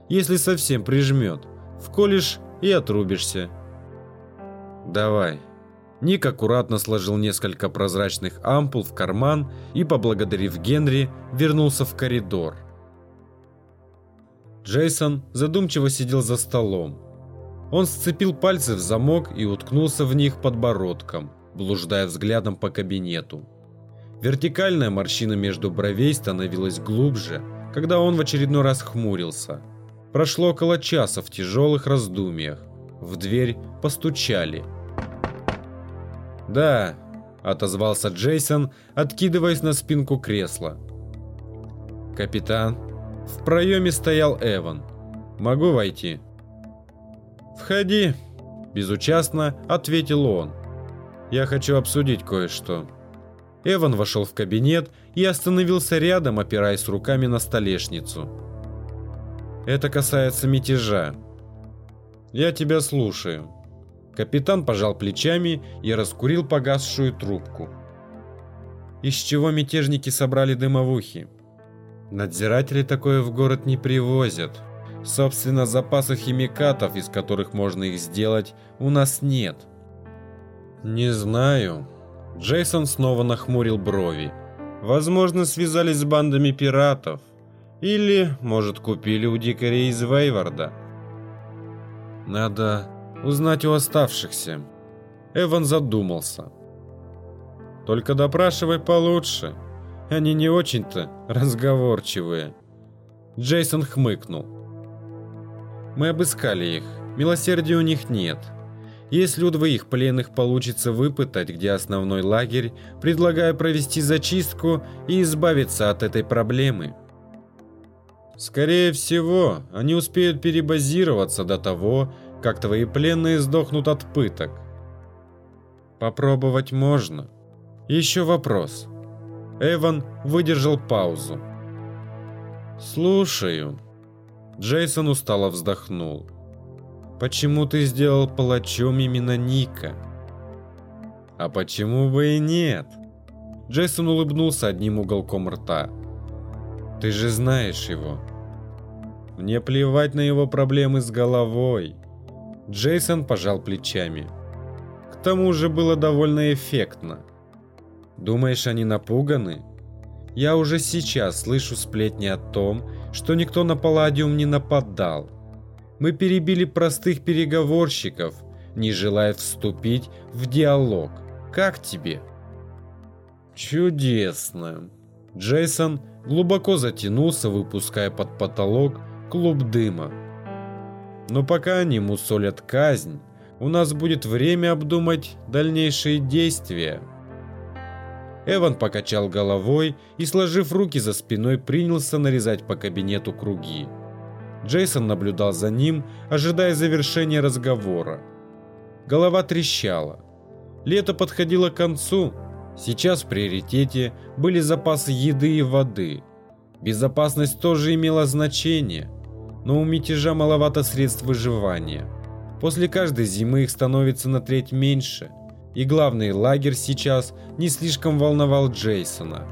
Если совсем прижмет, вколешь и отрубишься. Давай. Ник аккуратно сложил несколько прозрачных ампул в карман и, поблагодарив Генри, вернулся в коридор. Джейсон задумчиво сидел за столом. Он сцепил пальцы в замок и уткнулся в них подбородком, блуждая взглядом по кабинету. Вертикальная морщина между бровей становилась глубже, когда он в очередной раз хмурился. Прошло около часа в тяжелых раздумьях. В дверь постучали. «Да», – отозвался Джейсон, откидываясь на спинку кресла. «Капитан», в проеме стоял Эван. «Могу войти?» «Входи», – безучастно ответил он. «Я хочу обсудить кое-что». Эван вошел в кабинет и остановился рядом, опираясь руками на столешницу. «Это касается мятежа». «Я тебя слушаю». Капитан пожал плечами и раскурил погасшую трубку. «Из чего мятежники собрали дымовухи?» Надзиратели такое в город не привозят. Собственно, запаса химикатов, из которых можно их сделать, у нас нет. Не знаю. Джейсон снова нахмурил брови. Возможно, связались с бандами пиратов. Или, может, купили у дикарей из Вейварда. Надо узнать у оставшихся. Эван задумался. Только допрашивай получше. Они не очень-то разговорчивые. Джейсон хмыкнул. Мы обыскали их. Милосердия у них нет. Если у двоих пленных получится выпытать, где основной лагерь, предлагаю провести зачистку и избавиться от этой проблемы. Скорее всего, они успеют перебазироваться до того, как твои пленные сдохнут от пыток. Попробовать можно. Еще вопрос. Эван выдержал паузу. Слушаю. Джейсон устало вздохнул. Почему ты сделал палачом именно Ника? А почему бы и нет? Джейсон улыбнулся одним уголком рта. Ты же знаешь его. Мне плевать на его проблемы с головой. Джейсон пожал плечами. К тому же было довольно эффектно. Думаешь, они напуганы? Я уже сейчас слышу сплетни о том, что никто на Палладиум не нападал. Мы перебили простых переговорщиков, не желая вступить в диалог. Как тебе? Чудесно. Джейсон глубоко затянулся, выпуская под потолок клуб дыма. Но пока они мусолят казнь, у нас будет время обдумать дальнейшие действия. Эван покачал головой и, сложив руки за спиной, принялся нарезать по кабинету круги. Джейсон наблюдал за ним, ожидая завершения разговора. Голова трещала. Лето подходило к концу. Сейчас в приоритете были запасы еды и воды. Безопасность тоже имела значение, но у мятежа маловато средств выживания. После каждой зимы их становится на треть меньше, и главный лагерь сейчас не слишком волновал Джейсона.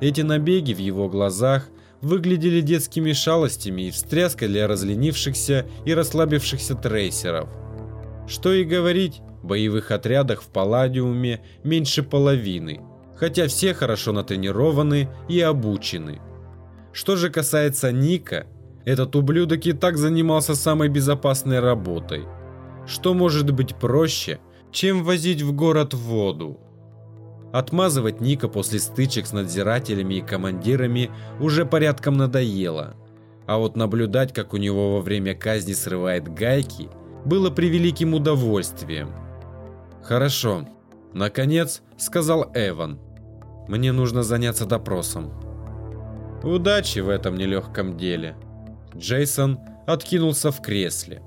Эти набеги в его глазах выглядели детскими шалостями и встряской для разленившихся и расслабившихся трейсеров. Что и говорить, в боевых отрядах в Палладиуме меньше половины, хотя все хорошо натренированы и обучены. Что же касается Ника, этот ублюдок и так занимался самой безопасной работой. Что может быть проще, чем возить в город воду? Отмазывать Ника после стычек с надзирателями и командирами уже порядком надоело. А вот наблюдать, как у него во время казни срывает гайки, было превеликим удовольствием. «Хорошо», – наконец сказал Эван. «Мне нужно заняться допросом». «Удачи в этом нелегком деле», Джейсон откинулся в кресле.